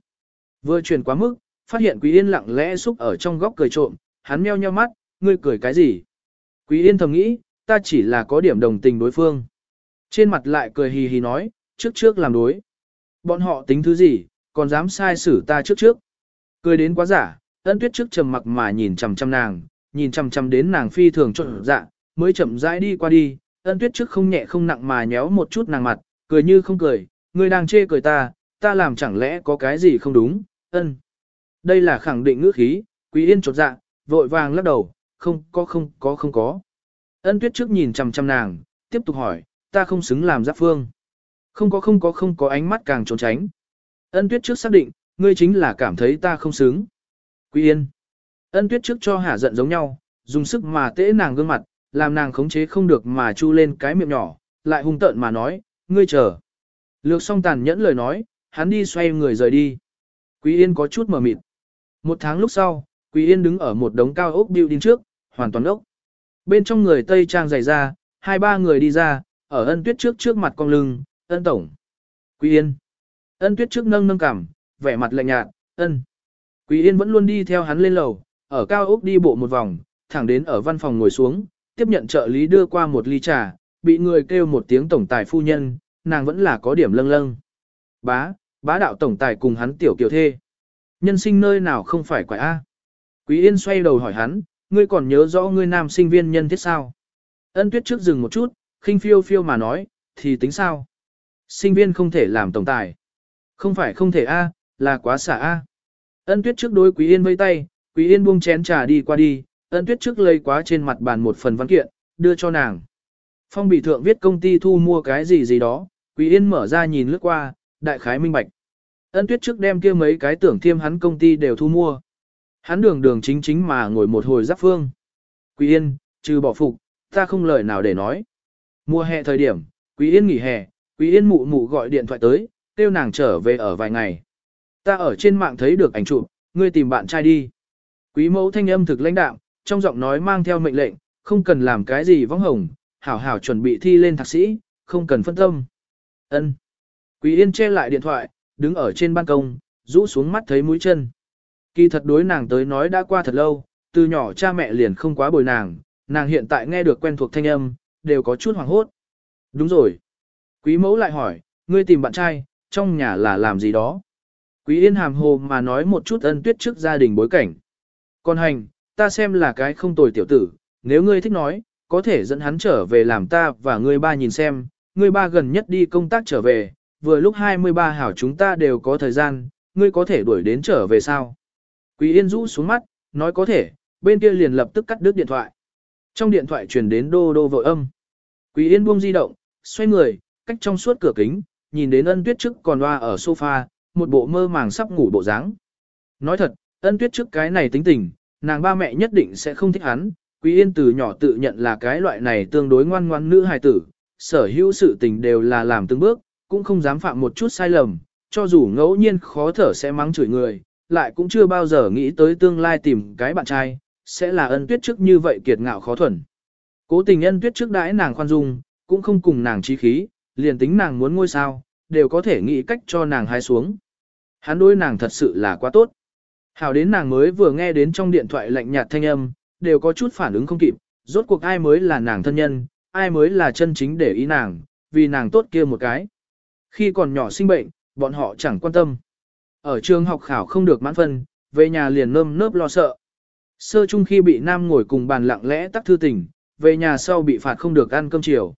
Vừa chuyển quá mức, phát hiện Quý Yên lặng lẽ xúc ở trong góc cười trộm, hắn meo nheo mắt, ngươi cười cái gì? Quý Yên thầm nghĩ, ta chỉ là có điểm đồng tình đối phương. Trên mặt lại cười hì hì nói, trước trước làm đối. Bọn họ tính thứ gì, còn dám sai xử ta trước trước. Cười đến quá giả, ân tuyết trước trầm mặc mà nhìn chằm chằm nàng, nhìn chằm chằm đến nàng phi thường trộn dạ, mới chậm rãi đi qua đi, ân tuyết trước không nhẹ không nặng mà nhéo một chút nàng mặt, cười như không cười, ngươi đang chê cười ta, ta làm chẳng lẽ có cái gì không đúng, ân. Đây là khẳng định ngữ khí, quý yên trột dạ, vội vàng lắc đầu, không có không có không có. Ân tuyết trước nhìn chằm chằm nàng, tiếp tục hỏi, ta không xứng làm giáp phương. Không có không có không có ánh mắt càng trốn tránh. Ân tuyết trước xác định, ngươi chính là cảm thấy ta không xứng. Quý yên. Ân tuyết trước cho hả giận giống nhau, dùng sức mà tễ nàng gương mặt, làm nàng khống chế không được mà chu lên cái miệng nhỏ, lại hung tợn mà nói, ngươi chờ. Lược xong tàn nhẫn lời nói, hắn đi xoay người rời đi. Quý Yên có chút mờ mịt. Một tháng lúc sau, Quý Yên đứng ở một đống cao ốc building trước, hoàn toàn ốc. Bên trong người Tây Trang dày ra, hai ba người đi ra, ở ân tuyết trước trước mặt con lưng, ân tổng. Quý Yên. Ân tuyết trước nâng nâng cằm, vẻ mặt lạnh nhạt, ân. Quý Yên vẫn luôn đi theo hắn lên lầu, ở cao ốc đi bộ một vòng, thẳng đến ở văn phòng ngồi xuống, tiếp nhận trợ lý đưa qua một ly trà, bị người kêu một tiếng tổng tài phu nhân, nàng vẫn là có điểm lâng lâng. Bá, bá đạo tổng tài cùng hắn tiểu kiều thê. Nhân sinh nơi nào không phải quải A. Quý Yên xoay đầu hỏi hắn, ngươi còn nhớ rõ ngươi nam sinh viên nhân thiết sao? Ân tuyết trước dừng một chút, khinh phiêu phiêu mà nói, thì tính sao? Sinh viên không thể làm tổng tài. Không phải không thể A, là quá xả A. Ân tuyết trước đối Quý Yên vây tay, Quý Yên buông chén trà đi qua đi, ân tuyết trước lấy quá trên mặt bàn một phần văn kiện, đưa cho nàng. Phong bị thượng viết công ty thu mua cái gì gì đó, Quý Yên mở ra nhìn lướt qua, đại khái minh bạch. Ân tuyết trước đem kia mấy cái tưởng thiêm hắn công ty đều thu mua. Hắn đường đường chính chính mà ngồi một hồi giáp phương. Quý Yên, trừ bỏ phục, ta không lời nào để nói. Mùa hè thời điểm, Quý Yên nghỉ hè, Quý Yên mụ mụ gọi điện thoại tới, kêu nàng trở về ở vài ngày. Ta ở trên mạng thấy được ảnh chụp, ngươi tìm bạn trai đi. Quý mẫu thanh âm thực lãnh đạm, trong giọng nói mang theo mệnh lệnh, không cần làm cái gì vắng hồng, hảo hảo chuẩn bị thi lên thạc sĩ, không cần phân tâm. Ân. Quý Yên che lại điện thoại, đứng ở trên ban công, rũ xuống mắt thấy mũi chân. Kỳ thật đối nàng tới nói đã qua thật lâu, từ nhỏ cha mẹ liền không quá bồi nàng, nàng hiện tại nghe được quen thuộc thanh âm, đều có chút hoảng hốt. Đúng rồi. Quý mẫu lại hỏi, ngươi tìm bạn trai, trong nhà là làm gì đó? Quý Yên hàm hồ mà nói một chút ân tuyết trước gia đình bối cảnh. Còn hành, ta xem là cái không tồi tiểu tử, nếu ngươi thích nói, có thể dẫn hắn trở về làm ta và ngươi ba nhìn xem, ngươi ba gần nhất đi công tác trở về, vừa lúc 23 hảo chúng ta đều có thời gian, ngươi có thể đuổi đến trở về sao? Quý Yên rũ xuống mắt, nói có thể, bên kia liền lập tức cắt đứt điện thoại. Trong điện thoại truyền đến đô đô vội âm. Quý Yên buông di động, xoay người, cách trong suốt cửa kính, nhìn đến ân tuyết trước còn loa ở sofa, một bộ mơ màng sắp ngủ bộ dáng. Nói thật, ân tuyết trước cái này tính tình, nàng ba mẹ nhất định sẽ không thích hắn, Quý Yên từ nhỏ tự nhận là cái loại này tương đối ngoan ngoãn nữ hài tử, sở hữu sự tình đều là làm từng bước, cũng không dám phạm một chút sai lầm, cho dù ngẫu nhiên khó thở sẽ mắng chửi người, lại cũng chưa bao giờ nghĩ tới tương lai tìm cái bạn trai, sẽ là ân tuyết trước như vậy kiệt ngạo khó thuần. Cố tình ân tuyết trước đãi nàng khoan dung, cũng không cùng nàng trí khí, liền tính nàng muốn ngôi sao, đều có thể nghĩ cách cho nàng hai xuống. Hắn đối nàng thật sự là quá tốt. Hảo đến nàng mới vừa nghe đến trong điện thoại lạnh nhạt thanh âm, đều có chút phản ứng không kịp, rốt cuộc ai mới là nàng thân nhân, ai mới là chân chính để ý nàng, vì nàng tốt kia một cái. Khi còn nhỏ sinh bệnh, bọn họ chẳng quan tâm. Ở trường học khảo không được mãn phân, về nhà liền nơm nớp lo sợ. Sơ chung khi bị nam ngồi cùng bàn lặng lẽ tắc thư tình, về nhà sau bị phạt không được ăn cơm chiều.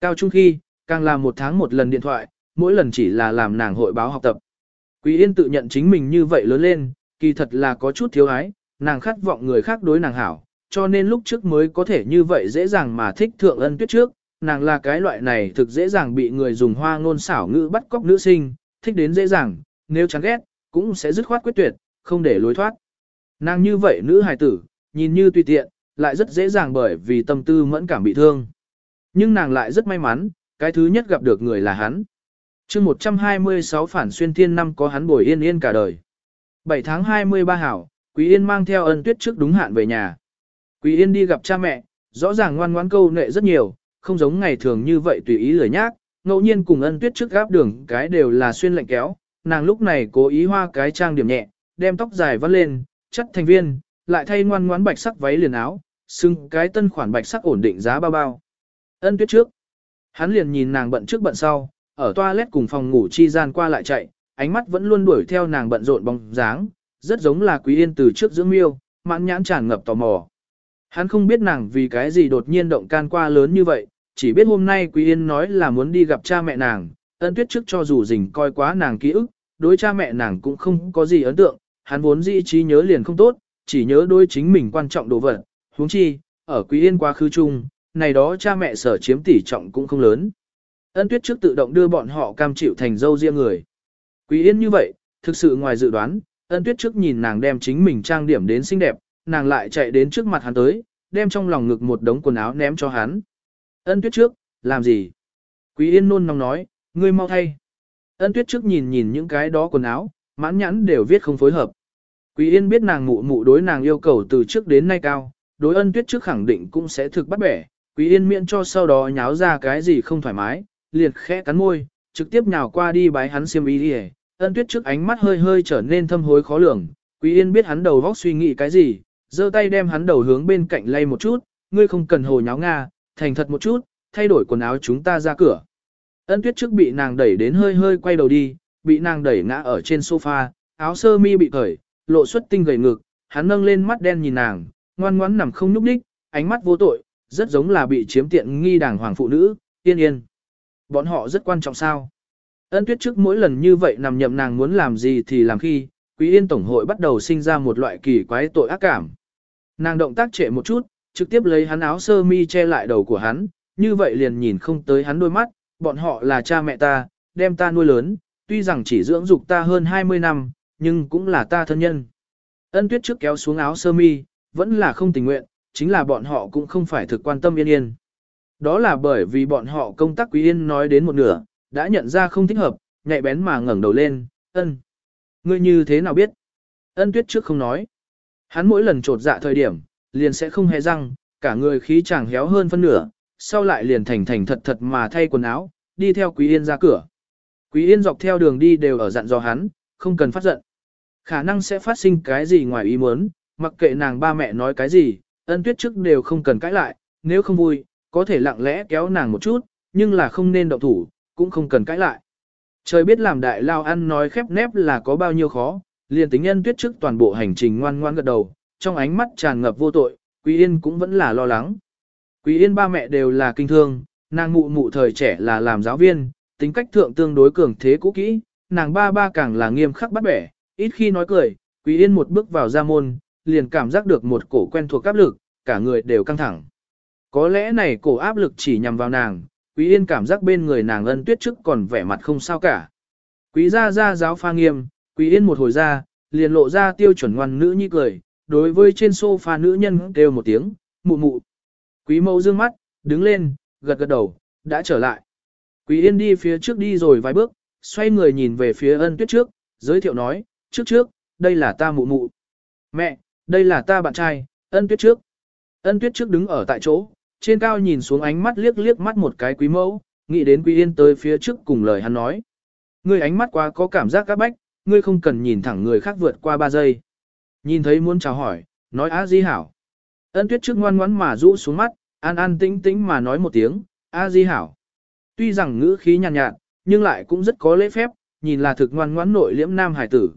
Cao trung khi, càng làm một tháng một lần điện thoại, mỗi lần chỉ là làm nàng hội báo học tập. Quý Yên tự nhận chính mình như vậy lớn lên, kỳ thật là có chút thiếu ái, nàng khát vọng người khác đối nàng hảo, cho nên lúc trước mới có thể như vậy dễ dàng mà thích thượng ân tuyết trước, nàng là cái loại này thực dễ dàng bị người dùng hoa ngôn xảo ngữ bắt cóc nữ sinh, thích đến dễ dàng, nếu chán ghét, cũng sẽ dứt khoát quyết tuyệt, không để lối thoát. Nàng như vậy nữ hài tử, nhìn như tùy tiện, lại rất dễ dàng bởi vì tâm tư mẫn cảm bị thương. Nhưng nàng lại rất may mắn, cái thứ nhất gặp được người là hắn. chương 126 phản xuyên thiên năm có hắn bồi yên yên cả đời. 7 tháng 23 hảo, Quý Yên mang theo ân tuyết trước đúng hạn về nhà. Quý Yên đi gặp cha mẹ, rõ ràng ngoan ngoãn câu nệ rất nhiều, không giống ngày thường như vậy tùy ý lười nhác, ngẫu nhiên cùng ân tuyết trước gáp đường cái đều là xuyên lạnh kéo, nàng lúc này cố ý hoa cái trang điểm nhẹ, đem tóc dài vắt lên, chất thành viên, lại thay ngoan ngoãn bạch sắc váy liền áo, xưng cái tân khoản bạch sắc ổn định giá bao bao. Ân tuyết trước. Hắn liền nhìn nàng bận trước bận sau, ở toilet cùng phòng ngủ chi gian qua lại chạy, ánh mắt vẫn luôn đuổi theo nàng bận rộn bóng dáng, rất giống là Quý Yên từ trước dưỡng miêu, mãn nhãn tràn ngập tò mò. Hắn không biết nàng vì cái gì đột nhiên động can qua lớn như vậy, chỉ biết hôm nay Quý Yên nói là muốn đi gặp cha mẹ nàng, ân tuyết trước cho dù rình coi quá nàng ký ức, đối cha mẹ nàng cũng không có gì ấn tượng, hắn vốn dĩ trí nhớ liền không tốt, chỉ nhớ đối chính mình quan trọng đồ vật, huống chi, ở Quý Yên quá khứ chung, này đó cha mẹ sở chiếm tỷ trọng cũng không lớn. Ân tuyết trước tự động đưa bọn họ cam chịu thành dâu riêng người. Quý Yên như vậy, thực sự ngoài dự đoán, ân tuyết trước nhìn nàng đem chính mình trang điểm đến xinh đẹp, nàng lại chạy đến trước mặt hắn tới, đem trong lòng ngực một đống quần áo ném cho hắn. Ân tuyết trước, làm gì? Quý Yên nôn nóng nói, ngươi mau thay. Ân tuyết trước nhìn nhìn những cái đó quần áo, mãn nhãn đều viết không phối hợp. Quý Yên biết nàng mụ mụ đối nàng yêu cầu từ trước đến nay cao, đối ân tuyết trước khẳng định cũng sẽ thực bắt bẻ. Quý Yên miễn cho sau đó nháo ra cái gì không thoải mái, liền khẽ cắn môi, trực tiếp nhào qua đi bái hắn xiêm y đi Ân tuyết trước ánh mắt hơi hơi trở nên thâm hối khó lường, Quý Yên biết hắn đầu óc suy nghĩ cái gì, giơ tay đem hắn đầu hướng bên cạnh lay một chút, ngươi không cần hồ nháo nga, thành thật một chút, thay đổi quần áo chúng ta ra cửa. Ân tuyết trước bị nàng đẩy đến hơi hơi quay đầu đi, bị nàng đẩy ngã ở trên sofa, áo sơ mi bị cởi, lộ xuất tinh gầy ngực, hắn nâng lên mắt đen nhìn nàng, ngoan ngoãn nằm không nhúc đích, ánh mắt vô tội, rất giống là bị chiếm tiện nghi đàng hoàng phụ nữ, yên yên. Bọn họ rất quan trọng sao? Ân tuyết trước mỗi lần như vậy nằm nhậm nàng muốn làm gì thì làm khi, quý yên tổng hội bắt đầu sinh ra một loại kỳ quái tội ác cảm. Nàng động tác trệ một chút, trực tiếp lấy hắn áo sơ mi che lại đầu của hắn, như vậy liền nhìn không tới hắn đôi mắt, bọn họ là cha mẹ ta, đem ta nuôi lớn, tuy rằng chỉ dưỡng dục ta hơn 20 năm, nhưng cũng là ta thân nhân. Ân tuyết trước kéo xuống áo sơ mi, vẫn là không tình nguyện, chính là bọn họ cũng không phải thực quan tâm yên yên. Đó là bởi vì bọn họ công tác quý yên nói đến một nửa, đã nhận ra không thích hợp, nhạy bén mà ngẩng đầu lên, ân. Ngươi như thế nào biết? Ân tuyết trước không nói. Hắn mỗi lần trột dạ thời điểm, liền sẽ không hề răng, cả người khí chàng héo hơn phân nửa, sau lại liền thành thành thật thật mà thay quần áo, đi theo Quý Yên ra cửa. Quý Yên dọc theo đường đi đều ở dặn dò hắn, không cần phát giận. Khả năng sẽ phát sinh cái gì ngoài ý muốn, mặc kệ nàng ba mẹ nói cái gì, ân tuyết trước đều không cần cãi lại, nếu không vui, có thể lặng lẽ kéo nàng một chút, nhưng là không nên động thủ, cũng không cần cãi lại. Trời biết làm đại lao ăn nói khép nép là có bao nhiêu khó, liền tính nhân tuyết trước toàn bộ hành trình ngoan ngoan gật đầu, trong ánh mắt tràn ngập vô tội, Quý Yên cũng vẫn là lo lắng. Quý Yên ba mẹ đều là kinh thương, nàng mụ mụ thời trẻ là làm giáo viên, tính cách thượng tương đối cường thế cũ kỹ, nàng ba ba càng là nghiêm khắc bắt bẻ, ít khi nói cười, Quý Yên một bước vào gia môn, liền cảm giác được một cổ quen thuộc áp lực, cả người đều căng thẳng. Có lẽ này cổ áp lực chỉ nhằm vào nàng, Quý Yên cảm giác bên người nàng ân tuyết trước còn vẻ mặt không sao cả. Quý gia gia giáo pha nghiêm, Quý Yên một hồi ra, liền lộ ra tiêu chuẩn ngoan nữ nhi cười, đối với trên sofa nữ nhân kêu một tiếng, mụ mụ. Quý mẫu dương mắt, đứng lên, gật gật đầu, đã trở lại. Quý yên đi phía trước đi rồi vài bước, xoay người nhìn về phía ân tuyết trước, giới thiệu nói, trước trước, đây là ta mụ mụ. Mẹ, đây là ta bạn trai, ân tuyết trước. Ân tuyết trước đứng ở tại chỗ, trên cao nhìn xuống ánh mắt liếc liếc mắt một cái quý mẫu, nghĩ đến quý yên tới phía trước cùng lời hắn nói. Ngươi ánh mắt quá có cảm giác các bách, ngươi không cần nhìn thẳng người khác vượt qua ba giây. Nhìn thấy muốn chào hỏi, nói A di hảo. Ân tuyết trước ngoan ngoãn mà rũ xuống mắt, an an tĩnh tĩnh mà nói một tiếng, a di hảo. Tuy rằng ngữ khí nhàn nhạt, nhạt, nhưng lại cũng rất có lễ phép, nhìn là thực ngoan ngoãn nội liễm nam hải tử.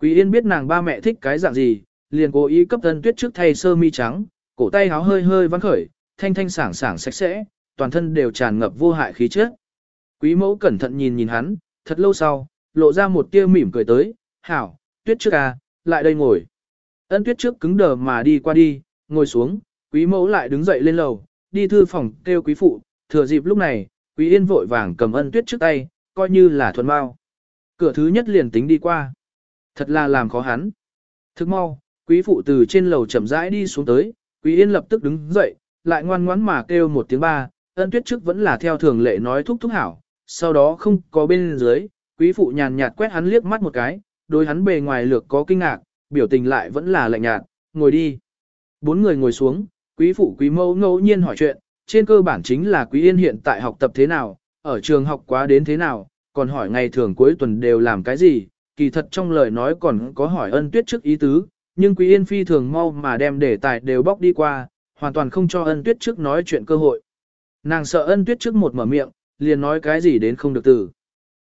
Quý Yên biết nàng ba mẹ thích cái dạng gì, liền cố ý cấp ân tuyết trước thay sơ mi trắng, cổ tay háo hơi hơi vắng khởi, thanh thanh sảng sảng sạch sẽ, toàn thân đều tràn ngập vô hại khí chất. Quý mẫu cẩn thận nhìn nhìn hắn, thật lâu sau, lộ ra một tia mỉm cười tới, hảo, tuyết trước à, lại đây ngồi. Ân tuyết trước cứng đờ mà đi qua đi, ngồi xuống, quý mẫu lại đứng dậy lên lầu, đi thư phòng kêu quý phụ, thừa dịp lúc này, quý yên vội vàng cầm ân tuyết trước tay, coi như là thuần bao. Cửa thứ nhất liền tính đi qua. Thật là làm khó hắn. Thức mau, quý phụ từ trên lầu chậm rãi đi xuống tới, quý yên lập tức đứng dậy, lại ngoan ngoãn mà kêu một tiếng ba, ân tuyết trước vẫn là theo thường lệ nói thúc thúc hảo, sau đó không có bên dưới, quý phụ nhàn nhạt quét hắn liếc mắt một cái, đối hắn bề ngoài lược có kinh ngạc, biểu tình lại vẫn là lạnh nhạt, ngồi đi. Bốn người ngồi xuống, quý phụ quý mẫu ngẫu nhiên hỏi chuyện, trên cơ bản chính là quý yên hiện tại học tập thế nào, ở trường học quá đến thế nào, còn hỏi ngày thường cuối tuần đều làm cái gì, kỳ thật trong lời nói còn có hỏi ân tuyết trước ý tứ, nhưng quý yên phi thường mau mà đem đề tài đều bóc đi qua, hoàn toàn không cho ân tuyết trước nói chuyện cơ hội. Nàng sợ ân tuyết trước một mở miệng, liền nói cái gì đến không được từ.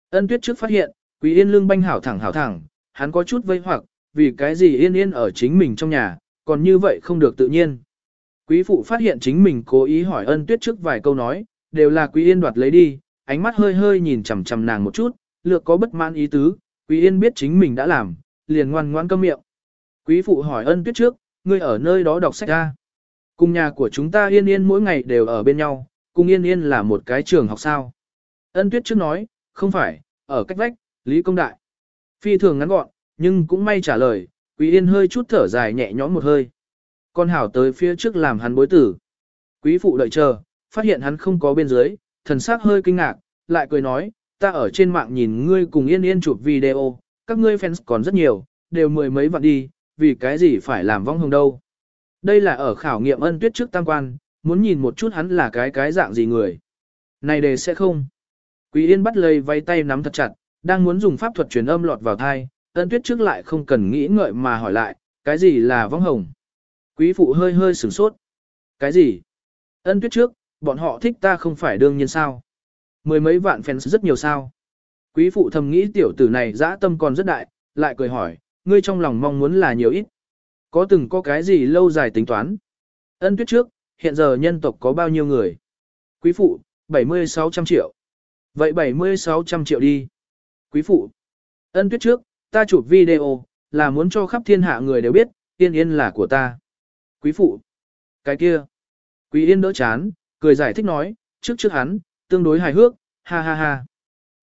Ân tuyết trước phát hiện, quý yên lương banh hảo thẳng hảo thẳng, hắn có chút vây hoặc, vì cái gì yên yên ở chính mình trong nhà, còn như vậy không được tự nhiên. Quý phụ phát hiện chính mình cố ý hỏi ân tuyết trước vài câu nói, đều là quý yên đoạt lấy đi, ánh mắt hơi hơi nhìn chằm chằm nàng một chút, lược có bất mãn ý tứ, quý yên biết chính mình đã làm, liền ngoan ngoan câm miệng. Quý phụ hỏi ân tuyết trước, ngươi ở nơi đó đọc sách ra. Cùng nhà của chúng ta yên yên mỗi ngày đều ở bên nhau, cùng yên yên là một cái trường học sao. Ân tuyết trước nói, không phải, ở cách vách, Lý Công Đại. Phi thường ngắn gọn, nhưng cũng may trả lời, Quý Yên hơi chút thở dài nhẹ nhõm một hơi. Con hảo tới phía trước làm hắn bối tử. Quý phụ đợi chờ, phát hiện hắn không có bên dưới, thần sắc hơi kinh ngạc, lại cười nói, ta ở trên mạng nhìn ngươi cùng Yên Yên chụp video, các ngươi fans còn rất nhiều, đều mười mấy vạn đi, vì cái gì phải làm vong hồng đâu. Đây là ở khảo nghiệm ân tuyết trước tam quan, muốn nhìn một chút hắn là cái cái dạng gì người. Này đề sẽ không. Quý Yên bắt lấy vay tay nắm thật chặt, đang muốn dùng pháp thuật truyền âm lọt vào thai, ân tuyết trước lại không cần nghĩ ngợi mà hỏi lại, cái gì là vong hồng? Quý phụ hơi hơi sửng sốt. Cái gì? Ân tuyết trước, bọn họ thích ta không phải đương nhiên sao? Mười mấy vạn fans rất nhiều sao? Quý phụ thầm nghĩ tiểu tử này dã tâm còn rất đại, lại cười hỏi, ngươi trong lòng mong muốn là nhiều ít. Có từng có cái gì lâu dài tính toán? Ân tuyết trước, hiện giờ nhân tộc có bao nhiêu người? Quý phụ, 70-600 triệu. Vậy 70-600 triệu đi. Quý phụ. Ân tuyết trước, ta chụp video, là muốn cho khắp thiên hạ người đều biết, yên yên là của ta. Quý phụ. Cái kia. Quý yên đỡ chán, cười giải thích nói, trước trước hắn, tương đối hài hước, ha ha ha.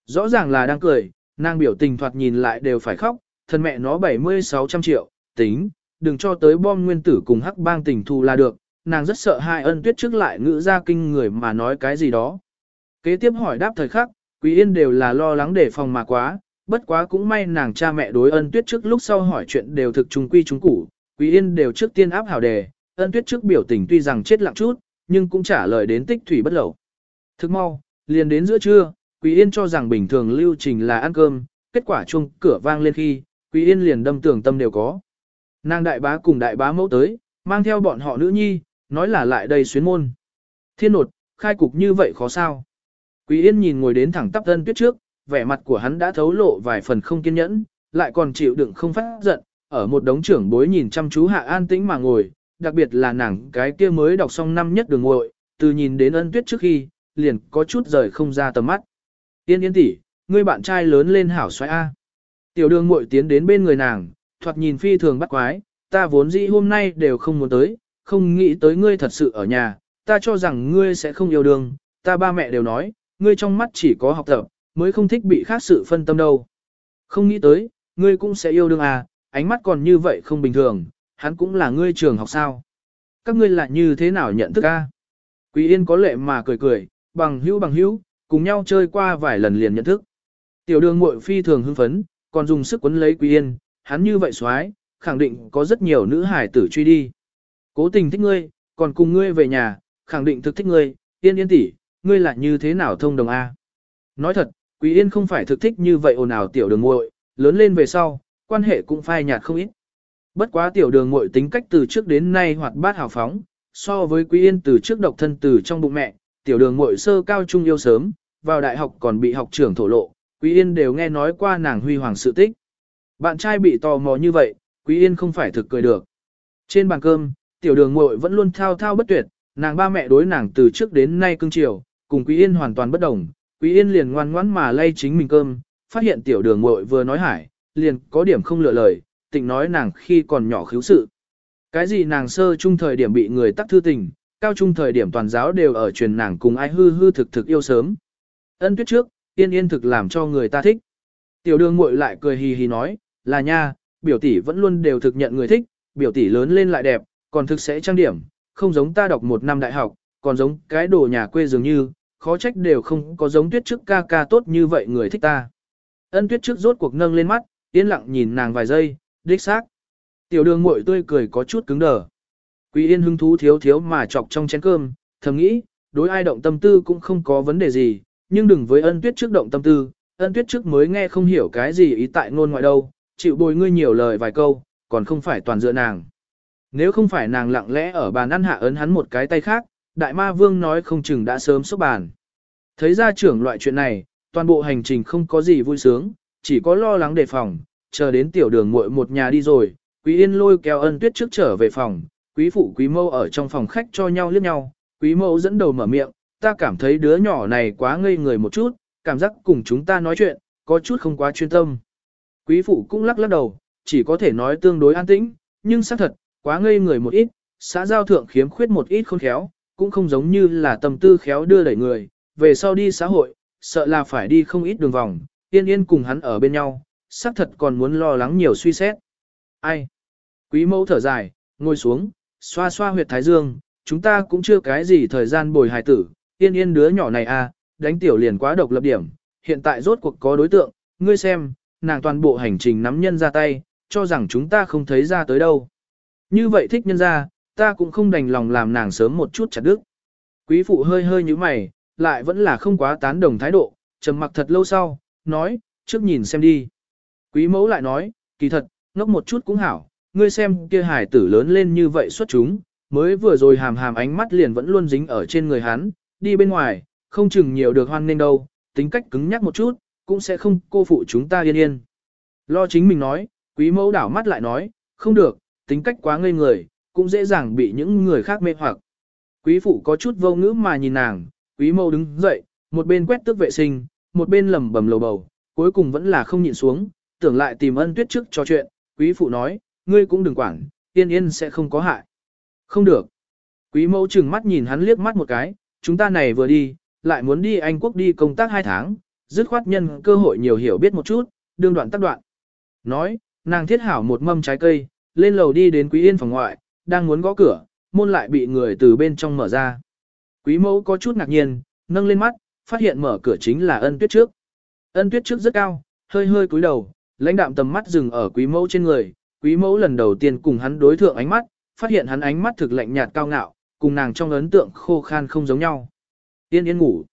Rõ ràng là đang cười, nàng biểu tình thoạt nhìn lại đều phải khóc, thân mẹ nó 70-600 triệu, tính, đừng cho tới bom nguyên tử cùng hắc bang tình thù là được, nàng rất sợ hai ân tuyết trước lại ngữ ra kinh người mà nói cái gì đó. Kế tiếp hỏi đáp thời khắc, Quý Yên đều là lo lắng để phòng mà quá, bất quá cũng may nàng cha mẹ đối ân tuyết trước lúc sau hỏi chuyện đều thực trung quy trung củ, Quý Yên đều trước tiên áp hảo đề, ân tuyết trước biểu tình tuy rằng chết lặng chút, nhưng cũng trả lời đến tích thủy bất lẩu. Thức mau, liền đến giữa trưa, Quý Yên cho rằng bình thường lưu trình là ăn cơm, kết quả chuông cửa vang lên khi, Quý Yên liền đâm tưởng tâm đều có. Nàng đại bá cùng đại bá mẫu tới, mang theo bọn họ nữ nhi, nói là lại đây xuyến môn. Thiên nột, khai cục như vậy khó sao? Quý Yên nhìn ngồi đến thẳng tắp thân tuyết trước, vẻ mặt của hắn đã thấu lộ vài phần không kiên nhẫn, lại còn chịu đựng không phát giận, ở một đống trưởng bối nhìn chăm chú hạ an tĩnh mà ngồi, đặc biệt là nàng cái kia mới đọc xong năm nhất đường ngội, từ nhìn đến ân tuyết trước khi, liền có chút rời không ra tầm mắt. Yên yên tỷ, ngươi bạn trai lớn lên hảo xoay A. Tiểu đường ngội tiến đến bên người nàng, thoạt nhìn phi thường bắt quái, ta vốn dĩ hôm nay đều không muốn tới, không nghĩ tới ngươi thật sự ở nhà, ta cho rằng ngươi sẽ không yêu đương, ta ba mẹ đều nói, ngươi trong mắt chỉ có học tập, mới không thích bị khác sự phân tâm đâu. Không nghĩ tới, ngươi cũng sẽ yêu đương à, ánh mắt còn như vậy không bình thường, hắn cũng là ngươi trường học sao. các ngươi lại như thế nào nhận thức a? Quý Yên có lệ mà cười cười, bằng hữu bằng hữu, cùng nhau chơi qua vài lần liền nhận thức. Tiểu đường muội phi thường hưng phấn, còn dùng sức quấn lấy Quý Yên, hắn như vậy xoái, khẳng định có rất nhiều nữ hải tử truy đi. Cố tình thích ngươi, còn cùng ngươi về nhà, khẳng định thực thích ngươi, Yên Yên tỷ, ngươi là như thế nào thông đồng a? Nói thật, Quý Yên không phải thực thích như vậy ồn ào tiểu đường muội, lớn lên về sau, quan hệ cũng phai nhạt không ít. Bất quá tiểu đường muội tính cách từ trước đến nay hoạt bát hào phóng, so với Quý Yên từ trước độc thân từ trong bụng mẹ, tiểu đường muội sơ cao trung yêu sớm, vào đại học còn bị học trưởng thổ lộ, Quý Yên đều nghe nói qua nàng huy hoàng sự tích. Bạn trai bị tò mò như vậy, Quý Yên không phải thực cười được. Trên bàn cơm, tiểu đường muội vẫn luôn thao thao bất tuyệt, nàng ba mẹ đối nàng từ trước đến nay cưng chiều, cùng Quý Yên hoàn toàn bất đồng. Quý Yên liền ngoan ngoãn mà lay chính mình cơm, phát hiện tiểu đường muội vừa nói hải, liền có điểm không lựa lời, tịnh nói nàng khi còn nhỏ khiếu sự. Cái gì nàng sơ trung thời điểm bị người tắc thư tình, cao trung thời điểm toàn giáo đều ở truyền nàng cùng ai hư hư thực thực yêu sớm. Ân tuyết trước, yên yên thực làm cho người ta thích. Tiểu đường muội lại cười hì hì nói, là nha, biểu tỷ vẫn luôn đều thực nhận người thích, biểu tỷ lớn lên lại đẹp, còn thực sẽ trang điểm, không giống ta đọc một năm đại học, còn giống cái đồ nhà quê dường như, khó trách đều không có giống tuyết trước ca ca tốt như vậy người thích ta. Ân tuyết trước rốt cuộc nâng lên mắt, yên lặng nhìn nàng vài giây, đích xác. Tiểu đường muội tươi cười có chút cứng đờ. Quý yên hứng thú thiếu thiếu mà chọc trong chén cơm, thầm nghĩ, đối ai động tâm tư cũng không có vấn đề gì, nhưng đừng với ân tuyết trước động tâm tư, ân tuyết trước mới nghe không hiểu cái gì ý tại ngôn ngoại đâu, chịu bồi ngươi nhiều lời vài câu, còn không phải toàn dựa nàng. Nếu không phải nàng lặng lẽ ở bàn ăn hạ ấn hắn một cái tay khác, đại ma vương nói không chừng đã sớm xuất bàn. Thấy ra trưởng loại chuyện này, toàn bộ hành trình không có gì vui sướng, chỉ có lo lắng đề phòng, chờ đến tiểu đường muội một nhà đi rồi, quý yên lôi kéo ân tuyết trước trở về phòng, quý phụ quý mâu ở trong phòng khách cho nhau liếc nhau, quý mâu dẫn đầu mở miệng, ta cảm thấy đứa nhỏ này quá ngây người một chút, cảm giác cùng chúng ta nói chuyện, có chút không quá chuyên tâm. Quý phụ cũng lắc lắc đầu, chỉ có thể nói tương đối an tĩnh, nhưng xác thật, quá ngây người một ít, xã giao thượng khiếm khuyết một ít khôn khéo, cũng không giống như là tâm tư khéo đưa đẩy người, về sau đi xã hội, sợ là phải đi không ít đường vòng, yên yên cùng hắn ở bên nhau, xác thật còn muốn lo lắng nhiều suy xét. Ai? Quý mẫu thở dài, ngồi xuống, xoa xoa huyệt thái dương, chúng ta cũng chưa cái gì thời gian bồi hài tử, yên yên đứa nhỏ này à, đánh tiểu liền quá độc lập điểm, hiện tại rốt cuộc có đối tượng, ngươi xem, nàng toàn bộ hành trình nắm nhân ra tay, cho rằng chúng ta không thấy ra tới đâu. Như vậy thích nhân ra, ta cũng không đành lòng làm nàng sớm một chút chặt đứt. Quý phụ hơi hơi như mày, lại vẫn là không quá tán đồng thái độ, trầm mặc thật lâu sau, nói, trước nhìn xem đi. Quý mẫu lại nói, kỳ thật, ngốc một chút cũng hảo, ngươi xem kia hải tử lớn lên như vậy xuất chúng, mới vừa rồi hàm hàm ánh mắt liền vẫn luôn dính ở trên người hắn, đi bên ngoài, không chừng nhiều được hoan nên đâu, tính cách cứng nhắc một chút, cũng sẽ không cô phụ chúng ta yên yên. Lo chính mình nói, quý mẫu đảo mắt lại nói, không được, tính cách quá ngây người, cũng dễ dàng bị những người khác mê hoặc. Quý phụ có chút vô ngữ mà nhìn nàng, quý mâu đứng dậy, một bên quét tước vệ sinh, một bên lẩm bẩm lầu bầu, cuối cùng vẫn là không nhịn xuống, tưởng lại tìm ân tuyết trước cho chuyện, quý phụ nói, ngươi cũng đừng quản, yên yên sẽ không có hại. Không được. Quý mẫu chừng mắt nhìn hắn liếc mắt một cái, chúng ta này vừa đi, lại muốn đi Anh quốc đi công tác hai tháng, dứt khoát nhân cơ hội nhiều hiểu biết một chút, đương đoạn tắc đoạn. Nói, nàng thiết hảo một mâm trái cây, lên lầu đi đến quý yên phòng ngoại, đang muốn gõ cửa, môn lại bị người từ bên trong mở ra. Quý mẫu có chút ngạc nhiên, nâng lên mắt, phát hiện mở cửa chính là ân tuyết trước. Ân tuyết trước rất cao, hơi hơi cúi đầu, lãnh đạm tầm mắt dừng ở quý mẫu trên người, quý mẫu lần đầu tiên cùng hắn đối thượng ánh mắt, phát hiện hắn ánh mắt thực lạnh nhạt cao ngạo, cùng nàng trong ấn tượng khô khan không giống nhau. Tiên yên ngủ.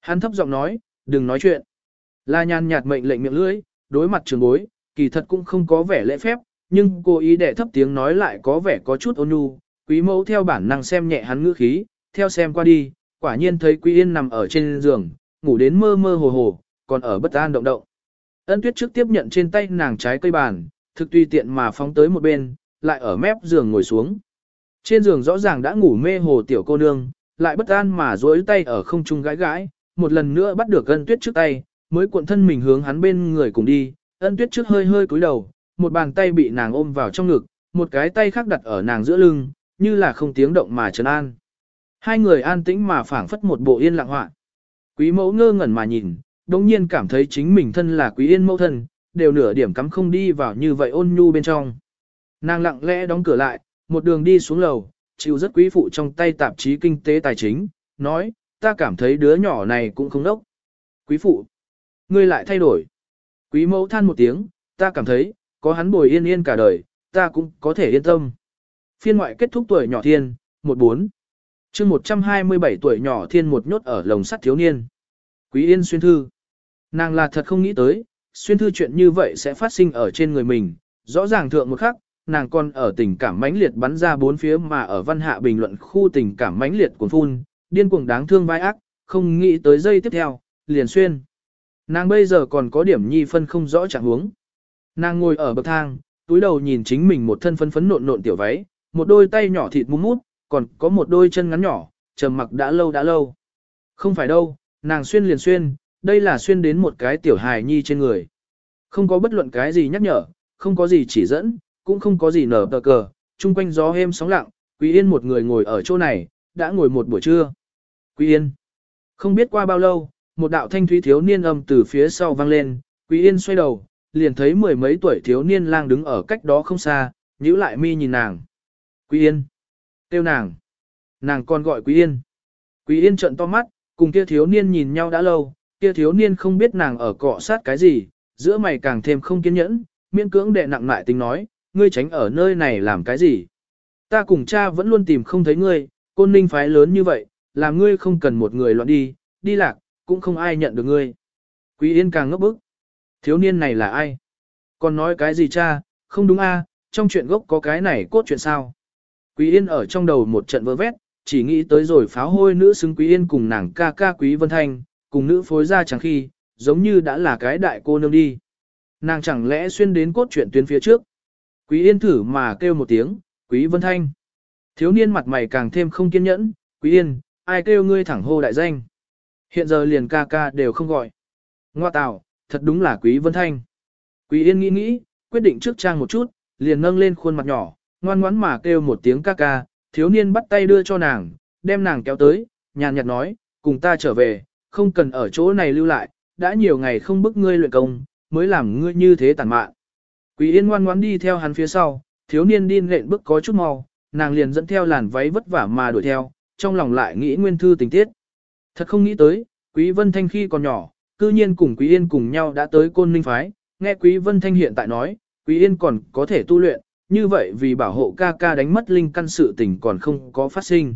Hắn thấp giọng nói, đừng nói chuyện. La nhàn nhạt mệnh lệnh miệng lưỡi, đối mặt trường bối, kỳ thật cũng không có vẻ lễ phép, nhưng cô ý đệ thấp tiếng nói lại có vẻ có chút ôn nhu. Quý mẫu theo bản năng xem nhẹ hắn ngữ khí, theo xem qua đi, quả nhiên thấy Quý Yên nằm ở trên giường, ngủ đến mơ mơ hồ hồ, còn ở bất an động động. Ân Tuyết trước tiếp nhận trên tay nàng trái cây bàn, thực tùy tiện mà phóng tới một bên, lại ở mép giường ngồi xuống. Trên giường rõ ràng đã ngủ mê hồ tiểu cô nương, lại bất an mà duỗi tay ở không trung gãi gãi, một lần nữa bắt được ân tuyết trước tay, mới cuộn thân mình hướng hắn bên người cùng đi, ân tuyết trước hơi hơi cúi đầu, một bàn tay bị nàng ôm vào trong ngực, một cái tay khác đặt ở nàng giữa lưng, như là không tiếng động mà trấn an. Hai người an tĩnh mà phảng phất một bộ yên lặng họa. Quý mẫu ngơ ngẩn mà nhìn, đồng nhiên cảm thấy chính mình thân là quý yên mẫu thân, đều nửa điểm cắm không đi vào như vậy ôn nhu bên trong. Nàng lặng lẽ đóng cửa lại, một đường đi xuống lầu, chịu rất quý phụ trong tay tạp chí kinh tế tài chính, nói, ta cảm thấy đứa nhỏ này cũng không đốc. Quý phụ, ngươi lại thay đổi. Quý mẫu than một tiếng, ta cảm thấy, có hắn bồi yên yên cả đời, ta cũng có thể yên tâm. Phiên ngoại kết thúc tuổi nhỏ thiên, 14. chương 127 tuổi nhỏ thiên một nhốt ở lồng sắt thiếu niên. Quý yên xuyên thư. Nàng là thật không nghĩ tới, xuyên thư chuyện như vậy sẽ phát sinh ở trên người mình, rõ ràng thượng một khắc, nàng còn ở tình cảm mãnh liệt bắn ra bốn phía mà ở văn hạ bình luận khu tình cảm mãnh liệt cuốn phun, điên cuồng đáng thương vai ác, không nghĩ tới giây tiếp theo, liền xuyên. Nàng bây giờ còn có điểm nhi phân không rõ trạng huống. Nàng ngồi ở bậc thang, túi đầu nhìn chính mình một thân phấn phấn nộn nộn tiểu váy, một đôi tay nhỏ thịt mút mút, còn có một đôi chân ngắn nhỏ, trầm mặc đã lâu đã lâu. Không phải đâu, nàng xuyên liền xuyên, đây là xuyên đến một cái tiểu hài nhi trên người. Không có bất luận cái gì nhắc nhở, không có gì chỉ dẫn, cũng không có gì nở tờ cờ, chung quanh gió êm sóng lặng, Quý Yên một người ngồi ở chỗ này, đã ngồi một buổi trưa. Quý Yên. Không biết qua bao lâu, một đạo thanh thúy thiếu niên âm từ phía sau vang lên, Quý Yên xoay đầu, liền thấy mười mấy tuổi thiếu niên lang đứng ở cách đó không xa, nhíu lại mi nhìn nàng. Quý Yên. Tiêu nàng. Nàng còn gọi Quý Yên. Quý Yên trợn to mắt, cùng kia thiếu niên nhìn nhau đã lâu, kia thiếu niên không biết nàng ở cọ sát cái gì, giữa mày càng thêm không kiên nhẫn, miễn cưỡng đệ nặng lại tính nói, ngươi tránh ở nơi này làm cái gì? Ta cùng cha vẫn luôn tìm không thấy ngươi, côn ninh phái lớn như vậy, làm ngươi không cần một người loạn đi, đi lạc, cũng không ai nhận được ngươi. Quý Yên càng ngốc bức. Thiếu niên này là ai? Còn nói cái gì cha, không đúng a, trong chuyện gốc có cái này cốt chuyện sao? Quý Yên ở trong đầu một trận vơ vét, chỉ nghĩ tới rồi pháo hôi nữ xứng Quý Yên cùng nàng ca ca Quý Vân Thanh, cùng nữ phối ra chẳng khi, giống như đã là cái đại cô nương đi. Nàng chẳng lẽ xuyên đến cốt truyện tuyến phía trước. Quý Yên thử mà kêu một tiếng, Quý Vân Thanh. Thiếu niên mặt mày càng thêm không kiên nhẫn, Quý Yên, ai kêu ngươi thẳng hô đại danh. Hiện giờ liền ca ca đều không gọi. Ngoa tạo, thật đúng là Quý Vân Thanh. Quý Yên nghĩ nghĩ, quyết định trước trang một chút, liền nâng lên khuôn mặt nhỏ, ngoan ngoãn mà kêu một tiếng ca ca, thiếu niên bắt tay đưa cho nàng, đem nàng kéo tới, nhàn nhạt nói, cùng ta trở về, không cần ở chỗ này lưu lại, đã nhiều ngày không bức ngươi luyện công, mới làm ngươi như thế tàn mạn. Quý Yên ngoan ngoãn đi theo hắn phía sau, thiếu niên đi lệnh bước có chút mau, nàng liền dẫn theo làn váy vất vả mà đuổi theo, trong lòng lại nghĩ nguyên thư tình tiết. Thật không nghĩ tới, Quý Vân Thanh khi còn nhỏ, cư nhiên cùng Quý Yên cùng nhau đã tới côn ninh phái, nghe Quý Vân Thanh hiện tại nói, Quý Yên còn có thể tu luyện, như vậy vì bảo hộ ca ca đánh mất linh căn sự tình còn không có phát sinh.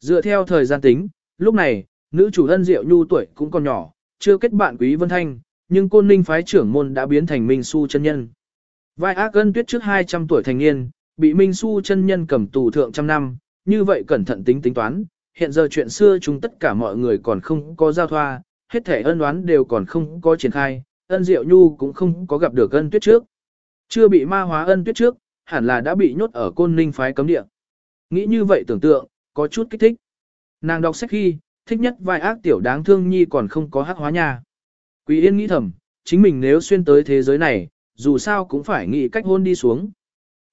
Dựa theo thời gian tính, lúc này, nữ chủ ân diệu nhu tuổi cũng còn nhỏ, chưa kết bạn Quý Vân Thanh, nhưng côn ninh phái trưởng môn đã biến thành Minh Su chân nhân. Vai ác ân tuyết trước 200 tuổi thành niên, bị Minh Su chân nhân cầm tù thượng trăm năm, như vậy cẩn thận tính tính toán, hiện giờ chuyện xưa chúng tất cả mọi người còn không có giao thoa, hết thể ân đoán đều còn không có triển khai, ân diệu nhu cũng không có gặp được ân tuyết trước. Chưa bị ma hóa ân tuyết trước, hẳn là đã bị nhốt ở côn ninh phái cấm địa. Nghĩ như vậy tưởng tượng, có chút kích thích. Nàng đọc sách khi, thích nhất vai ác tiểu đáng thương nhi còn không có hắc hóa nhà. Quý Yên nghĩ thầm, chính mình nếu xuyên tới thế giới này, dù sao cũng phải nghĩ cách hôn đi xuống.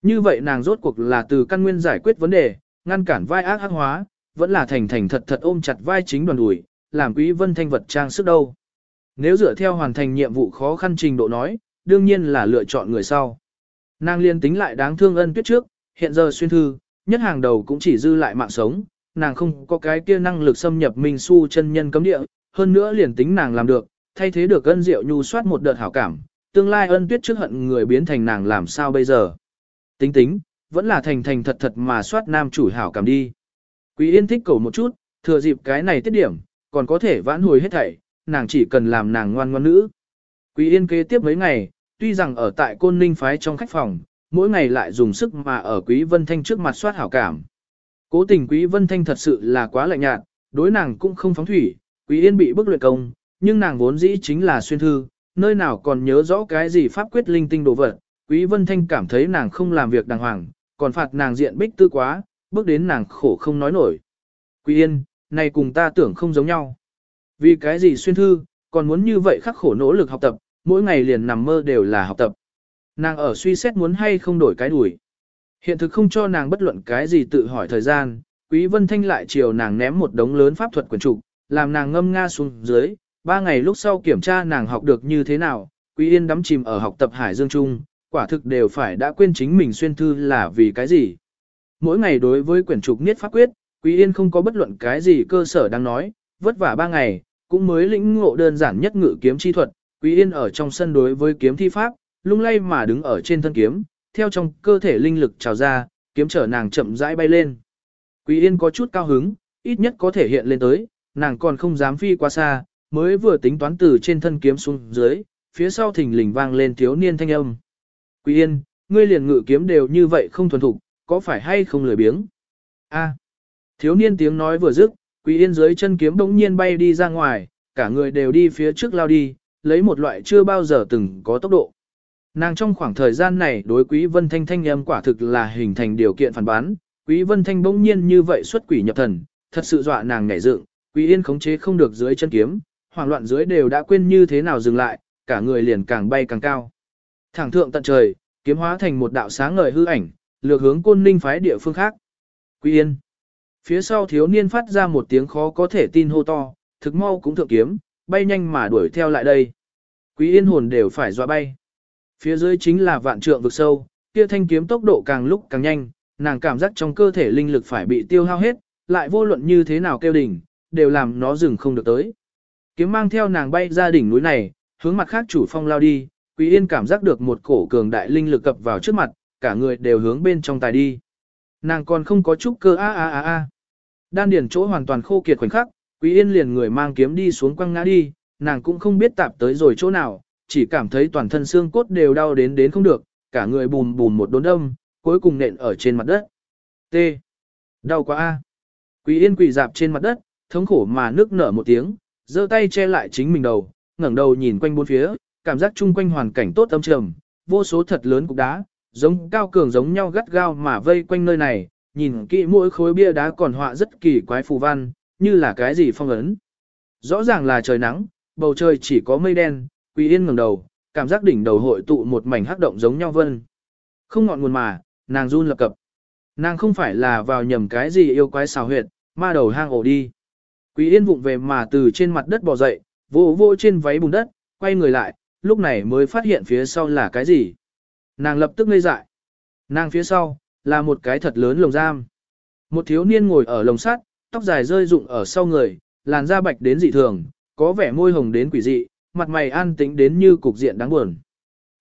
Như vậy nàng rốt cuộc là từ căn nguyên giải quyết vấn đề, ngăn cản vai ác hắc hóa, vẫn là thành thành thật thật ôm chặt vai chính đoàn đùi, làm quý vân thanh vật trang sức đâu. Nếu dựa theo hoàn thành nhiệm vụ khó khăn trình độ nói, đương nhiên là lựa chọn người sau. Nàng liên tính lại đáng thương ân tuyết trước, hiện giờ xuyên thư, nhất hàng đầu cũng chỉ dư lại mạng sống, nàng không có cái kia năng lực xâm nhập minh su chân nhân cấm địa, hơn nữa liền tính nàng làm được, thay thế được ân diệu nhu soát một đợt hảo cảm, tương lai ân tuyết trước hận người biến thành nàng làm sao bây giờ. Tính tính, vẫn là thành thành thật thật mà soát nam chủ hảo cảm đi. Quý Yên thích cầu một chút, thừa dịp cái này tiết điểm, còn có thể vãn hồi hết thảy, nàng chỉ cần làm nàng ngoan ngoan nữ. Quý Yên kế tiếp mấy ngày, tuy rằng ở tại Côn Ninh phái trong khách phòng, mỗi ngày lại dùng sức mà ở Quý Vân Thanh trước mặt soát hảo cảm. Cố tình Quý Vân Thanh thật sự là quá lạnh nhạt, đối nàng cũng không phóng thủy, Quý Yên bị bức luyện công, nhưng nàng vốn dĩ chính là xuyên thư, nơi nào còn nhớ rõ cái gì pháp quyết linh tinh đồ vật. Quý Vân Thanh cảm thấy nàng không làm việc đàng hoàng, còn phạt nàng diện bích tư quá, bước đến nàng khổ không nói nổi. Quý Yên, này cùng ta tưởng không giống nhau. Vì cái gì xuyên thư, còn muốn như vậy khắc khổ nỗ lực học tập, mỗi ngày liền nằm mơ đều là học tập. Nàng ở suy xét muốn hay không đổi cái đuổi. Hiện thực không cho nàng bất luận cái gì tự hỏi thời gian, Quý Vân Thanh lại chiều nàng ném một đống lớn pháp thuật quyển trục, làm nàng ngâm nga xuống dưới, ba ngày lúc sau kiểm tra nàng học được như thế nào, Quý Yên đắm chìm ở học tập Hải Dương Trung, quả thực đều phải đã quên chính mình xuyên thư là vì cái gì. mỗi ngày đối với quyển trục niết pháp quyết, Quý Yên không có bất luận cái gì cơ sở đang nói, vất vả ba ngày, cũng mới lĩnh ngộ đơn giản nhất ngự kiếm chi thuật, Quý Yên ở trong sân đối với kiếm thi pháp, lung lay mà đứng ở trên thân kiếm, theo trong cơ thể linh lực trào ra, kiếm trở nàng chậm rãi bay lên. Quý Yên có chút cao hứng, ít nhất có thể hiện lên tới, nàng còn không dám phi quá xa, mới vừa tính toán từ trên thân kiếm xuống dưới, phía sau thình lình vang lên thiếu niên thanh âm. Quý Yên, ngươi liền ngự kiếm đều như vậy không thuần thục, có phải hay không lười biếng? A. Thiếu niên tiếng nói vừa dứt, Quý Yên dưới chân kiếm bỗng nhiên bay đi ra ngoài, cả người đều đi phía trước lao đi, lấy một loại chưa bao giờ từng có tốc độ. Nàng trong khoảng thời gian này đối Quý Vân Thanh thanh âm quả thực là hình thành điều kiện phản bán, Quý Vân Thanh bỗng nhiên như vậy xuất quỷ nhập thần, thật sự dọa nàng nhảy dựng, Quý Yên khống chế không được dưới chân kiếm, hoảng loạn dưới đều đã quên như thế nào dừng lại, cả người liền càng bay càng cao. Thẳng thượng tận trời, kiếm hóa thành một đạo sáng ngời hư ảnh, lược hướng côn ninh phái địa phương khác. Quý Yên. Phía sau thiếu niên phát ra một tiếng khó có thể tin hô to, thực mau cũng thượng kiếm, bay nhanh mà đuổi theo lại đây. Quý Yên hồn đều phải dọa bay. Phía dưới chính là vạn trượng vực sâu, kia thanh kiếm tốc độ càng lúc càng nhanh, nàng cảm giác trong cơ thể linh lực phải bị tiêu hao hết, lại vô luận như thế nào kêu đỉnh, đều làm nó dừng không được tới. Kiếm mang theo nàng bay ra đỉnh núi này, hướng mặt khác chủ phong lao đi, Quý Yên cảm giác được một cổ cường đại linh lực cập vào trước mặt, cả người đều hướng bên trong tài đi. Nàng còn không có chút cơ a a a a. Đan điền chỗ hoàn toàn khô kiệt khoảnh khắc, Quý Yên liền người mang kiếm đi xuống quăng ngã đi, nàng cũng không biết tạp tới rồi chỗ nào, chỉ cảm thấy toàn thân xương cốt đều đau đến đến không được, cả người bùm bùm một đốn đâm, cuối cùng nện ở trên mặt đất. T. Đau quá a. Quý Yên quỳ dạp trên mặt đất, thống khổ mà nước nở một tiếng, giơ tay che lại chính mình đầu, ngẩng đầu nhìn quanh bốn phía, cảm giác chung quanh hoàn cảnh tốt âm trầm, vô số thật lớn cục đá, giống cao cường giống nhau gắt gao mà vây quanh nơi này, nhìn kỹ mỗi khối bia đá còn họa rất kỳ quái phù văn, như là cái gì phong ấn. Rõ ràng là trời nắng, bầu trời chỉ có mây đen, quỳ Yên ngẩng đầu, cảm giác đỉnh đầu hội tụ một mảnh hắc động giống nhau vân. Không ngọn nguồn mà, nàng run lập cập. Nàng không phải là vào nhầm cái gì yêu quái xào huyệt, ma đầu hang ổ đi. Quý Yên vụng về mà từ trên mặt đất bò dậy, vô vô trên váy bùn đất, quay người lại, lúc này mới phát hiện phía sau là cái gì. Nàng lập tức ngây dại. Nàng phía sau, là một cái thật lớn lồng giam. Một thiếu niên ngồi ở lồng sắt, tóc dài rơi rụng ở sau người, làn da bạch đến dị thường, có vẻ môi hồng đến quỷ dị, mặt mày an tĩnh đến như cục diện đáng buồn.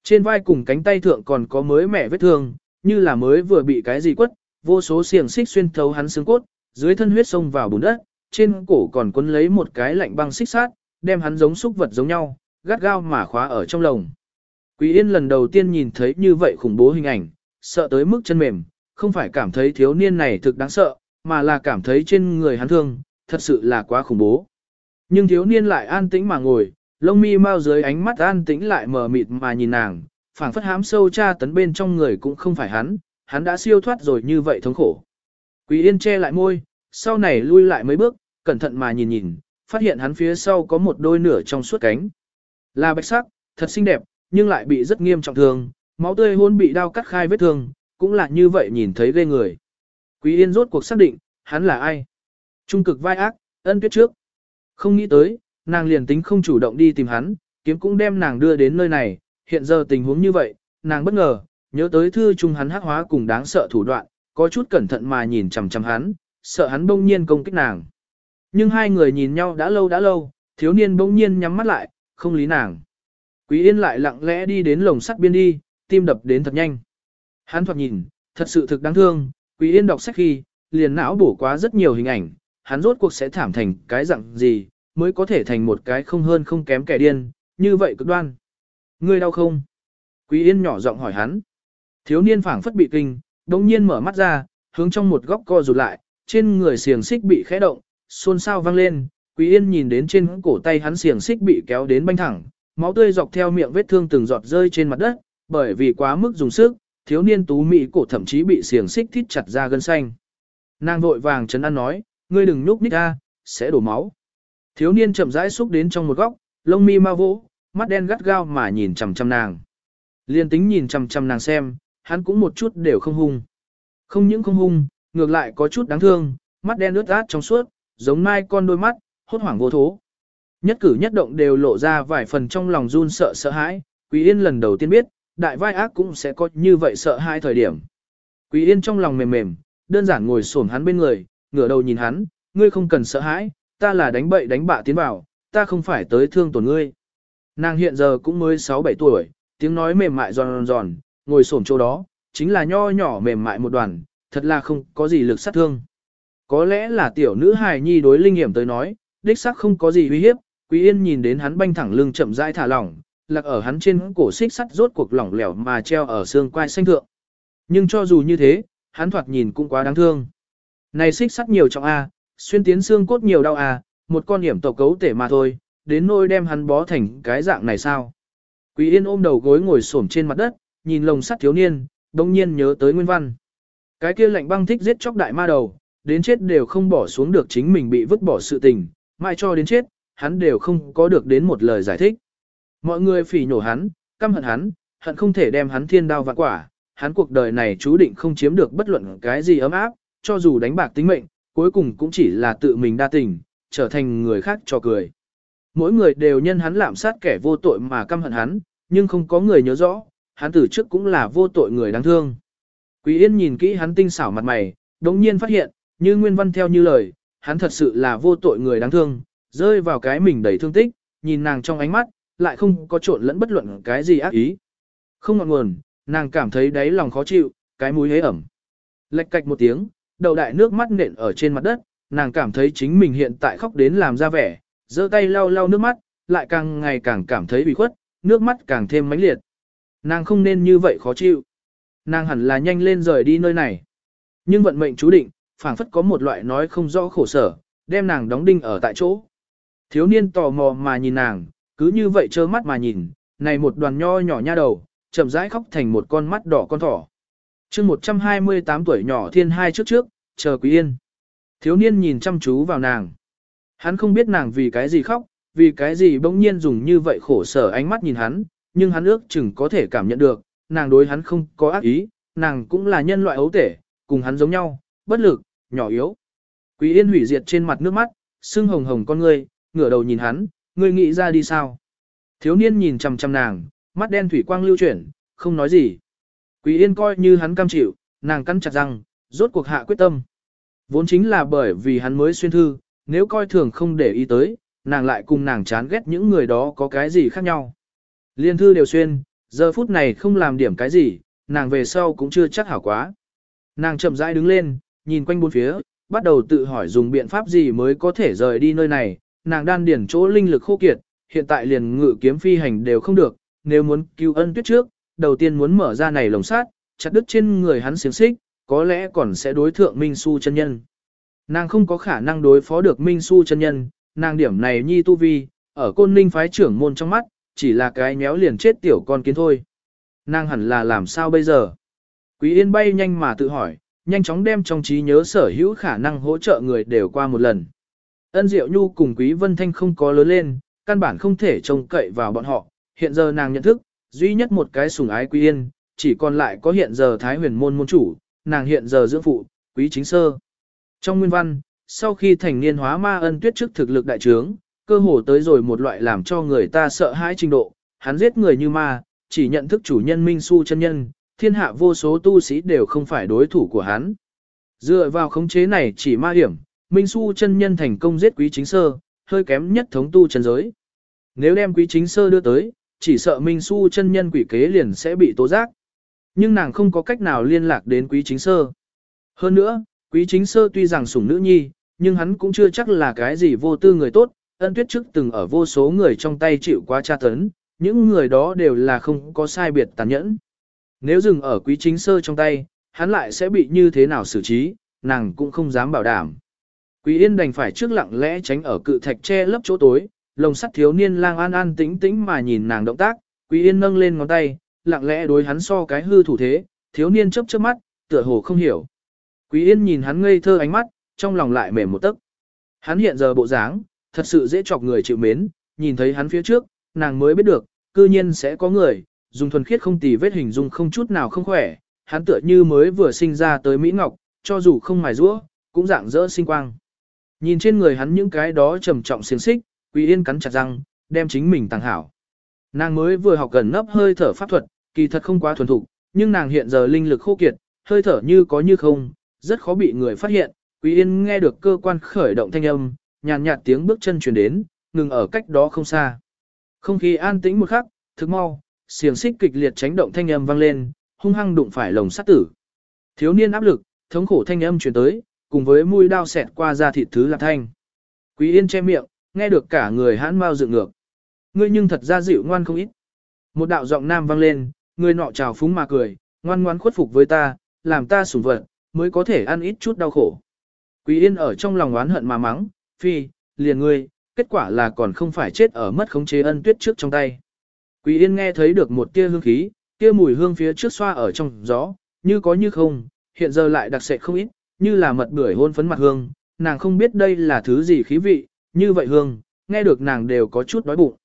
Trên vai cùng cánh tay thượng còn có mới mẻ vết thương, như là mới vừa bị cái gì quất, vô số xiềng xích xuyên thấu hắn xương cốt, dưới thân huyết sông vào bùn đất, trên cổ còn quấn lấy một cái lạnh băng xích sát, đem hắn giống xúc vật giống nhau, gắt gao mà khóa ở trong lồng. Quý Yên lần đầu tiên nhìn thấy như vậy khủng bố hình ảnh, sợ tới mức chân mềm, không phải cảm thấy thiếu niên này thực đáng sợ, mà là cảm thấy trên người hắn thương, thật sự là quá khủng bố. Nhưng thiếu niên lại an tĩnh mà ngồi, lông mi mau dưới ánh mắt an tĩnh lại mờ mịt mà nhìn nàng, phảng phất hám sâu tra tấn bên trong người cũng không phải hắn, hắn đã siêu thoát rồi như vậy thống khổ. Quý Yên che lại môi, sau này lui lại mấy bước, cẩn thận mà nhìn nhìn, phát hiện hắn phía sau có một đôi nửa trong suốt cánh. Là bạch sắc, thật xinh đẹp, nhưng lại bị rất nghiêm trọng thương, máu tươi hôn bị đau cắt khai vết thương, cũng là như vậy nhìn thấy ghê người. Quý Yên rốt cuộc xác định, hắn là ai? Trung cực vai ác, ân tuyết trước. Không nghĩ tới, nàng liền tính không chủ động đi tìm hắn, kiếm cũng đem nàng đưa đến nơi này, hiện giờ tình huống như vậy, nàng bất ngờ, nhớ tới thư chung hắn hắc hóa cùng đáng sợ thủ đoạn, có chút cẩn thận mà nhìn chằm chằm hắn, sợ hắn bỗng nhiên công kích nàng. Nhưng hai người nhìn nhau đã lâu đã lâu, thiếu niên bỗng nhiên nhắm mắt lại, không lý nàng. Quý Yên lại lặng lẽ đi đến lồng sắt biên đi, tim đập đến thật nhanh. Hắn thoạt nhìn, thật sự thực đáng thương, Quý Yên đọc sách khi, liền não bổ quá rất nhiều hình ảnh, hắn rốt cuộc sẽ thảm thành cái dạng gì, mới có thể thành một cái không hơn không kém kẻ điên, như vậy cực đoan. Ngươi đau không? Quý Yên nhỏ giọng hỏi hắn. Thiếu niên phảng phất bị kinh, đồng nhiên mở mắt ra, hướng trong một góc co rụt lại, trên người xiềng xích bị khẽ động, xôn xao vang lên, Quý Yên nhìn đến trên cổ tay hắn xiềng xích bị kéo đến banh thẳng, máu tươi dọc theo miệng vết thương từng giọt rơi trên mặt đất, bởi vì quá mức dùng sức, thiếu niên tú mỹ cổ thậm chí bị xiềng xích thít chặt ra gân xanh. Nàng vội vàng chấn an nói, ngươi đừng nhúc nhích ra, sẽ đổ máu. Thiếu niên chậm rãi xúc đến trong một góc, lông mi ma vỗ, mắt đen gắt gao mà nhìn chằm chằm nàng. Liên tính nhìn chằm chằm nàng xem, hắn cũng một chút đều không hung. Không những không hung, ngược lại có chút đáng thương, mắt đen ướt át trong suốt, giống mai con đôi mắt, hốt hoảng vô thố. Nhất cử nhất động đều lộ ra vài phần trong lòng run sợ sợ hãi, Quý Yên lần đầu tiên biết, đại vai ác cũng sẽ có như vậy sợ hai thời điểm. Quý Yên trong lòng mềm mềm, đơn giản ngồi xổm hắn bên người, ngửa đầu nhìn hắn, ngươi không cần sợ hãi, ta là đánh bậy đánh bạ tiến vào, ta không phải tới thương tổn ngươi. Nàng hiện giờ cũng mới 6-7 tuổi, tiếng nói mềm mại giòn giòn, ngồi xổm chỗ đó, chính là nho nhỏ mềm mại một đoàn, thật là không có gì lực sát thương. Có lẽ là tiểu nữ hài nhi đối linh nghiệm tới nói, đích xác không có gì uy hiếp, Quý Yên nhìn đến hắn banh thẳng lưng chậm rãi thả lỏng, lạc ở hắn trên cổ xích sắt rốt cuộc lỏng lẻo mà treo ở xương quai xanh thượng. Nhưng cho dù như thế, hắn thoạt nhìn cũng quá đáng thương. Này xích sắt nhiều trọng A, xuyên tiến xương cốt nhiều đau A, một con hiểm tộc cấu tể mà thôi, đến nôi đem hắn bó thành cái dạng này sao. Quý Yên ôm đầu gối ngồi xổm trên mặt đất, nhìn lồng sắt thiếu niên, đồng nhiên nhớ tới Nguyên Văn. Cái kia lạnh băng thích giết chóc đại ma đầu, đến chết đều không bỏ xuống được chính mình bị vứt bỏ sự tình, mãi cho đến chết, hắn đều không có được đến một lời giải thích. Mọi người phỉ nhổ hắn, căm hận hắn, hận không thể đem hắn thiên đao vạn quả, hắn cuộc đời này chú định không chiếm được bất luận cái gì ấm áp, cho dù đánh bạc tính mệnh, cuối cùng cũng chỉ là tự mình đa tình, trở thành người khác cho cười. Mỗi người đều nhân hắn lạm sát kẻ vô tội mà căm hận hắn, nhưng không có người nhớ rõ, hắn từ trước cũng là vô tội người đáng thương. Quý Yên nhìn kỹ hắn tinh xảo mặt mày, đống nhiên phát hiện, như Nguyên Văn theo như lời, hắn thật sự là vô tội người đáng thương, rơi vào cái mình đầy thương tích, nhìn nàng trong ánh mắt, lại không có trộn lẫn bất luận cái gì ác ý. Không ngọn nguồn, nàng cảm thấy đáy lòng khó chịu, cái mũi hế ẩm. Lệch cạch một tiếng, đầu đại nước mắt nện ở trên mặt đất, nàng cảm thấy chính mình hiện tại khóc đến làm ra vẻ, giơ tay lau lau nước mắt, lại càng ngày càng cảm thấy bị khuất, nước mắt càng thêm mãnh liệt. Nàng không nên như vậy khó chịu. Nàng hẳn là nhanh lên rời đi nơi này. Nhưng vận mệnh chú định, phảng phất có một loại nói không rõ khổ sở, đem nàng đóng đinh ở tại chỗ. Thiếu niên tò mò mà nhìn nàng, cứ như vậy trơ mắt mà nhìn, này một đoàn nho nhỏ nha đầu, chậm rãi khóc thành một con mắt đỏ con thỏ. chương 128 tuổi nhỏ thiên hai trước trước, chờ quý yên. Thiếu niên nhìn chăm chú vào nàng. Hắn không biết nàng vì cái gì khóc, vì cái gì bỗng nhiên dùng như vậy khổ sở ánh mắt nhìn hắn, nhưng hắn ước chừng có thể cảm nhận được, nàng đối hắn không có ác ý, nàng cũng là nhân loại ấu tể, cùng hắn giống nhau, bất lực, nhỏ yếu. Quý yên hủy diệt trên mặt nước mắt, sưng hồng hồng con ngươi, ngửa đầu nhìn hắn, ngươi nghĩ ra đi sao? Thiếu niên nhìn chằm chằm nàng, mắt đen thủy quang lưu chuyển, không nói gì. Quý yên coi như hắn cam chịu, nàng cắn chặt răng, rốt cuộc hạ quyết tâm. Vốn chính là bởi vì hắn mới xuyên thư, nếu coi thường không để ý tới, nàng lại cùng nàng chán ghét những người đó có cái gì khác nhau. Liên thư đều xuyên, giờ phút này không làm điểm cái gì, nàng về sau cũng chưa chắc hảo quá. Nàng chậm rãi đứng lên, nhìn quanh bốn phía, bắt đầu tự hỏi dùng biện pháp gì mới có thể rời đi nơi này, nàng đan điển chỗ linh lực khô kiệt, hiện tại liền ngự kiếm phi hành đều không được, nếu muốn cứu ân tuyết trước, đầu tiên muốn mở ra này lồng sát, chặt đứt trên người hắn xiềng xích, có lẽ còn sẽ đối thượng Minh Su chân nhân. Nàng không có khả năng đối phó được Minh Su chân nhân, nàng điểm này nhi tu vi, ở côn ninh phái trưởng môn trong mắt, chỉ là cái méo liền chết tiểu con kiến thôi. Nàng hẳn là làm sao bây giờ? Quý Yên bay nhanh mà tự hỏi, nhanh chóng đem trong trí nhớ sở hữu khả năng hỗ trợ người đều qua một lần. Ân Diệu Nhu cùng Quý Vân Thanh không có lớn lên, căn bản không thể trông cậy vào bọn họ, hiện giờ nàng nhận thức, duy nhất một cái sủng ái Quý Yên, chỉ còn lại có hiện giờ Thái huyền môn môn chủ, nàng hiện giờ dưỡng phụ, Quý Chính Sơ. Trong nguyên văn, sau khi thành niên hóa ma ân tuyết trước thực lực đại trướng, cơ hồ tới rồi một loại làm cho người ta sợ hãi trình độ, hắn giết người như ma, chỉ nhận thức chủ nhân Minh Su chân nhân, thiên hạ vô số tu sĩ đều không phải đối thủ của hắn. Dựa vào khống chế này chỉ ma hiểm, Minh Su chân nhân thành công giết quý chính sơ, hơi kém nhất thống tu chân giới. Nếu đem quý chính sơ đưa tới, chỉ sợ Minh Su chân nhân quỷ kế liền sẽ bị tố giác. Nhưng nàng không có cách nào liên lạc đến quý chính sơ. Hơn nữa, quý chính sơ tuy rằng sủng nữ nhi, nhưng hắn cũng chưa chắc là cái gì vô tư người tốt, ân tuyết trước từng ở vô số người trong tay chịu quá tra tấn, những người đó đều là không có sai biệt tàn nhẫn. Nếu dừng ở quý chính sơ trong tay, hắn lại sẽ bị như thế nào xử trí, nàng cũng không dám bảo đảm. Quý yên đành phải trước lặng lẽ tránh ở cự thạch che lấp chỗ tối, lồng sắt thiếu niên lang an an tĩnh tĩnh mà nhìn nàng động tác, quý yên nâng lên ngón tay, lặng lẽ đối hắn so cái hư thủ thế, thiếu niên chớp chớp mắt, tựa hồ không hiểu. Quý yên nhìn hắn ngây thơ ánh mắt, trong lòng lại mềm một tấc. Hắn hiện giờ bộ dáng, thật sự dễ chọc người chịu mến, nhìn thấy hắn phía trước, nàng mới biết được, cư nhiên sẽ có người, dùng thuần khiết không tì vết hình dung không chút nào không khỏe, hắn tựa như mới vừa sinh ra tới Mỹ Ngọc, cho dù không mài rũa, cũng dạng dỡ sinh quang. Nhìn trên người hắn những cái đó trầm trọng xiềng xích, Quý Yên cắn chặt răng, đem chính mình tàng hảo. Nàng mới vừa học gần nấp hơi thở pháp thuật, kỳ thật không quá thuần thục, nhưng nàng hiện giờ linh lực khô kiệt, hơi thở như có như không, rất khó bị người phát hiện, Quý Yên nghe được cơ quan khởi động thanh âm, nhàn nhạt tiếng bước chân truyền đến, ngừng ở cách đó không xa. Không khí an tĩnh một khắc, thực mau, xiềng xích kịch liệt chấn động thanh âm vang lên, hung hăng đụng phải lồng sắt tử. Thiếu niên áp lực, thống khổ thanh âm truyền tới, cùng với mũi đao xẹt qua da thịt thứ lạc thanh. Quý Yên che miệng, nghe được cả người hãn mau dựng ngược. Ngươi nhưng thật ra dịu ngoan không ít. Một đạo giọng nam vang lên, người nọ chào phúng mà cười, ngoan ngoan khuất phục với ta, làm ta sủng vật, mới có thể ăn ít chút đau khổ. Quý Yên ở trong lòng oán hận mà mắng, phi, liền ngươi, kết quả là còn không phải chết ở mất khống chế ân tuyết trước trong tay. Quý Yên nghe thấy được một tia hương khí, tia mùi hương phía trước xoa ở trong gió, như có như không, hiện giờ lại đặc sệt không ít, như là mật bưởi hôn phấn mặt hương, nàng không biết đây là thứ gì khí vị, như vậy hương, nghe được nàng đều có chút đói bụng.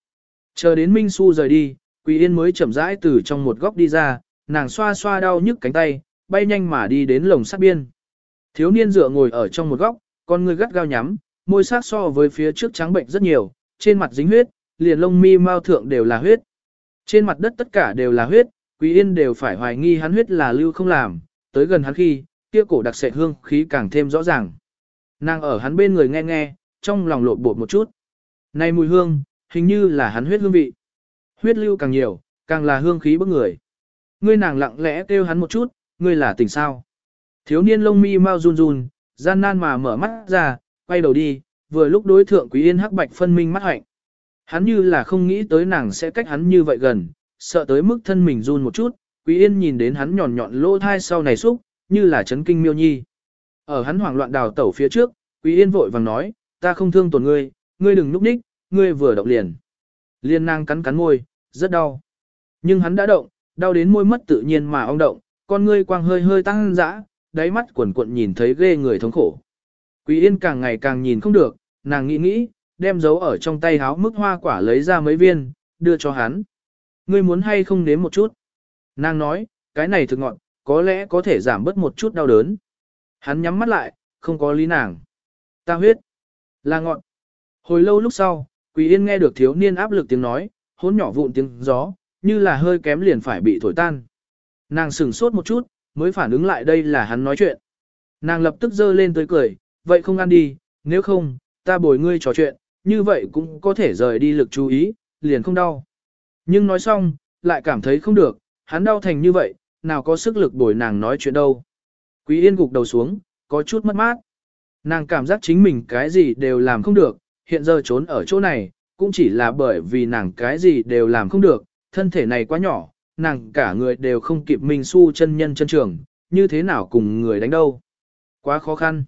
Chờ đến Minh Xu rời đi, Quỳ Yên mới chậm rãi từ trong một góc đi ra, nàng xoa xoa đau nhức cánh tay, bay nhanh mà đi đến lồng sắt biên. Thiếu niên dựa ngồi ở trong một góc, con người gắt gao nhắm, môi sắc so với phía trước trắng bệnh rất nhiều, trên mặt dính huyết, liền lông mi mao thượng đều là huyết. Trên mặt đất tất cả đều là huyết, Quý Yên đều phải hoài nghi hắn huyết là lưu không làm, tới gần hắn khi, kia cổ đặc sệt hương khí càng thêm rõ ràng. Nàng ở hắn bên người nghe nghe, trong lòng lộn bột một chút. Này mùi hương, hình như là hắn huyết hương vị. Huyết lưu càng nhiều, càng là hương khí bức người. Ngươi nàng lặng lẽ kêu hắn một chút, ngươi là tỉnh sao. Thiếu niên lông mi mau run run, gian nan mà mở mắt ra, quay đầu đi, vừa lúc đối thượng Quý Yên hắc bạch phân minh mắt hạnh. Hắn như là không nghĩ tới nàng sẽ cách hắn như vậy gần, sợ tới mức thân mình run một chút, Quý Yên nhìn đến hắn nhọn nhọn lỗ thai sau này xúc, như là chấn kinh miêu nhi. Ở hắn hoảng loạn đào tẩu phía trước, Quý Yên vội vàng nói, ta không thương tổn ngươi, ngươi đừng núp ních, ngươi vừa động liền. Liên nàng cắn cắn môi, rất đau. Nhưng hắn đã động, đau đến môi mất tự nhiên mà ong động, con ngươi quang hơi hơi tăng dã, đáy mắt quần cuộn nhìn thấy ghê người thống khổ. Quý Yên càng ngày càng nhìn không được, nàng nghĩ nghĩ, đem dấu ở trong tay háo mức hoa quả lấy ra mấy viên, đưa cho hắn. Ngươi muốn hay không nếm một chút? Nàng nói, cái này thực ngọn, có lẽ có thể giảm bớt một chút đau đớn. Hắn nhắm mắt lại, không có lý nàng. Ta huyết, là ngọn. Hồi lâu lúc sau, quỳ Yên nghe được thiếu niên áp lực tiếng nói, hỗn nhỏ vụn tiếng gió, như là hơi kém liền phải bị thổi tan. Nàng sửng sốt một chút, mới phản ứng lại đây là hắn nói chuyện. Nàng lập tức giơ lên tới cười, vậy không ăn đi, nếu không, ta bồi ngươi trò chuyện, như vậy cũng có thể rời đi lực chú ý, liền không đau. Nhưng nói xong, lại cảm thấy không được, hắn đau thành như vậy, nào có sức lực bồi nàng nói chuyện đâu. Quý Yên gục đầu xuống, có chút mất mát. Nàng cảm giác chính mình cái gì đều làm không được, hiện giờ trốn ở chỗ này, cũng chỉ là bởi vì nàng cái gì đều làm không được, thân thể này quá nhỏ, nàng cả người đều không kịp mình su chân nhân chân trường, như thế nào cùng người đánh đâu. Quá khó khăn.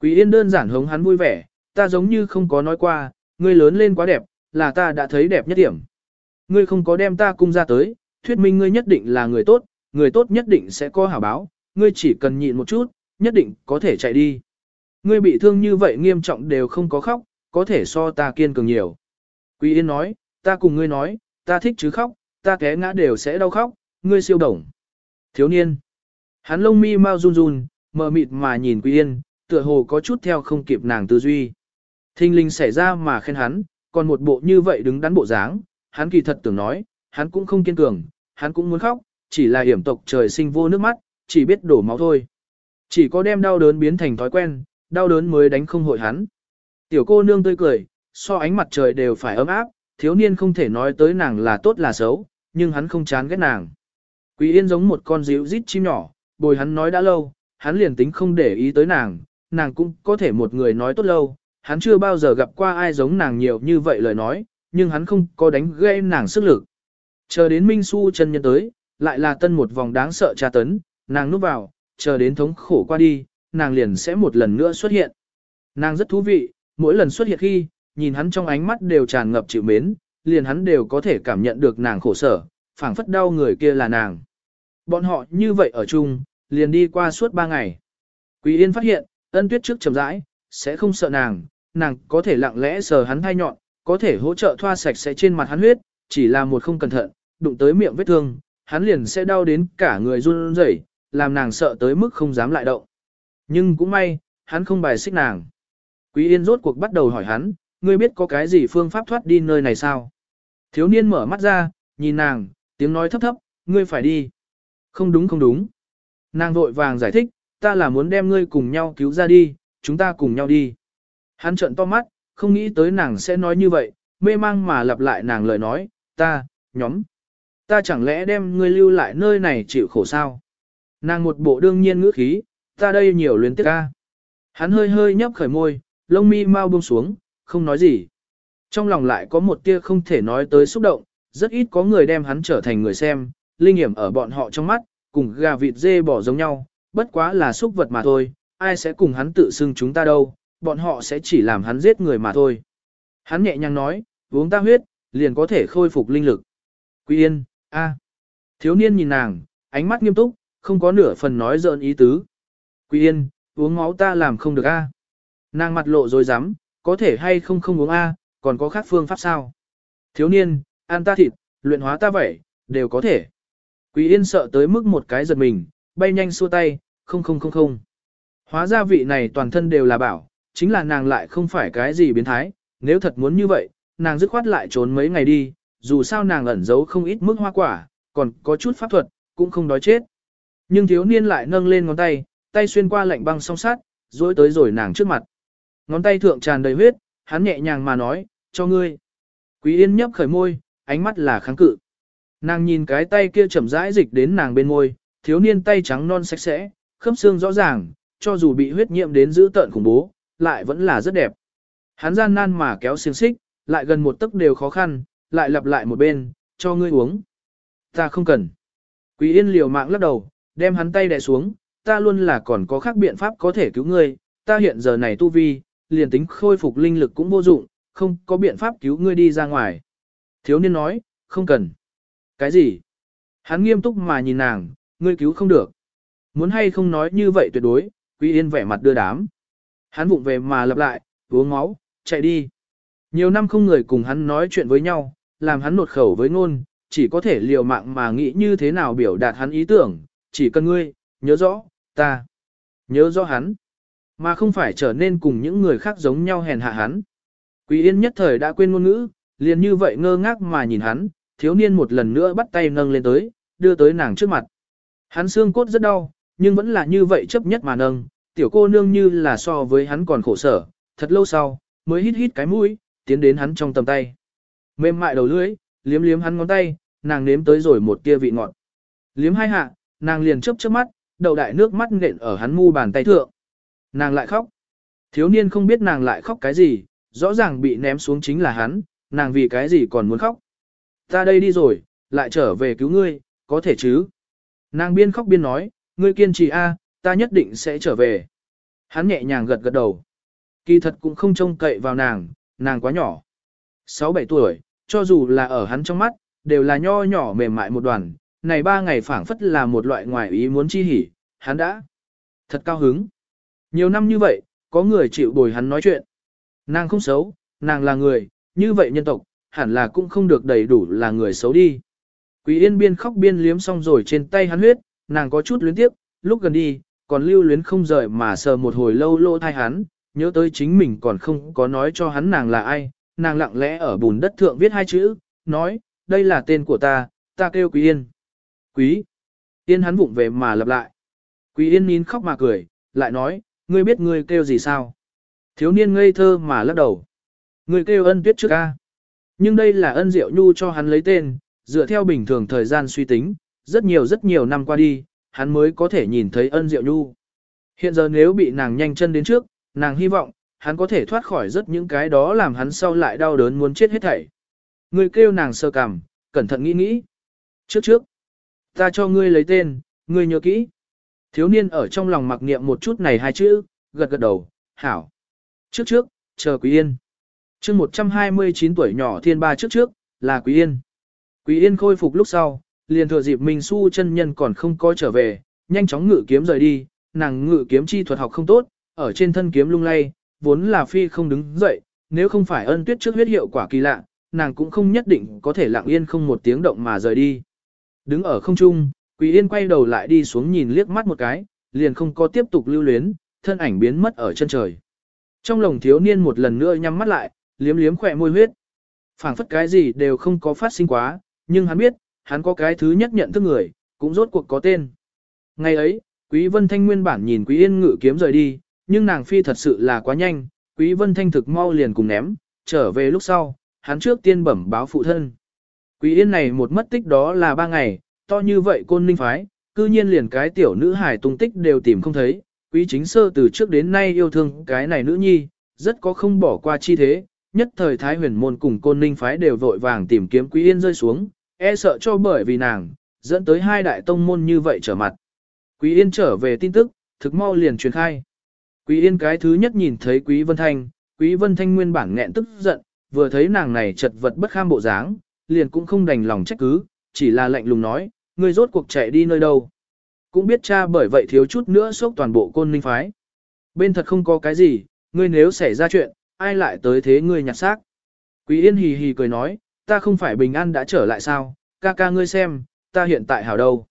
Quý Yên đơn giản hống hắn vui vẻ, ta giống như không có nói qua, ngươi lớn lên quá đẹp, là ta đã thấy đẹp nhất điểm. Ngươi không có đem ta cung ra tới, thuyết minh ngươi nhất định là người tốt, người tốt nhất định sẽ có hảo báo, ngươi chỉ cần nhịn một chút, nhất định có thể chạy đi. Ngươi bị thương như vậy nghiêm trọng đều không có khóc, có thể so ta kiên cường nhiều. Quý Yên nói, ta cùng ngươi nói, ta thích chứ khóc, ta té ngã đều sẽ đau khóc, ngươi siêu đồng. Thiếu niên. Hắn lông mi mau run run, mờ mịt mà nhìn Quý Yên, tựa hồ có chút theo không kịp nàng tư duy. Thinh linh xảy ra mà khen hắn, còn một bộ như vậy đứng đắn bộ dáng, hắn kỳ thật tưởng nói, hắn cũng không kiên cường, hắn cũng muốn khóc, chỉ là hiểm tộc trời sinh vô nước mắt, chỉ biết đổ máu thôi. Chỉ có đem đau đớn biến thành thói quen, đau đớn mới đánh không hội hắn. Tiểu cô nương tươi cười, so ánh mặt trời đều phải ấm áp, thiếu niên không thể nói tới nàng là tốt là xấu, nhưng hắn không chán ghét nàng. Quý yên giống một con díu rít chim nhỏ, bồi hắn nói đã lâu, hắn liền tính không để ý tới nàng, nàng cũng có thể một người nói tốt lâu, hắn chưa bao giờ gặp qua ai giống nàng nhiều như vậy lời nói, nhưng hắn không có đánh gây nàng sức lực. Chờ đến Minh Su chân nhân tới, lại là tân một vòng đáng sợ tra tấn, nàng núp vào, chờ đến thống khổ qua đi, nàng liền sẽ một lần nữa xuất hiện. Nàng rất thú vị, mỗi lần xuất hiện khi, nhìn hắn trong ánh mắt đều tràn ngập chịu mến, liền hắn đều có thể cảm nhận được nàng khổ sở, phảng phất đau người kia là nàng. Bọn họ như vậy ở chung, liền đi qua suốt ba ngày. Quý Yên phát hiện, ân tuyết trước chậm rãi, sẽ không sợ nàng, nàng có thể lặng lẽ sờ hắn thay nhọn, có thể hỗ trợ thoa sạch sẽ trên mặt hắn huyết, chỉ là một không cẩn thận, đụng tới miệng vết thương, hắn liền sẽ đau đến cả người run rẩy, làm nàng sợ tới mức không dám lại động. Nhưng cũng may, hắn không bài xích nàng. Quý Yên rốt cuộc bắt đầu hỏi hắn, ngươi biết có cái gì phương pháp thoát đi nơi này sao? Thiếu niên mở mắt ra, nhìn nàng, tiếng nói thấp thấp, ngươi phải đi. Không đúng không đúng. Nàng vội vàng giải thích, ta là muốn đem ngươi cùng nhau cứu ra đi, chúng ta cùng nhau đi. Hắn trợn to mắt, không nghĩ tới nàng sẽ nói như vậy, mê mang mà lặp lại nàng lời nói, ta, nhóm. Ta chẳng lẽ đem ngươi lưu lại nơi này chịu khổ sao? Nàng một bộ đương nhiên ngữ khí, ta đây nhiều luyến tiếc ca. Hắn hơi hơi nhấp khởi môi, lông mi mau buông xuống, không nói gì. Trong lòng lại có một tia không thể nói tới xúc động, rất ít có người đem hắn trở thành người xem, linh hiểm ở bọn họ trong mắt, cùng gà vịt dê bỏ giống nhau, bất quá là xúc vật mà thôi, ai sẽ cùng hắn tự xưng chúng ta đâu, bọn họ sẽ chỉ làm hắn giết người mà thôi. Hắn nhẹ nhàng nói, uống ta huyết, liền có thể khôi phục linh lực. Quý yên, a. Thiếu niên nhìn nàng, ánh mắt nghiêm túc, không có nửa phần nói dợn ý tứ. Quý yên, uống máu ta làm không được a. Nàng mặt lộ rồi dám, có thể hay không không uống a, còn có khác phương pháp sao? Thiếu niên, ăn ta thịt, luyện hóa ta vậy, đều có thể. Quý yên sợ tới mức một cái giật mình, bay nhanh xua tay, không không không không. Hóa ra vị này toàn thân đều là bảo, chính là nàng lại không phải cái gì biến thái, nếu thật muốn như vậy, nàng dứt khoát lại trốn mấy ngày đi, dù sao nàng ẩn giấu không ít mức hoa quả, còn có chút pháp thuật, cũng không đói chết. Nhưng thiếu niên lại nâng lên ngón tay, tay xuyên qua lạnh băng song sát, dối tới rồi nàng trước mặt. Ngón tay thượng tràn đầy huyết, hắn nhẹ nhàng mà nói, cho ngươi. Quý yên nhấp khởi môi, ánh mắt là kháng cự. Nàng nhìn cái tay kia chậm rãi dịch đến nàng bên môi, thiếu niên tay trắng non sạch sẽ, khớp xương rõ ràng, cho dù bị huyết nhiễm đến giữ tợn khủng bố, lại vẫn là rất đẹp. Hắn gian nan mà kéo xiềng xích, lại gần một tấc đều khó khăn, lại lặp lại một bên, cho ngươi uống. Ta không cần. Quý yên liều mạng lắc đầu, đem hắn tay đè xuống, ta luôn là còn có khác biện pháp có thể cứu ngươi, ta hiện giờ này tu vi, liền tính khôi phục linh lực cũng vô dụng, không có biện pháp cứu ngươi đi ra ngoài. Thiếu niên nói, không cần. Cái gì? Hắn nghiêm túc mà nhìn nàng, ngươi cứu không được. Muốn hay không nói như vậy tuyệt đối, Quý Yên vẻ mặt đưa đám. Hắn vụng về mà lặp lại, uống máu, chạy đi. Nhiều năm không người cùng hắn nói chuyện với nhau, làm hắn nột khẩu với ngôn, chỉ có thể liều mạng mà nghĩ như thế nào biểu đạt hắn ý tưởng, chỉ cần ngươi, nhớ rõ, ta, nhớ rõ hắn, mà không phải trở nên cùng những người khác giống nhau hèn hạ hắn. Quý Yên nhất thời đã quên ngôn ngữ, liền như vậy ngơ ngác mà nhìn hắn, thiếu niên một lần nữa bắt tay nâng lên tới, đưa tới nàng trước mặt. Hắn xương cốt rất đau, nhưng vẫn là như vậy chấp nhất mà nâng, tiểu cô nương như là so với hắn còn khổ sở, thật lâu sau, mới hít hít cái mũi, tiến đến hắn trong tầm tay. Mềm mại đầu lưỡi, liếm liếm hắn ngón tay, nàng nếm tới rồi một tia vị ngọt. Liếm hai hạ, nàng liền chớp chớp mắt, đầu đại nước mắt nện ở hắn mu bàn tay thượng. Nàng lại khóc. Thiếu niên không biết nàng lại khóc cái gì, rõ ràng bị ném xuống chính là hắn, nàng vì cái gì còn muốn khóc. Ta đây đi rồi, lại trở về cứu ngươi, có thể chứ. Nàng biên khóc biên nói, ngươi kiên trì a, ta nhất định sẽ trở về. Hắn nhẹ nhàng gật gật đầu. Kỳ thật cũng không trông cậy vào nàng, nàng quá nhỏ. 6-7 tuổi, cho dù là ở hắn trong mắt, đều là nho nhỏ mềm mại một đoàn. Này ba ngày phảng phất là một loại ngoài ý muốn chi hỉ, hắn đã thật cao hứng. Nhiều năm như vậy, có người chịu bồi hắn nói chuyện. Nàng không xấu, nàng là người, như vậy nhân tộc, hẳn là cũng không được đầy đủ là người xấu đi. Quý yên biên khóc biên liếm xong rồi trên tay hắn huyết, nàng có chút luyến tiếc. lúc gần đi, còn lưu luyến không rời mà sờ một hồi lâu lô thai hắn, nhớ tới chính mình còn không có nói cho hắn nàng là ai, nàng lặng lẽ ở bùn đất thượng viết hai chữ, nói, đây là tên của ta, ta kêu Quý Yên. Quý. Yên hắn vụng về mà lặp lại. Quý Yên nín khóc mà cười, lại nói, ngươi biết ngươi kêu gì sao? Thiếu niên ngây thơ mà lắc đầu. Ngươi kêu ân tuyết trước ca. Nhưng đây là ân diệu nhu cho hắn lấy tên, dựa theo bình thường thời gian suy tính, rất nhiều rất nhiều năm qua đi, hắn mới có thể nhìn thấy ân diệu nhu. Hiện giờ nếu bị nàng nhanh chân đến trước, nàng hy vọng, hắn có thể thoát khỏi rất những cái đó làm hắn sau lại đau đớn muốn chết hết thảy. Ngươi kêu nàng sơ cằm, cẩn thận nghĩ nghĩ. Trước trước, ta cho ngươi lấy tên, ngươi nhớ kỹ. Thiếu niên ở trong lòng mặc niệm một chút này hai chữ, gật gật đầu, hảo. Trước trước, chờ Quý Yên. chương 129 tuổi nhỏ thiên ba trước trước, là Quý Yên. Quý Yên khôi phục lúc sau, liền thừa dịp mình Su chân nhân còn không có trở về, nhanh chóng ngự kiếm rời đi, nàng ngự kiếm chi thuật học không tốt, ở trên thân kiếm lung lay, vốn là phi không đứng dậy, nếu không phải ân tuyết trước huyết hiệu quả kỳ lạ, nàng cũng không nhất định có thể lặng yên không một tiếng động mà rời đi. Đứng ở không trung, Quý Yên quay đầu lại đi xuống nhìn liếc mắt một cái, liền không có tiếp tục lưu luyến, thân ảnh biến mất ở chân trời. Trong lòng thiếu niên một lần nữa nhắm mắt lại, liếm liếm khỏe môi huyết. phảng phất cái gì đều không có phát sinh quá, nhưng hắn biết, hắn có cái thứ nhất nhận thức người, cũng rốt cuộc có tên. Ngày ấy, Quý Vân Thanh nguyên bản nhìn Quý Yên ngự kiếm rời đi, nhưng nàng phi thật sự là quá nhanh, Quý Vân Thanh thực mau liền cùng ném, trở về lúc sau, hắn trước tiên bẩm báo phụ thân. Quý Yên này một mất tích đó là ba ngày, to như vậy côn ninh phái, cư nhiên liền cái tiểu nữ hải tung tích đều tìm không thấy, quý chính sơ từ trước đến nay yêu thương cái này nữ nhi, rất có không bỏ qua chi thế, nhất thời Thái huyền môn cùng côn ninh phái đều vội vàng tìm kiếm Quý Yên rơi xuống, e sợ cho bởi vì nàng, dẫn tới hai đại tông môn như vậy trở mặt. Quý Yên trở về tin tức, thực mau liền truyền khai. Quý Yên cái thứ nhất nhìn thấy Quý Vân Thanh, Quý Vân Thanh nguyên bản nghẹn tức giận, vừa thấy nàng này chật vật bất kham bộ dáng, liền cũng không đành lòng trách cứ, chỉ là lạnh lùng nói, ngươi rốt cuộc chạy đi nơi đâu. Cũng biết cha bởi vậy thiếu chút nữa sốc toàn bộ côn ninh phái. Bên thật không có cái gì, ngươi nếu xảy ra chuyện, ai lại tới thế ngươi nhặt xác. Quý Yên hì hì cười nói, ta không phải bình an đã trở lại sao, ca ca ngươi xem, ta hiện tại hảo đâu.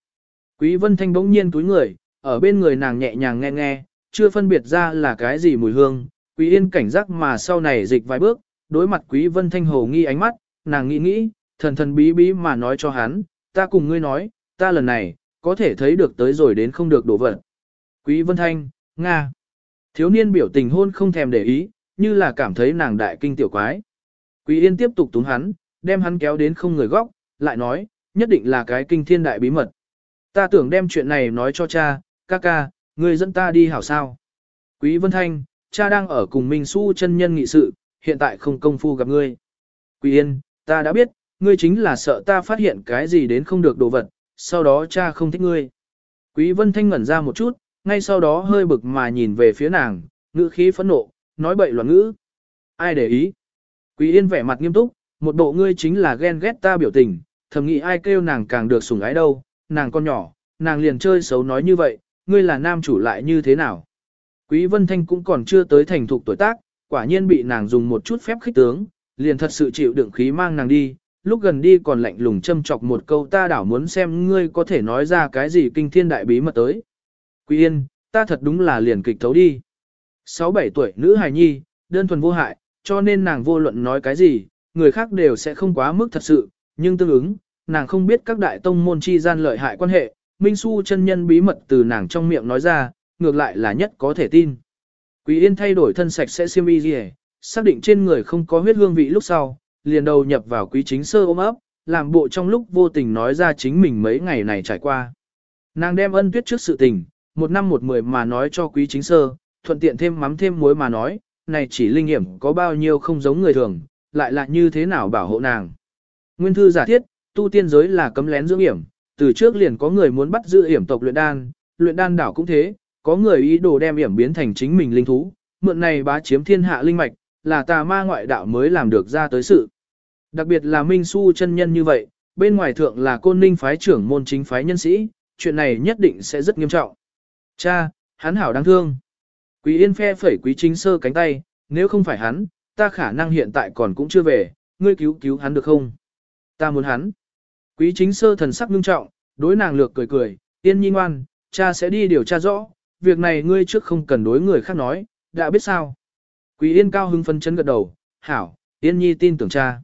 Quý Vân Thanh bỗng nhiên túi người, ở bên người nàng nhẹ nhàng nghe nghe, chưa phân biệt ra là cái gì mùi hương. Quý Yên cảnh giác mà sau này dịch vài bước, đối mặt Quý Vân Thanh hồ nghi ánh mắt, nàng nghĩ nghĩ, thần thần bí bí mà nói cho hắn, ta cùng ngươi nói, ta lần này, có thể thấy được tới rồi đến không được đổ vật. Quý Vân Thanh, Nga. Thiếu niên biểu tình hôn không thèm để ý, như là cảm thấy nàng đại kinh tiểu quái. Quý Yên tiếp tục túng hắn, đem hắn kéo đến không người góc, lại nói, nhất định là cái kinh thiên đại bí mật. Ta tưởng đem chuyện này nói cho cha, ca ca, người dẫn ta đi hảo sao. Quý Vân Thanh, cha đang ở cùng Minh Su chân nhân nghị sự, hiện tại không công phu gặp ngươi. Quý Yên, ta đã biết, ngươi chính là sợ ta phát hiện cái gì đến không được đồ vật, sau đó cha không thích ngươi. Quý Vân Thanh ngẩn ra một chút, ngay sau đó hơi bực mà nhìn về phía nàng, ngữ khí phẫn nộ, nói bậy loạn ngữ. Ai để ý? Quý Yên vẻ mặt nghiêm túc, một bộ ngươi chính là ghen ghét ta biểu tình, thầm nghĩ ai kêu nàng càng được sủng ái đâu, nàng con nhỏ, nàng liền chơi xấu nói như vậy, ngươi là nam chủ lại như thế nào? Quý Vân Thanh cũng còn chưa tới thành thục tuổi tác, quả nhiên bị nàng dùng một chút phép khích tướng, liền thật sự chịu đựng khí mang nàng đi, lúc gần đi còn lạnh lùng châm chọc một câu ta đảo muốn xem ngươi có thể nói ra cái gì kinh thiên đại bí mật tới. Quý Yên, ta thật đúng là liền kịch thấu đi. 6-7 tuổi nữ hài nhi, đơn thuần vô hại, cho nên nàng vô luận nói cái gì, người khác đều sẽ không quá mức thật sự, nhưng tương ứng, nàng không biết các đại tông môn chi gian lợi hại quan hệ, Minh Su chân nhân bí mật từ nàng trong miệng nói ra, ngược lại là nhất có thể tin. Quý Yên thay đổi thân sạch sẽ xiêm y gì, xác định trên người không có huyết hương vị lúc sau, liền đầu nhập vào quý chính sơ ôm ấp, làm bộ trong lúc vô tình nói ra chính mình mấy ngày này trải qua. Nàng đem ân tuyết trước sự tình, một năm một mười mà nói cho quý chính sơ, thuận tiện thêm mắm thêm muối mà nói, này chỉ linh hiểm có bao nhiêu không giống người thường, lại là như thế nào bảo hộ nàng. Nguyên thư giả thiết, tu tiên giới là cấm lén dưỡng hiểm, từ trước liền có người muốn bắt giữ hiểm tộc luyện đan, luyện đan đảo cũng thế, có người ý đồ đem hiểm biến thành chính mình linh thú, mượn này bá chiếm thiên hạ linh mạch, là tà ma ngoại đạo mới làm được ra tới sự. Đặc biệt là Minh Su chân nhân như vậy, bên ngoài thượng là côn ninh phái trưởng môn chính phái nhân sĩ, chuyện này nhất định sẽ rất nghiêm trọng. Cha, hắn hảo đáng thương. Quý Yên phe phẩy quý chính sơ cánh tay, nếu không phải hắn, ta khả năng hiện tại còn cũng chưa về, ngươi cứu cứu hắn được không? Ta muốn hắn. Quý chính sơ thần sắc nghiêm trọng, đối nàng lược cười cười, Yên nhi ngoan, cha sẽ đi điều tra rõ, việc này ngươi trước không cần đối người khác nói, đã biết sao. Quý Yên cao hưng phân chấn gật đầu, hảo, Yên nhi tin tưởng cha.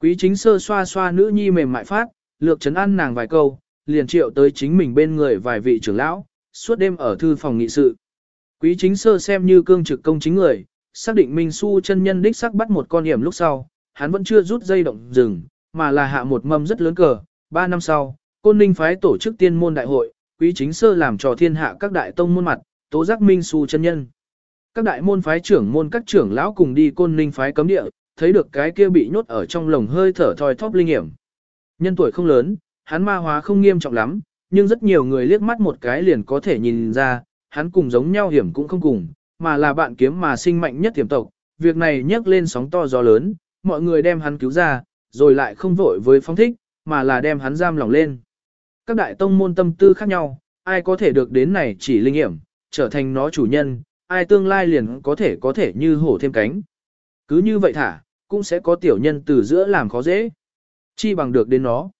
Quý chính sơ xoa xoa nữ nhi mềm mại phát, lược chấn ăn nàng vài câu, liền triệu tới chính mình bên người vài vị trưởng lão, suốt đêm ở thư phòng nghị sự. Quý chính sơ xem như cương trực công chính người, xác định Minh Su chân nhân đích sắc bắt một con hiểm lúc sau, hắn vẫn chưa rút dây động rừng, mà là hạ một mâm rất lớn cờ. Ba năm sau, Côn Ninh phái tổ chức tiên môn đại hội, quý chính sơ làm trò thiên hạ các đại tông môn mặt, tố giác Minh Su chân nhân. Các đại môn phái trưởng môn các trưởng lão cùng đi Côn Ninh phái cấm địa, thấy được cái kia bị nhốt ở trong lồng hơi thở thoi thóp linh hiểm. Nhân tuổi không lớn, hắn ma hóa không nghiêm trọng lắm, nhưng rất nhiều người liếc mắt một cái liền có thể nhìn ra, hắn cùng giống nhau hiểm cũng không cùng, mà là bạn kiếm mà sinh mạnh nhất tiềm tộc. Việc này nhấc lên sóng to gió lớn, mọi người đem hắn cứu ra, rồi lại không vội với phong thích, mà là đem hắn giam lòng lên. Các đại tông môn tâm tư khác nhau, ai có thể được đến này chỉ linh hiểm, trở thành nó chủ nhân, ai tương lai liền có thể có thể như hổ thêm cánh. Cứ như vậy thả, cũng sẽ có tiểu nhân từ giữa làm khó dễ. Chi bằng được đến nó.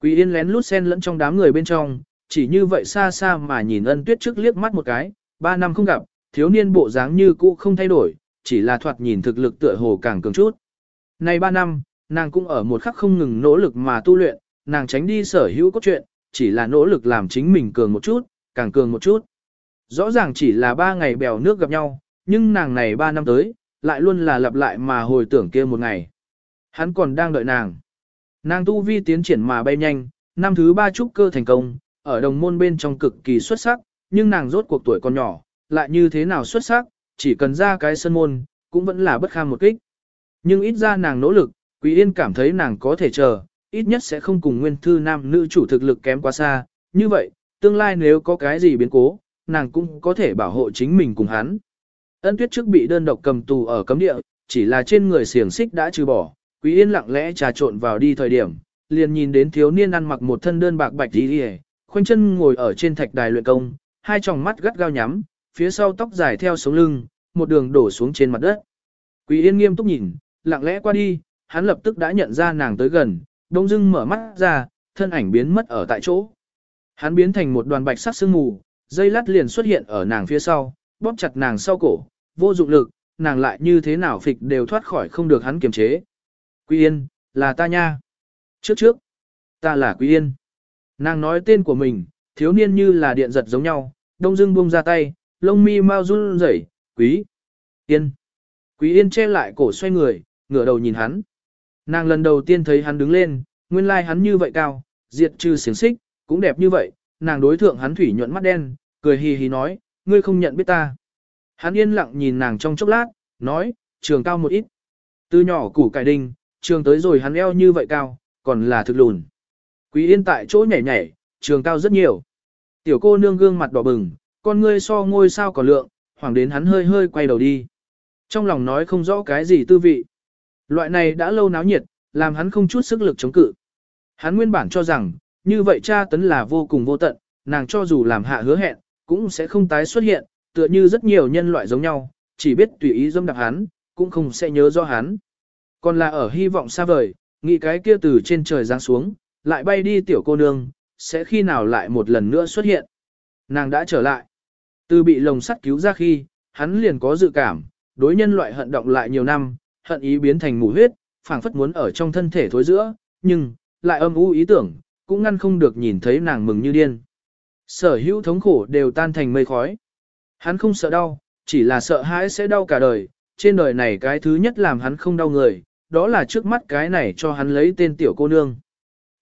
Quý Yên lén lút xen lẫn trong đám người bên trong, chỉ như vậy xa xa mà nhìn ân tuyết trước liếc mắt một cái, ba năm không gặp, thiếu niên bộ dáng như cũ không thay đổi, chỉ là thoạt nhìn thực lực tựa hồ càng cường chút. Này ba năm, nàng cũng ở một khắc không ngừng nỗ lực mà tu luyện, nàng tránh đi sở hữu cốt truyện, chỉ là nỗ lực làm chính mình cường một chút, càng cường một chút. Rõ ràng chỉ là ba ngày bèo nước gặp nhau, nhưng nàng này ba năm tới, lại luôn là lặp lại mà hồi tưởng kia một ngày. Hắn còn đang đợi nàng. Nàng tu vi tiến triển mà bay nhanh, năm thứ ba trúc cơ thành công, ở đồng môn bên trong cực kỳ xuất sắc, nhưng nàng rốt cuộc tuổi còn nhỏ, lại như thế nào xuất sắc, chỉ cần ra cái sân môn, cũng vẫn là bất kham một kích. Nhưng ít ra nàng nỗ lực, Quý Yên cảm thấy nàng có thể chờ, ít nhất sẽ không cùng nguyên thư nam nữ chủ thực lực kém quá xa, như vậy, tương lai nếu có cái gì biến cố, nàng cũng có thể bảo hộ chính mình cùng hắn. Ân tuyết trước bị đơn độc cầm tù ở cấm địa, chỉ là trên người xiềng xích đã trừ bỏ, Quý Yên lặng lẽ trà trộn vào đi thời điểm, liền nhìn đến thiếu niên ăn mặc một thân đơn bạc bạch đi đi khoanh chân ngồi ở trên thạch đài luyện công, hai tròng mắt gắt gao nhắm, phía sau tóc dài theo sống lưng, một đường đổ xuống trên mặt đất. Quý Yên nghiêm túc nhìn, lặng lẽ qua đi, hắn lập tức đã nhận ra nàng tới gần, đông dưng mở mắt ra, thân ảnh biến mất ở tại chỗ. Hắn biến thành một đoàn bạch sắc sương mù, dây lát liền xuất hiện ở nàng phía sau, bóp chặt nàng sau cổ, vô dụng lực, nàng lại như thế nào phịch đều thoát khỏi không được hắn kiềm chế. Quý Yên, là ta nha. Trước trước, ta là Quý Yên. Nàng nói tên của mình, thiếu niên như là điện giật giống nhau, đông dưng buông ra tay, lông mi mau run rẩy, Quý Yên. Quý Yên che lại cổ xoay người, ngửa đầu nhìn hắn. Nàng lần đầu tiên thấy hắn đứng lên, nguyên lai like hắn như vậy cao, diệt trừ xiềng xích, cũng đẹp như vậy, nàng đối thượng hắn thủy nhuận mắt đen, cười hì hì nói, ngươi không nhận biết ta. Hắn yên lặng nhìn nàng trong chốc lát, nói, trường cao một ít. Từ nhỏ củ cải đinh, trường tới rồi hắn eo như vậy cao, còn là thực lùn. Quý yên tại chỗ nhảy nhảy, trường cao rất nhiều. Tiểu cô nương gương mặt đỏ bừng, con ngươi so ngôi sao còn lượng, hoàng đến hắn hơi hơi quay đầu đi. Trong lòng nói không rõ cái gì tư vị. Loại này đã lâu náo nhiệt, làm hắn không chút sức lực chống cự. Hắn nguyên bản cho rằng, như vậy cha tấn là vô cùng vô tận, nàng cho dù làm hạ hứa hẹn, cũng sẽ không tái xuất hiện, tựa như rất nhiều nhân loại giống nhau, chỉ biết tùy ý dâm đạp hắn, cũng không sẽ nhớ do hắn. Còn là ở hy vọng xa vời, nghĩ cái kia từ trên trời giáng xuống, lại bay đi tiểu cô nương, sẽ khi nào lại một lần nữa xuất hiện. Nàng đã trở lại. Từ bị lồng sắt cứu ra khi, hắn liền có dự cảm, đối nhân loại hận động lại nhiều năm, hận ý biến thành mù huyết, phảng phất muốn ở trong thân thể thối giữa, nhưng, lại âm u ý tưởng, cũng ngăn không được nhìn thấy nàng mừng như điên. Sở hữu thống khổ đều tan thành mây khói. Hắn không sợ đau, chỉ là sợ hãi sẽ đau cả đời, trên đời này cái thứ nhất làm hắn không đau người, đó là trước mắt cái này cho hắn lấy tên tiểu cô nương.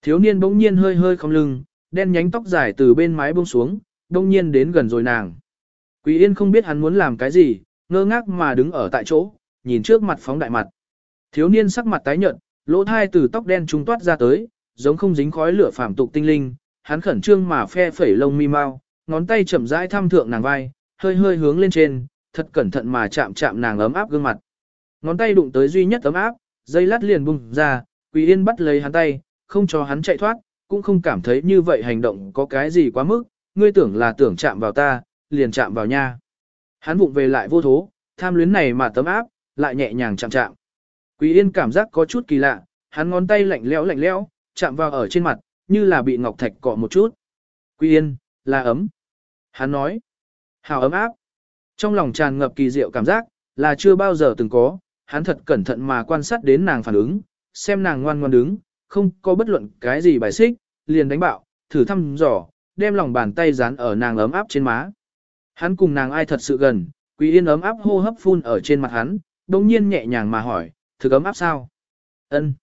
Thiếu niên bỗng nhiên hơi hơi không lưng, đen nhánh tóc dài từ bên mái buông xuống, bỗng nhiên đến gần rồi nàng. Quý Yên không biết hắn muốn làm cái gì, ngơ ngác mà đứng ở tại chỗ, nhìn trước mặt phóng đại mặt. Thiếu niên sắc mặt tái nhợt, lỗ thai từ tóc đen trung toát ra tới, giống không dính khói lửa phàm tục tinh linh, hắn khẩn trương mà phe phẩy lông mi mau, ngón tay chậm rãi thăm thượng nàng vai, hơi hơi hướng lên trên, thật cẩn thận mà chạm chạm nàng ấm áp gương mặt. Ngón tay đụng tới duy nhất ấm áp, dây lát liền bung ra, Quỳ Yên bắt lấy hắn tay, không cho hắn chạy thoát, cũng không cảm thấy như vậy hành động có cái gì quá mức, ngươi tưởng là tưởng chạm vào ta, liền chạm vào nha. Hắn vụng về lại vô thố, tham luyến này mà tấm áp, lại nhẹ nhàng chạm chạm. Quý Yên cảm giác có chút kỳ lạ, hắn ngón tay lạnh lẽo lạnh lẽo, chạm vào ở trên mặt, như là bị ngọc thạch cọ một chút. Quý Yên, là ấm. Hắn nói, hào ấm áp. Trong lòng tràn ngập kỳ diệu cảm giác, là chưa bao giờ từng có, hắn thật cẩn thận mà quan sát đến nàng phản ứng, xem nàng ngoan ngoan đứng, không có bất luận cái gì bài xích, liền đánh bạo, thử thăm dò, đem lòng bàn tay dán ở nàng ấm áp trên má. Hắn cùng nàng ai thật sự gần, Quý Yên ấm áp hô hấp phun ở trên mặt hắn, đông nhiên nhẹ nhàng mà hỏi, thực ấm áp sao? Ân.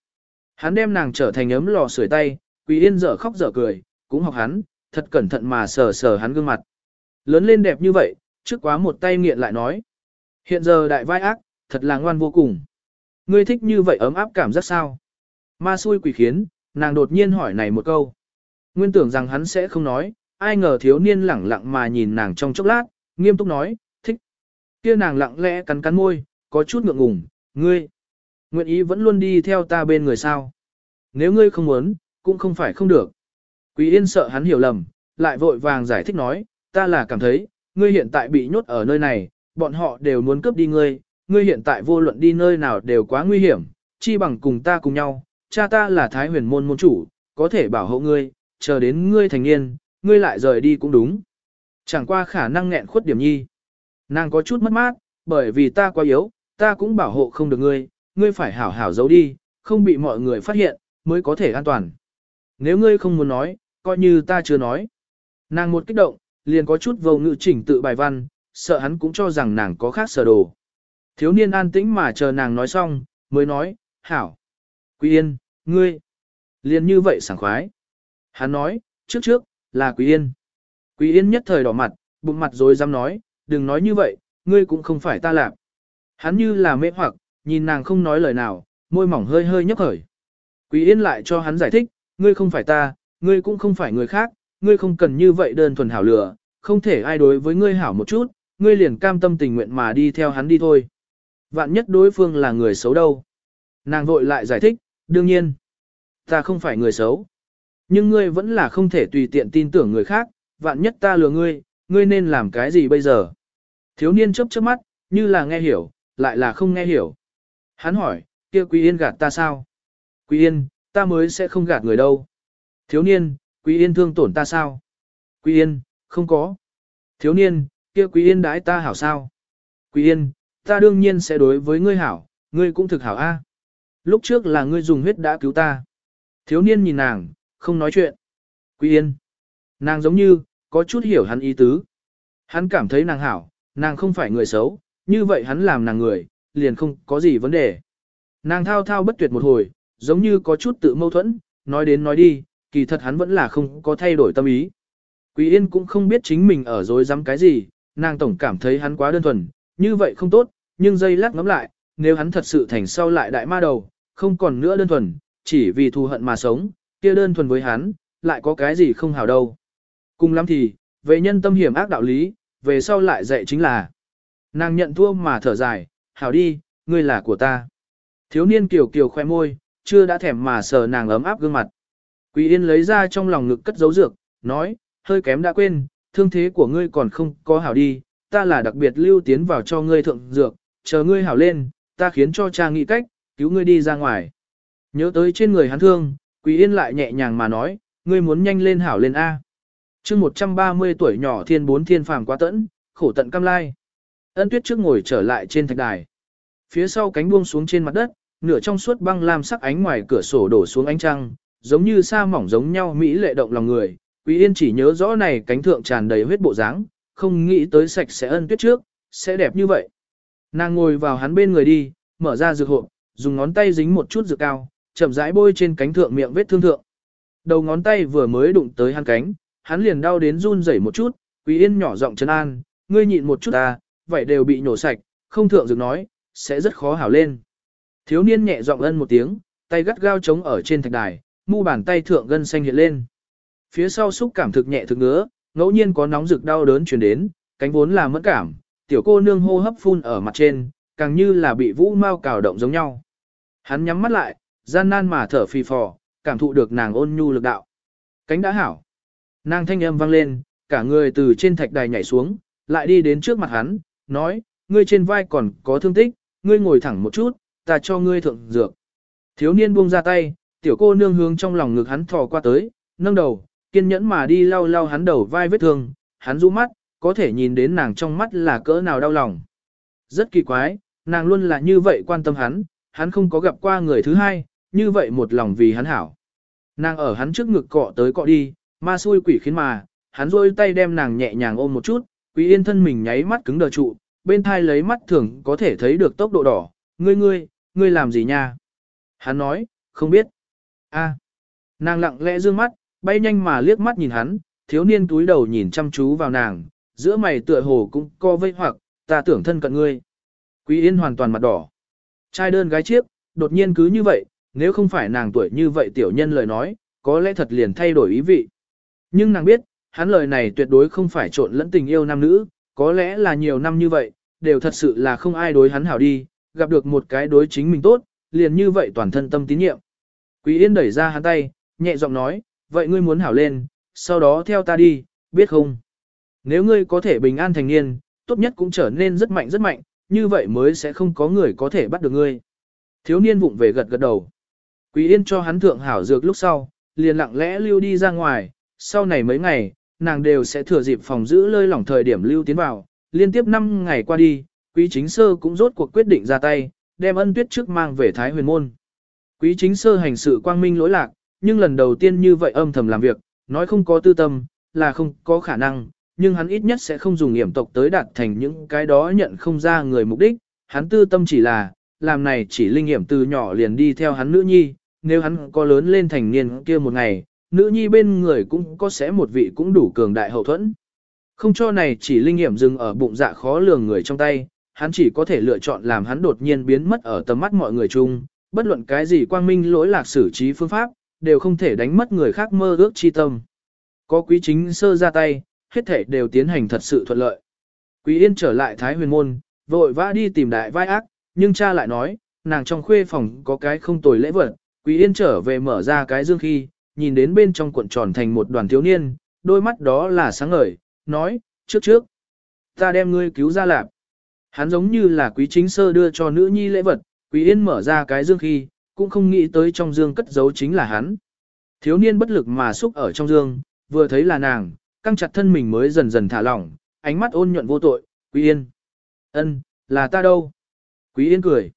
Hắn đem nàng trở thành ấm lò sưởi tay, quỳ Yên dở khóc dở cười, cũng học hắn, thật cẩn thận mà sờ sờ hắn gương mặt. Lớn lên đẹp như vậy, trước quá một tay nghiện lại nói. Hiện giờ đại vai ác, thật là ngoan vô cùng. Ngươi thích như vậy ấm áp cảm giác sao? Ma xui quỷ khiến, nàng đột nhiên hỏi này một câu. Nguyên tưởng rằng hắn sẽ không nói, ai ngờ thiếu niên lẳng lặng mà nhìn nàng trong chốc lát, nghiêm túc nói, thích. Kia nàng lặng lẽ cắn cắn môi, có chút ngượng ngùng, ngươi. Nguyện ý vẫn luôn đi theo ta bên người sao. Nếu ngươi không muốn, cũng không phải không được. Quý yên sợ hắn hiểu lầm, lại vội vàng giải thích nói, ta là cảm thấy, ngươi hiện tại bị nhốt ở nơi này, bọn họ đều muốn cướp đi ngươi, ngươi hiện tại vô luận đi nơi nào đều quá nguy hiểm, chi bằng cùng ta cùng nhau, cha ta là Thái huyền môn môn chủ, có thể bảo hộ ngươi, chờ đến ngươi thành niên, ngươi lại rời đi cũng đúng. Chẳng qua khả năng nghẹn khuất điểm nhi. Nàng có chút mất mát, bởi vì ta quá yếu, ta cũng bảo hộ không được ngươi, ngươi phải hảo hảo giấu đi, không bị mọi người phát hiện, mới có thể an toàn. Nếu ngươi không muốn nói, coi như ta chưa nói. Nàng một kích động, liền có chút vô ngữ chỉnh tự bài văn, sợ hắn cũng cho rằng nàng có khác sở đồ. Thiếu niên an tĩnh mà chờ nàng nói xong, mới nói, hảo. Quý Yên, ngươi, liền như vậy sảng khoái. Hắn nói, trước trước, là Quý Yên. Quý Yên nhất thời đỏ mặt, bụng mặt rồi dám nói, đừng nói như vậy, ngươi cũng không phải ta làm. Hắn như là mê hoặc, nhìn nàng không nói lời nào, môi mỏng hơi hơi nhấp khởi. Quý Yên lại cho hắn giải thích, ngươi không phải ta, ngươi cũng không phải người khác, ngươi không cần như vậy đơn thuần hảo lửa, không thể ai đối với ngươi hảo một chút, ngươi liền cam tâm tình nguyện mà đi theo hắn đi thôi. Vạn nhất đối phương là người xấu đâu. Nàng vội lại giải thích, đương nhiên, ta không phải người xấu. Nhưng ngươi vẫn là không thể tùy tiện tin tưởng người khác, vạn nhất ta lừa ngươi, ngươi nên làm cái gì bây giờ? Thiếu niên chớp chớp mắt, như là nghe hiểu, lại là không nghe hiểu. Hắn hỏi, kia Quý Yên gạt ta sao? Quý Yên, ta mới sẽ không gạt người đâu. Thiếu niên, Quý Yên thương tổn ta sao? Quý Yên, không có. Thiếu niên, kia Quý Yên đãi ta hảo sao? Quý Yên, ta đương nhiên sẽ đối với ngươi hảo, ngươi cũng thực hảo a. Lúc trước là ngươi dùng huyết đã cứu ta. Thiếu niên nhìn nàng, không nói chuyện. Quý Yên. Nàng giống như, có chút hiểu hắn ý tứ. Hắn cảm thấy nàng hảo, nàng không phải người xấu, như vậy hắn làm nàng người, liền không có gì vấn đề. Nàng thao thao bất tuyệt một hồi, giống như có chút tự mâu thuẫn, nói đến nói đi, kỳ thật hắn vẫn là không có thay đổi tâm ý. Quý Yên cũng không biết chính mình ở dối dám cái gì, nàng tổng cảm thấy hắn quá đơn thuần, như vậy không tốt, nhưng dây lát ngắm lại, nếu hắn thật sự thành sau lại đại ma đầu, không còn nữa đơn thuần, chỉ vì thù hận mà sống, kia đơn thuần với hắn, lại có cái gì không hảo đâu. Cùng lắm thì, về nhân tâm hiểm ác đạo lý, về sau lại dạy chính là. Nàng nhận thua mà thở dài, hảo đi, ngươi là của ta. Thiếu niên kiều kiều khoe môi, chưa đã thèm mà sờ nàng ấm áp gương mặt. Quý Yên lấy ra trong lòng ngực cất dấu dược, nói, hơi kém đã quên, thương thế của ngươi còn không có hảo đi, ta là đặc biệt lưu tiến vào cho ngươi thượng dược, chờ ngươi hảo lên, ta khiến cho cha nghĩ cách, cứu ngươi đi ra ngoài. Nhớ tới trên người hắn thương, Quý Yên lại nhẹ nhàng mà nói, ngươi muốn nhanh lên hảo lên A. chương 130 tuổi nhỏ thiên bốn thiên phàm quá tẫn, khổ tận cam lai. Ân tuyết trước ngồi trở lại trên thạch đài. Phía sau cánh buông xuống trên mặt đất, nửa trong suốt băng lam sắc ánh ngoài cửa sổ đổ xuống ánh trăng, giống như sa mỏng giống nhau mỹ lệ động lòng người. Quý Yên chỉ nhớ rõ này cánh thượng tràn đầy huyết bộ dáng, không nghĩ tới sạch sẽ ân tuyết trước, sẽ đẹp như vậy. Nàng ngồi vào hắn bên người đi, mở ra dược hộp, dùng ngón tay dính một chút dược cao, chậm rãi bôi trên cánh thượng miệng vết thương thượng. Đầu ngón tay vừa mới đụng tới hắn cánh, hắn liền đau đến run rẩy một chút, Quý Yên nhỏ giọng trấn an, ngươi nhịn một chút ta, vậy đều bị nhổ sạch, không thượng dược nói, sẽ rất khó hảo lên. Thiếu niên nhẹ giọng ân một tiếng, tay gắt gao chống ở trên thạch đài, mu bàn tay thượng gân xanh hiện lên. Phía sau xúc cảm thực nhẹ thực ngứa, ngẫu nhiên có nóng rực đau đớn truyền đến, cánh vốn là mẫn cảm, tiểu cô nương hô hấp phun ở mặt trên, càng như là bị vũ mau cào động giống nhau. Hắn nhắm mắt lại, gian nan mà thở phì phò, cảm thụ được nàng ôn nhu lực đạo. Cánh đã hảo. Nàng thanh âm vang lên, cả người từ trên thạch đài nhảy xuống, lại đi đến trước mặt hắn, nói, ngươi trên vai còn có thương tích, ngươi ngồi thẳng một chút, ta cho ngươi thượng dược. Thiếu niên buông ra tay, tiểu cô nương hướng trong lòng ngực hắn thò qua tới, nâng đầu, kiên nhẫn mà đi lau lau hắn đầu vai vết thương, hắn rũ mắt, có thể nhìn đến nàng trong mắt là cỡ nào đau lòng. Rất kỳ quái, nàng luôn là như vậy quan tâm hắn, hắn không có gặp qua người thứ hai, như vậy một lòng vì hắn hảo. Nàng ở hắn trước ngực cọ tới cọ đi, ma xui quỷ khiến mà, hắn rôi tay đem nàng nhẹ nhàng ôm một chút, quý yên thân mình nháy mắt cứng đờ trụ, bên thai lấy mắt thường có thể thấy được tốc độ đỏ, ngươi ngươi, ngươi làm gì nha? Hắn nói, không biết. a nàng lặng lẽ dương mắt, bay nhanh mà liếc mắt nhìn hắn, thiếu niên túi đầu nhìn chăm chú vào nàng, giữa mày tựa hồ cũng co vây hoặc, ta tưởng thân cận ngươi. Quý Yên hoàn toàn mặt đỏ. Trai đơn gái chiếc, đột nhiên cứ như vậy, nếu không phải nàng tuổi như vậy tiểu nhân lời nói, có lẽ thật liền thay đổi ý vị. Nhưng nàng biết, hắn lời này tuyệt đối không phải trộn lẫn tình yêu nam nữ, có lẽ là nhiều năm như vậy, đều thật sự là không ai đối hắn hảo đi, gặp được một cái đối chính mình tốt, liền như vậy toàn thân tâm tín nhiệm. Quý Yên đẩy ra hắn tay, nhẹ giọng nói, vậy ngươi muốn hảo lên, sau đó theo ta đi, biết không? Nếu ngươi có thể bình an thành niên, tốt nhất cũng trở nên rất mạnh rất mạnh, như vậy mới sẽ không có người có thể bắt được ngươi. Thiếu niên vụng về gật gật đầu. Quý Yên cho hắn thượng hảo dược lúc sau, liền lặng lẽ lưu đi ra ngoài, sau này mấy ngày, nàng đều sẽ thừa dịp phòng giữ lơi lỏng thời điểm lưu tiến vào, liên tiếp 5 ngày qua đi, quý chính sơ cũng rốt cuộc quyết định ra tay, đem ân tuyết trước mang về Thái huyền môn. Quý chính sơ hành sự quang minh lỗi lạc, nhưng lần đầu tiên như vậy âm thầm làm việc, nói không có tư tâm, là không có khả năng, nhưng hắn ít nhất sẽ không dùng hiểm tộc tới đạt thành những cái đó nhận không ra người mục đích, hắn tư tâm chỉ là, làm này chỉ linh hiểm từ nhỏ liền đi theo hắn nữ nhi, nếu hắn có lớn lên thành niên kia một ngày, nữ nhi bên người cũng có sẽ một vị cũng đủ cường đại hậu thuẫn. Không cho này chỉ linh nghiệm dừng ở bụng dạ khó lường người trong tay, hắn chỉ có thể lựa chọn làm hắn đột nhiên biến mất ở tầm mắt mọi người chung, bất luận cái gì quang minh lỗi lạc xử trí phương pháp, đều không thể đánh mất người khác mơ ước chi tâm. Có quý chính sơ ra tay, hết thể đều tiến hành thật sự thuận lợi. Quý yên trở lại Thái huyền môn, vội vã đi tìm đại vai ác, nhưng cha lại nói, nàng trong khuê phòng có cái không tồi lễ vật, quý yên trở về mở ra cái dương khi, nhìn đến bên trong cuộn tròn thành một đoàn thiếu niên, đôi mắt đó là sáng ngời, nói, trước trước, ta đem ngươi cứu ra lạp. Hắn giống như là quý chính sơ đưa cho nữ nhi lễ vật, quý yên mở ra cái dương khi, cũng không nghĩ tới trong dương cất giấu chính là hắn. Thiếu niên bất lực mà xúc ở trong dương, vừa thấy là nàng, căng chặt thân mình mới dần dần thả lỏng, ánh mắt ôn nhuận vô tội, quý yên. ân, là ta đâu? Quý yên cười.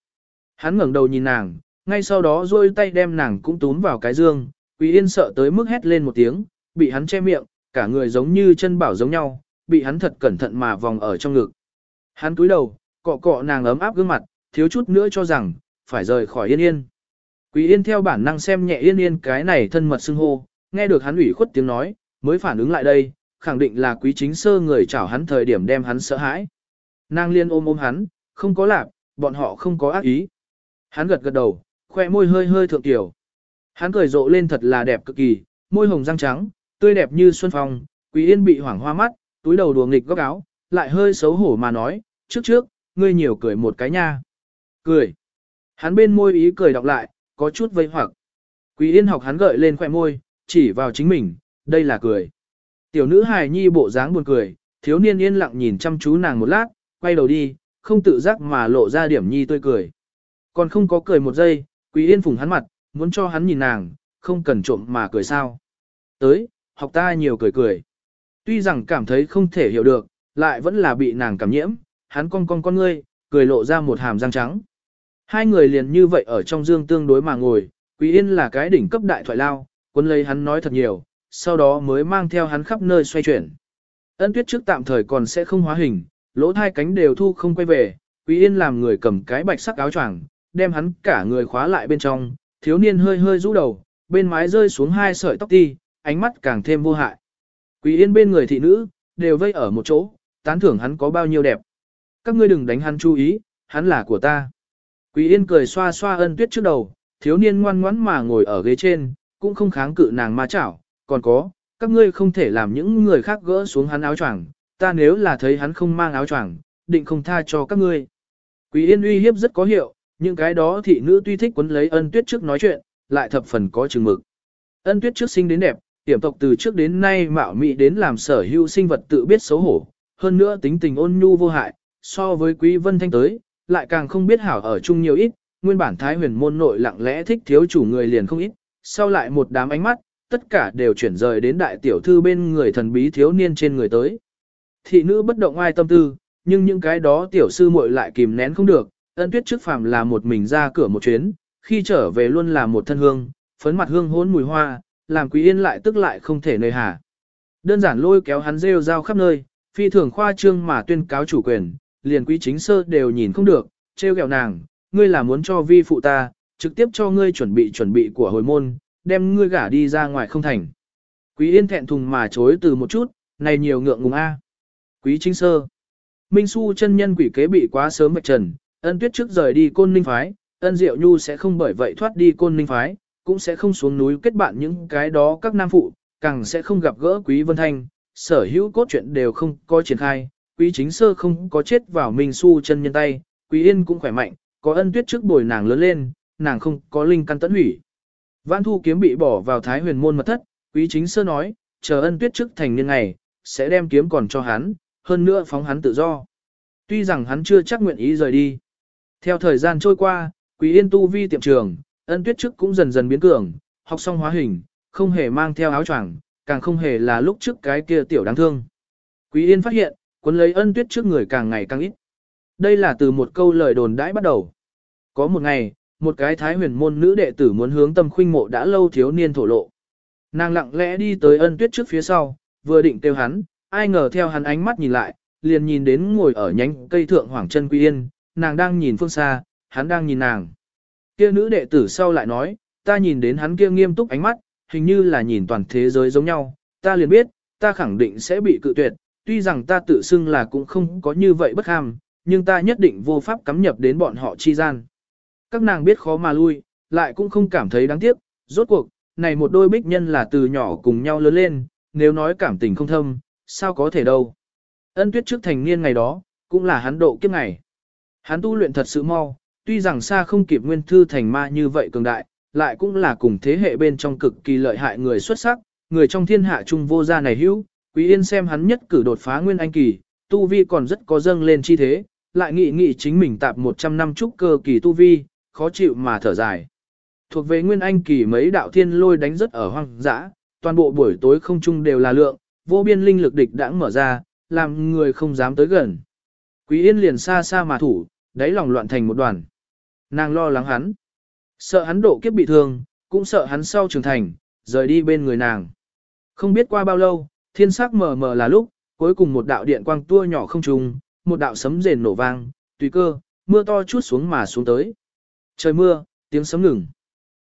Hắn ngẩng đầu nhìn nàng, ngay sau đó duỗi tay đem nàng cũng túm vào cái dương, quý yên sợ tới mức hét lên một tiếng, bị hắn che miệng, cả người giống như chân bảo giống nhau, bị hắn thật cẩn thận mà vòng ở trong ngực. Hắn cúi đầu, cọ cọ nàng ấm áp gương mặt, thiếu chút nữa cho rằng, phải rời khỏi yên yên. Quý yên theo bản năng xem nhẹ yên yên cái này thân mật xưng hô, nghe được hắn ủy khuất tiếng nói, mới phản ứng lại đây, khẳng định là quý chính sơ người chảo hắn thời điểm đem hắn sợ hãi. Nàng liên ôm ôm hắn, không có lạp, bọn họ không có ác ý. Hắn gật gật đầu, khoe môi hơi hơi thượng tiểu. Hắn cười rộ lên thật là đẹp cực kỳ, môi hồng răng trắng, tươi đẹp như xuân phong, quý yên bị hoảng hoa mắt, túi đầu đùa nghịch góc áo, lại hơi xấu hổ mà nói, trước trước, ngươi nhiều cười một cái nha. Cười. Hắn bên môi ý cười đọc lại, có chút vây hoặc. Quý yên học hắn gợi lên khóe môi, chỉ vào chính mình, đây là cười. Tiểu nữ hài nhi bộ dáng buồn cười, thiếu niên yên lặng nhìn chăm chú nàng một lát, quay đầu đi, không tự giác mà lộ ra điểm nhi tươi cười. Còn không có cười một giây, quý yên phùng hắn mặt, muốn cho hắn nhìn nàng, không cần trộm mà cười sao. Tới, học ta nhiều cười cười. Tuy rằng cảm thấy không thể hiểu được, lại vẫn là bị nàng cảm nhiễm, hắn cong cong con ngươi, cười lộ ra một hàm răng trắng. Hai người liền như vậy ở trong dương tương đối mà ngồi, Quý Yên là cái đỉnh cấp đại thoại lao, quân lấy hắn nói thật nhiều, sau đó mới mang theo hắn khắp nơi xoay chuyển. Ân tuyết trước tạm thời còn sẽ không hóa hình, lỗ hai cánh đều thu không quay về, Quý Yên làm người cầm cái bạch sắc áo choàng, đem hắn cả người khóa lại bên trong, thiếu niên hơi hơi rũ đầu, bên mái rơi xuống hai sợi tóc ti, ánh mắt càng thêm vô hại. Quý Yên bên người thị nữ, đều vây ở một chỗ, tán thưởng hắn có bao nhiêu đẹp. Các ngươi đừng đánh hắn chú ý, hắn là của ta. Quý Yên cười xoa xoa ân tuyết trước đầu, thiếu niên ngoan ngoãn mà ngồi ở ghế trên, cũng không kháng cự nàng ma chảo, còn có, các ngươi không thể làm những người khác gỡ xuống hắn áo choàng, ta nếu là thấy hắn không mang áo choàng, định không tha cho các ngươi. Quý Yên uy hiếp rất có hiệu, những cái đó thị nữ tuy thích quấn lấy ân tuyết trước nói chuyện, lại thập phần có chừng mực. Ân tuyết trước sinh đến đẹp, tiềm tộc từ trước đến nay mạo mị đến làm sở hữu sinh vật tự biết xấu hổ, hơn nữa tính tình ôn nhu vô hại, so với quý vân thanh tới, lại càng không biết hảo ở chung nhiều ít, nguyên bản thái huyền môn nội lặng lẽ thích thiếu chủ người liền không ít, sau lại một đám ánh mắt, tất cả đều chuyển rời đến đại tiểu thư bên người thần bí thiếu niên trên người tới. Thị nữ bất động ai tâm tư, nhưng những cái đó tiểu sư muội lại kìm nén không được, ân tuyết trước phàm là một mình ra cửa một chuyến, khi trở về luôn là một thân hương, phấn mặt hương hôn mùi hoa, làm quý yên lại tức lại không thể nơi hà. Đơn giản lôi kéo hắn rêu rao khắp nơi, phi thường khoa trương mà tuyên cáo chủ quyền, liền quý chính sơ đều nhìn không được, treo gẹo nàng, ngươi là muốn cho vi phụ ta, trực tiếp cho ngươi chuẩn bị chuẩn bị của hồi môn, đem ngươi gả đi ra ngoài không thành. Quý yên thẹn thùng mà chối từ một chút, này nhiều ngượng ngùng a. Quý chính sơ. Minh Xu chân nhân quỷ kế bị quá sớm vạch trần, ân tuyết trước rời đi côn ninh phái, ân diệu nhu sẽ không bởi vậy thoát đi côn ninh phái, cũng sẽ không xuống núi kết bạn những cái đó các nam phụ, càng sẽ không gặp gỡ quý vân thanh, sở hữu cốt truyện đều không có triển khai, quý chính sơ không có chết vào Minh Su chân nhân tay, quý yên cũng khỏe mạnh, có ân tuyết trước bồi nàng lớn lên, nàng không có linh căn tận hủy. Vãn thu kiếm bị bỏ vào thái huyền môn mật thất, quý chính sơ nói, chờ ân tuyết trước thành niên ngày, sẽ đem kiếm còn cho hắn, hơn nữa phóng hắn tự do. Tuy rằng hắn chưa chắc nguyện ý rời đi. Theo thời gian trôi qua, quý yên tu vi tiệm trường, ân tuyết trước cũng dần dần biến cường, học xong hóa hình, không hề mang theo áo choàng, càng không hề là lúc trước cái kia tiểu đáng thương. Quý yên phát hiện, cuốn lấy ân tuyết trước người càng ngày càng ít. Đây là từ một câu lời đồn đãi bắt đầu. Có một ngày, một cái thái huyền môn nữ đệ tử muốn hướng tâm khuynh mộ đã lâu thiếu niên thổ lộ. Nàng lặng lẽ đi tới ân tuyết trước phía sau, vừa định kêu hắn, ai ngờ theo hắn ánh mắt nhìn lại, liền nhìn đến ngồi ở nhánh cây thượng Hoàng chân Quý Yên, nàng đang nhìn phương xa, hắn đang nhìn nàng. Kia nữ đệ tử sau lại nói, ta nhìn đến hắn kia nghiêm túc ánh mắt, hình như là nhìn toàn thế giới giống nhau, ta liền biết, ta khẳng định sẽ bị cự tuyệt, tuy rằng ta tự xưng là cũng không có như vậy bất ham, nhưng ta nhất định vô pháp cắm nhập đến bọn họ chi gian. Các nàng biết khó mà lui, lại cũng không cảm thấy đáng tiếc, rốt cuộc, này một đôi bích nhân là từ nhỏ cùng nhau lớn lên, nếu nói cảm tình không thâm, sao có thể đâu. Ân tuyết trước thành niên ngày đó, cũng là hắn độ kiếp ngày. Hắn tu luyện thật sự mau, tuy rằng xa không kịp nguyên thư thành ma như vậy cường đại, lại cũng là cùng thế hệ bên trong cực kỳ lợi hại người xuất sắc, người trong thiên hạ trung vô gia này hữu, quý yên xem hắn nhất cử đột phá nguyên anh kỳ, tu vi còn rất có dâng lên chi thế, lại nghĩ nghĩ chính mình tạp 100 năm trúc cơ kỳ tu vi, khó chịu mà thở dài. Thuộc về nguyên anh kỳ mấy đạo thiên lôi đánh rất ở hoang dã, toàn bộ buổi tối không trung đều là lượng, vô biên linh lực địch đã mở ra, làm người không dám tới gần. Quý yên liền xa xa mà thủ, đáy lòng loạn thành một đoàn. Nàng lo lắng hắn. Sợ hắn độ kiếp bị thương, cũng sợ hắn sau trưởng thành, rời đi bên người nàng. Không biết qua bao lâu, thiên sắc mờ mờ là lúc, cuối cùng một đạo điện quang tua nhỏ không trùng, một đạo sấm rền nổ vang, tùy cơ, mưa to chút xuống mà xuống tới. Trời mưa, tiếng sấm ngừng.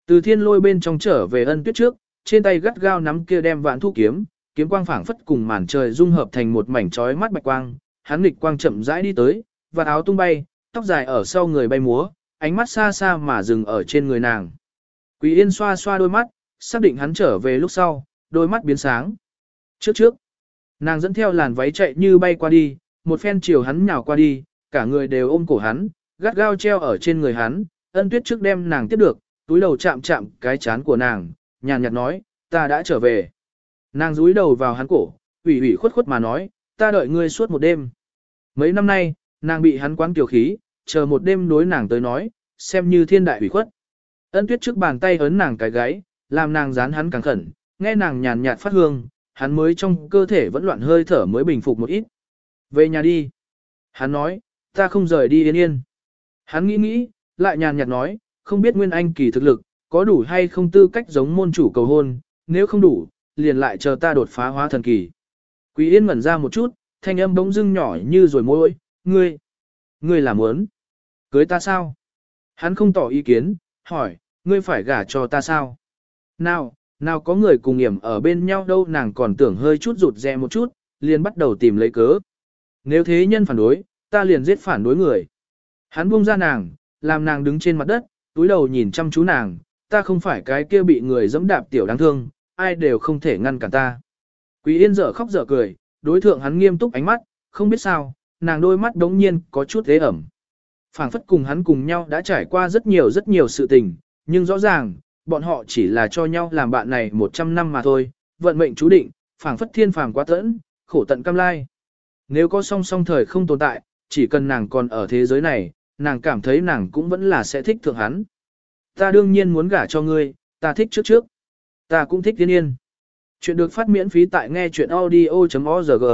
Từ thiên lôi bên trong trở về ân tuyết trước, trên tay gắt gao nắm kia đem vạn thu kiếm, kiếm quang phảng phất cùng màn trời dung hợp thành một mảnh chói mắt bạch quang, hắn nghịch quang chậm rãi đi tới, và áo tung bay, tóc dài ở sau người bay múa, ánh mắt xa xa mà dừng ở trên người nàng. Quý Yên xoa xoa đôi mắt, xác định hắn trở về lúc sau, đôi mắt biến sáng. Trước trước, nàng dẫn theo làn váy chạy như bay qua đi, một phen chiều hắn nhào qua đi, cả người đều ôm cổ hắn, gắt gao treo ở trên người hắn, ân tuyết trước đem nàng tiếp được, túi đầu chạm chạm cái chán của nàng, nhàn nhạt nói, ta đã trở về. Nàng dúi đầu vào hắn cổ, ủy ủy khuất khuất mà nói, ta đợi ngươi suốt một đêm. Mấy năm nay, nàng bị hắn quán tiểu khí, chờ một đêm đối nàng tới nói, xem như thiên đại ủy khuất. Ân tuyết trước bàn tay ấn nàng cái gáy, làm nàng dán hắn càng khẩn, nghe nàng nhàn nhạt phát hương, hắn mới trong cơ thể vẫn loạn hơi thở mới bình phục một ít. Về nhà đi. Hắn nói, ta không rời đi yên yên. Hắn nghĩ nghĩ, lại nhàn nhạt nói, không biết Nguyên Anh kỳ thực lực, có đủ hay không tư cách giống môn chủ cầu hôn, nếu không đủ, liền lại chờ ta đột phá hóa thần kỳ. Quý Yên ngẩn ra một chút, thanh âm bỗng dưng nhỏ như rồi môi, ngươi, ngươi làm muốn, cưới ta sao? Hắn không tỏ ý kiến, hỏi, ngươi phải gả cho ta sao? Nào, nào có người cùng hiểm ở bên nhau đâu nàng còn tưởng hơi chút rụt rè một chút, liền bắt đầu tìm lấy cớ. Nếu thế nhân phản đối, ta liền giết phản đối người. Hắn buông ra nàng, làm nàng đứng trên mặt đất, túi đầu nhìn chăm chú nàng, ta không phải cái kia bị người dẫm đạp tiểu đáng thương, ai đều không thể ngăn cản ta. Quý yên dở khóc dở cười, đối thượng hắn nghiêm túc ánh mắt, không biết sao, nàng đôi mắt đống nhiên có chút thế ẩm phảng phất cùng hắn cùng nhau đã trải qua rất nhiều rất nhiều sự tình, nhưng rõ ràng, bọn họ chỉ là cho nhau làm bạn này 100 năm mà thôi, vận mệnh chú định, phảng phất thiên phàm quá tẫn, khổ tận cam lai. Nếu có song song thời không tồn tại, chỉ cần nàng còn ở thế giới này, nàng cảm thấy nàng cũng vẫn là sẽ thích thượng hắn. Ta đương nhiên muốn gả cho ngươi, ta thích trước trước. Ta cũng thích thiên yên. Chuyện được phát miễn phí tại nghe chuyện audio.org.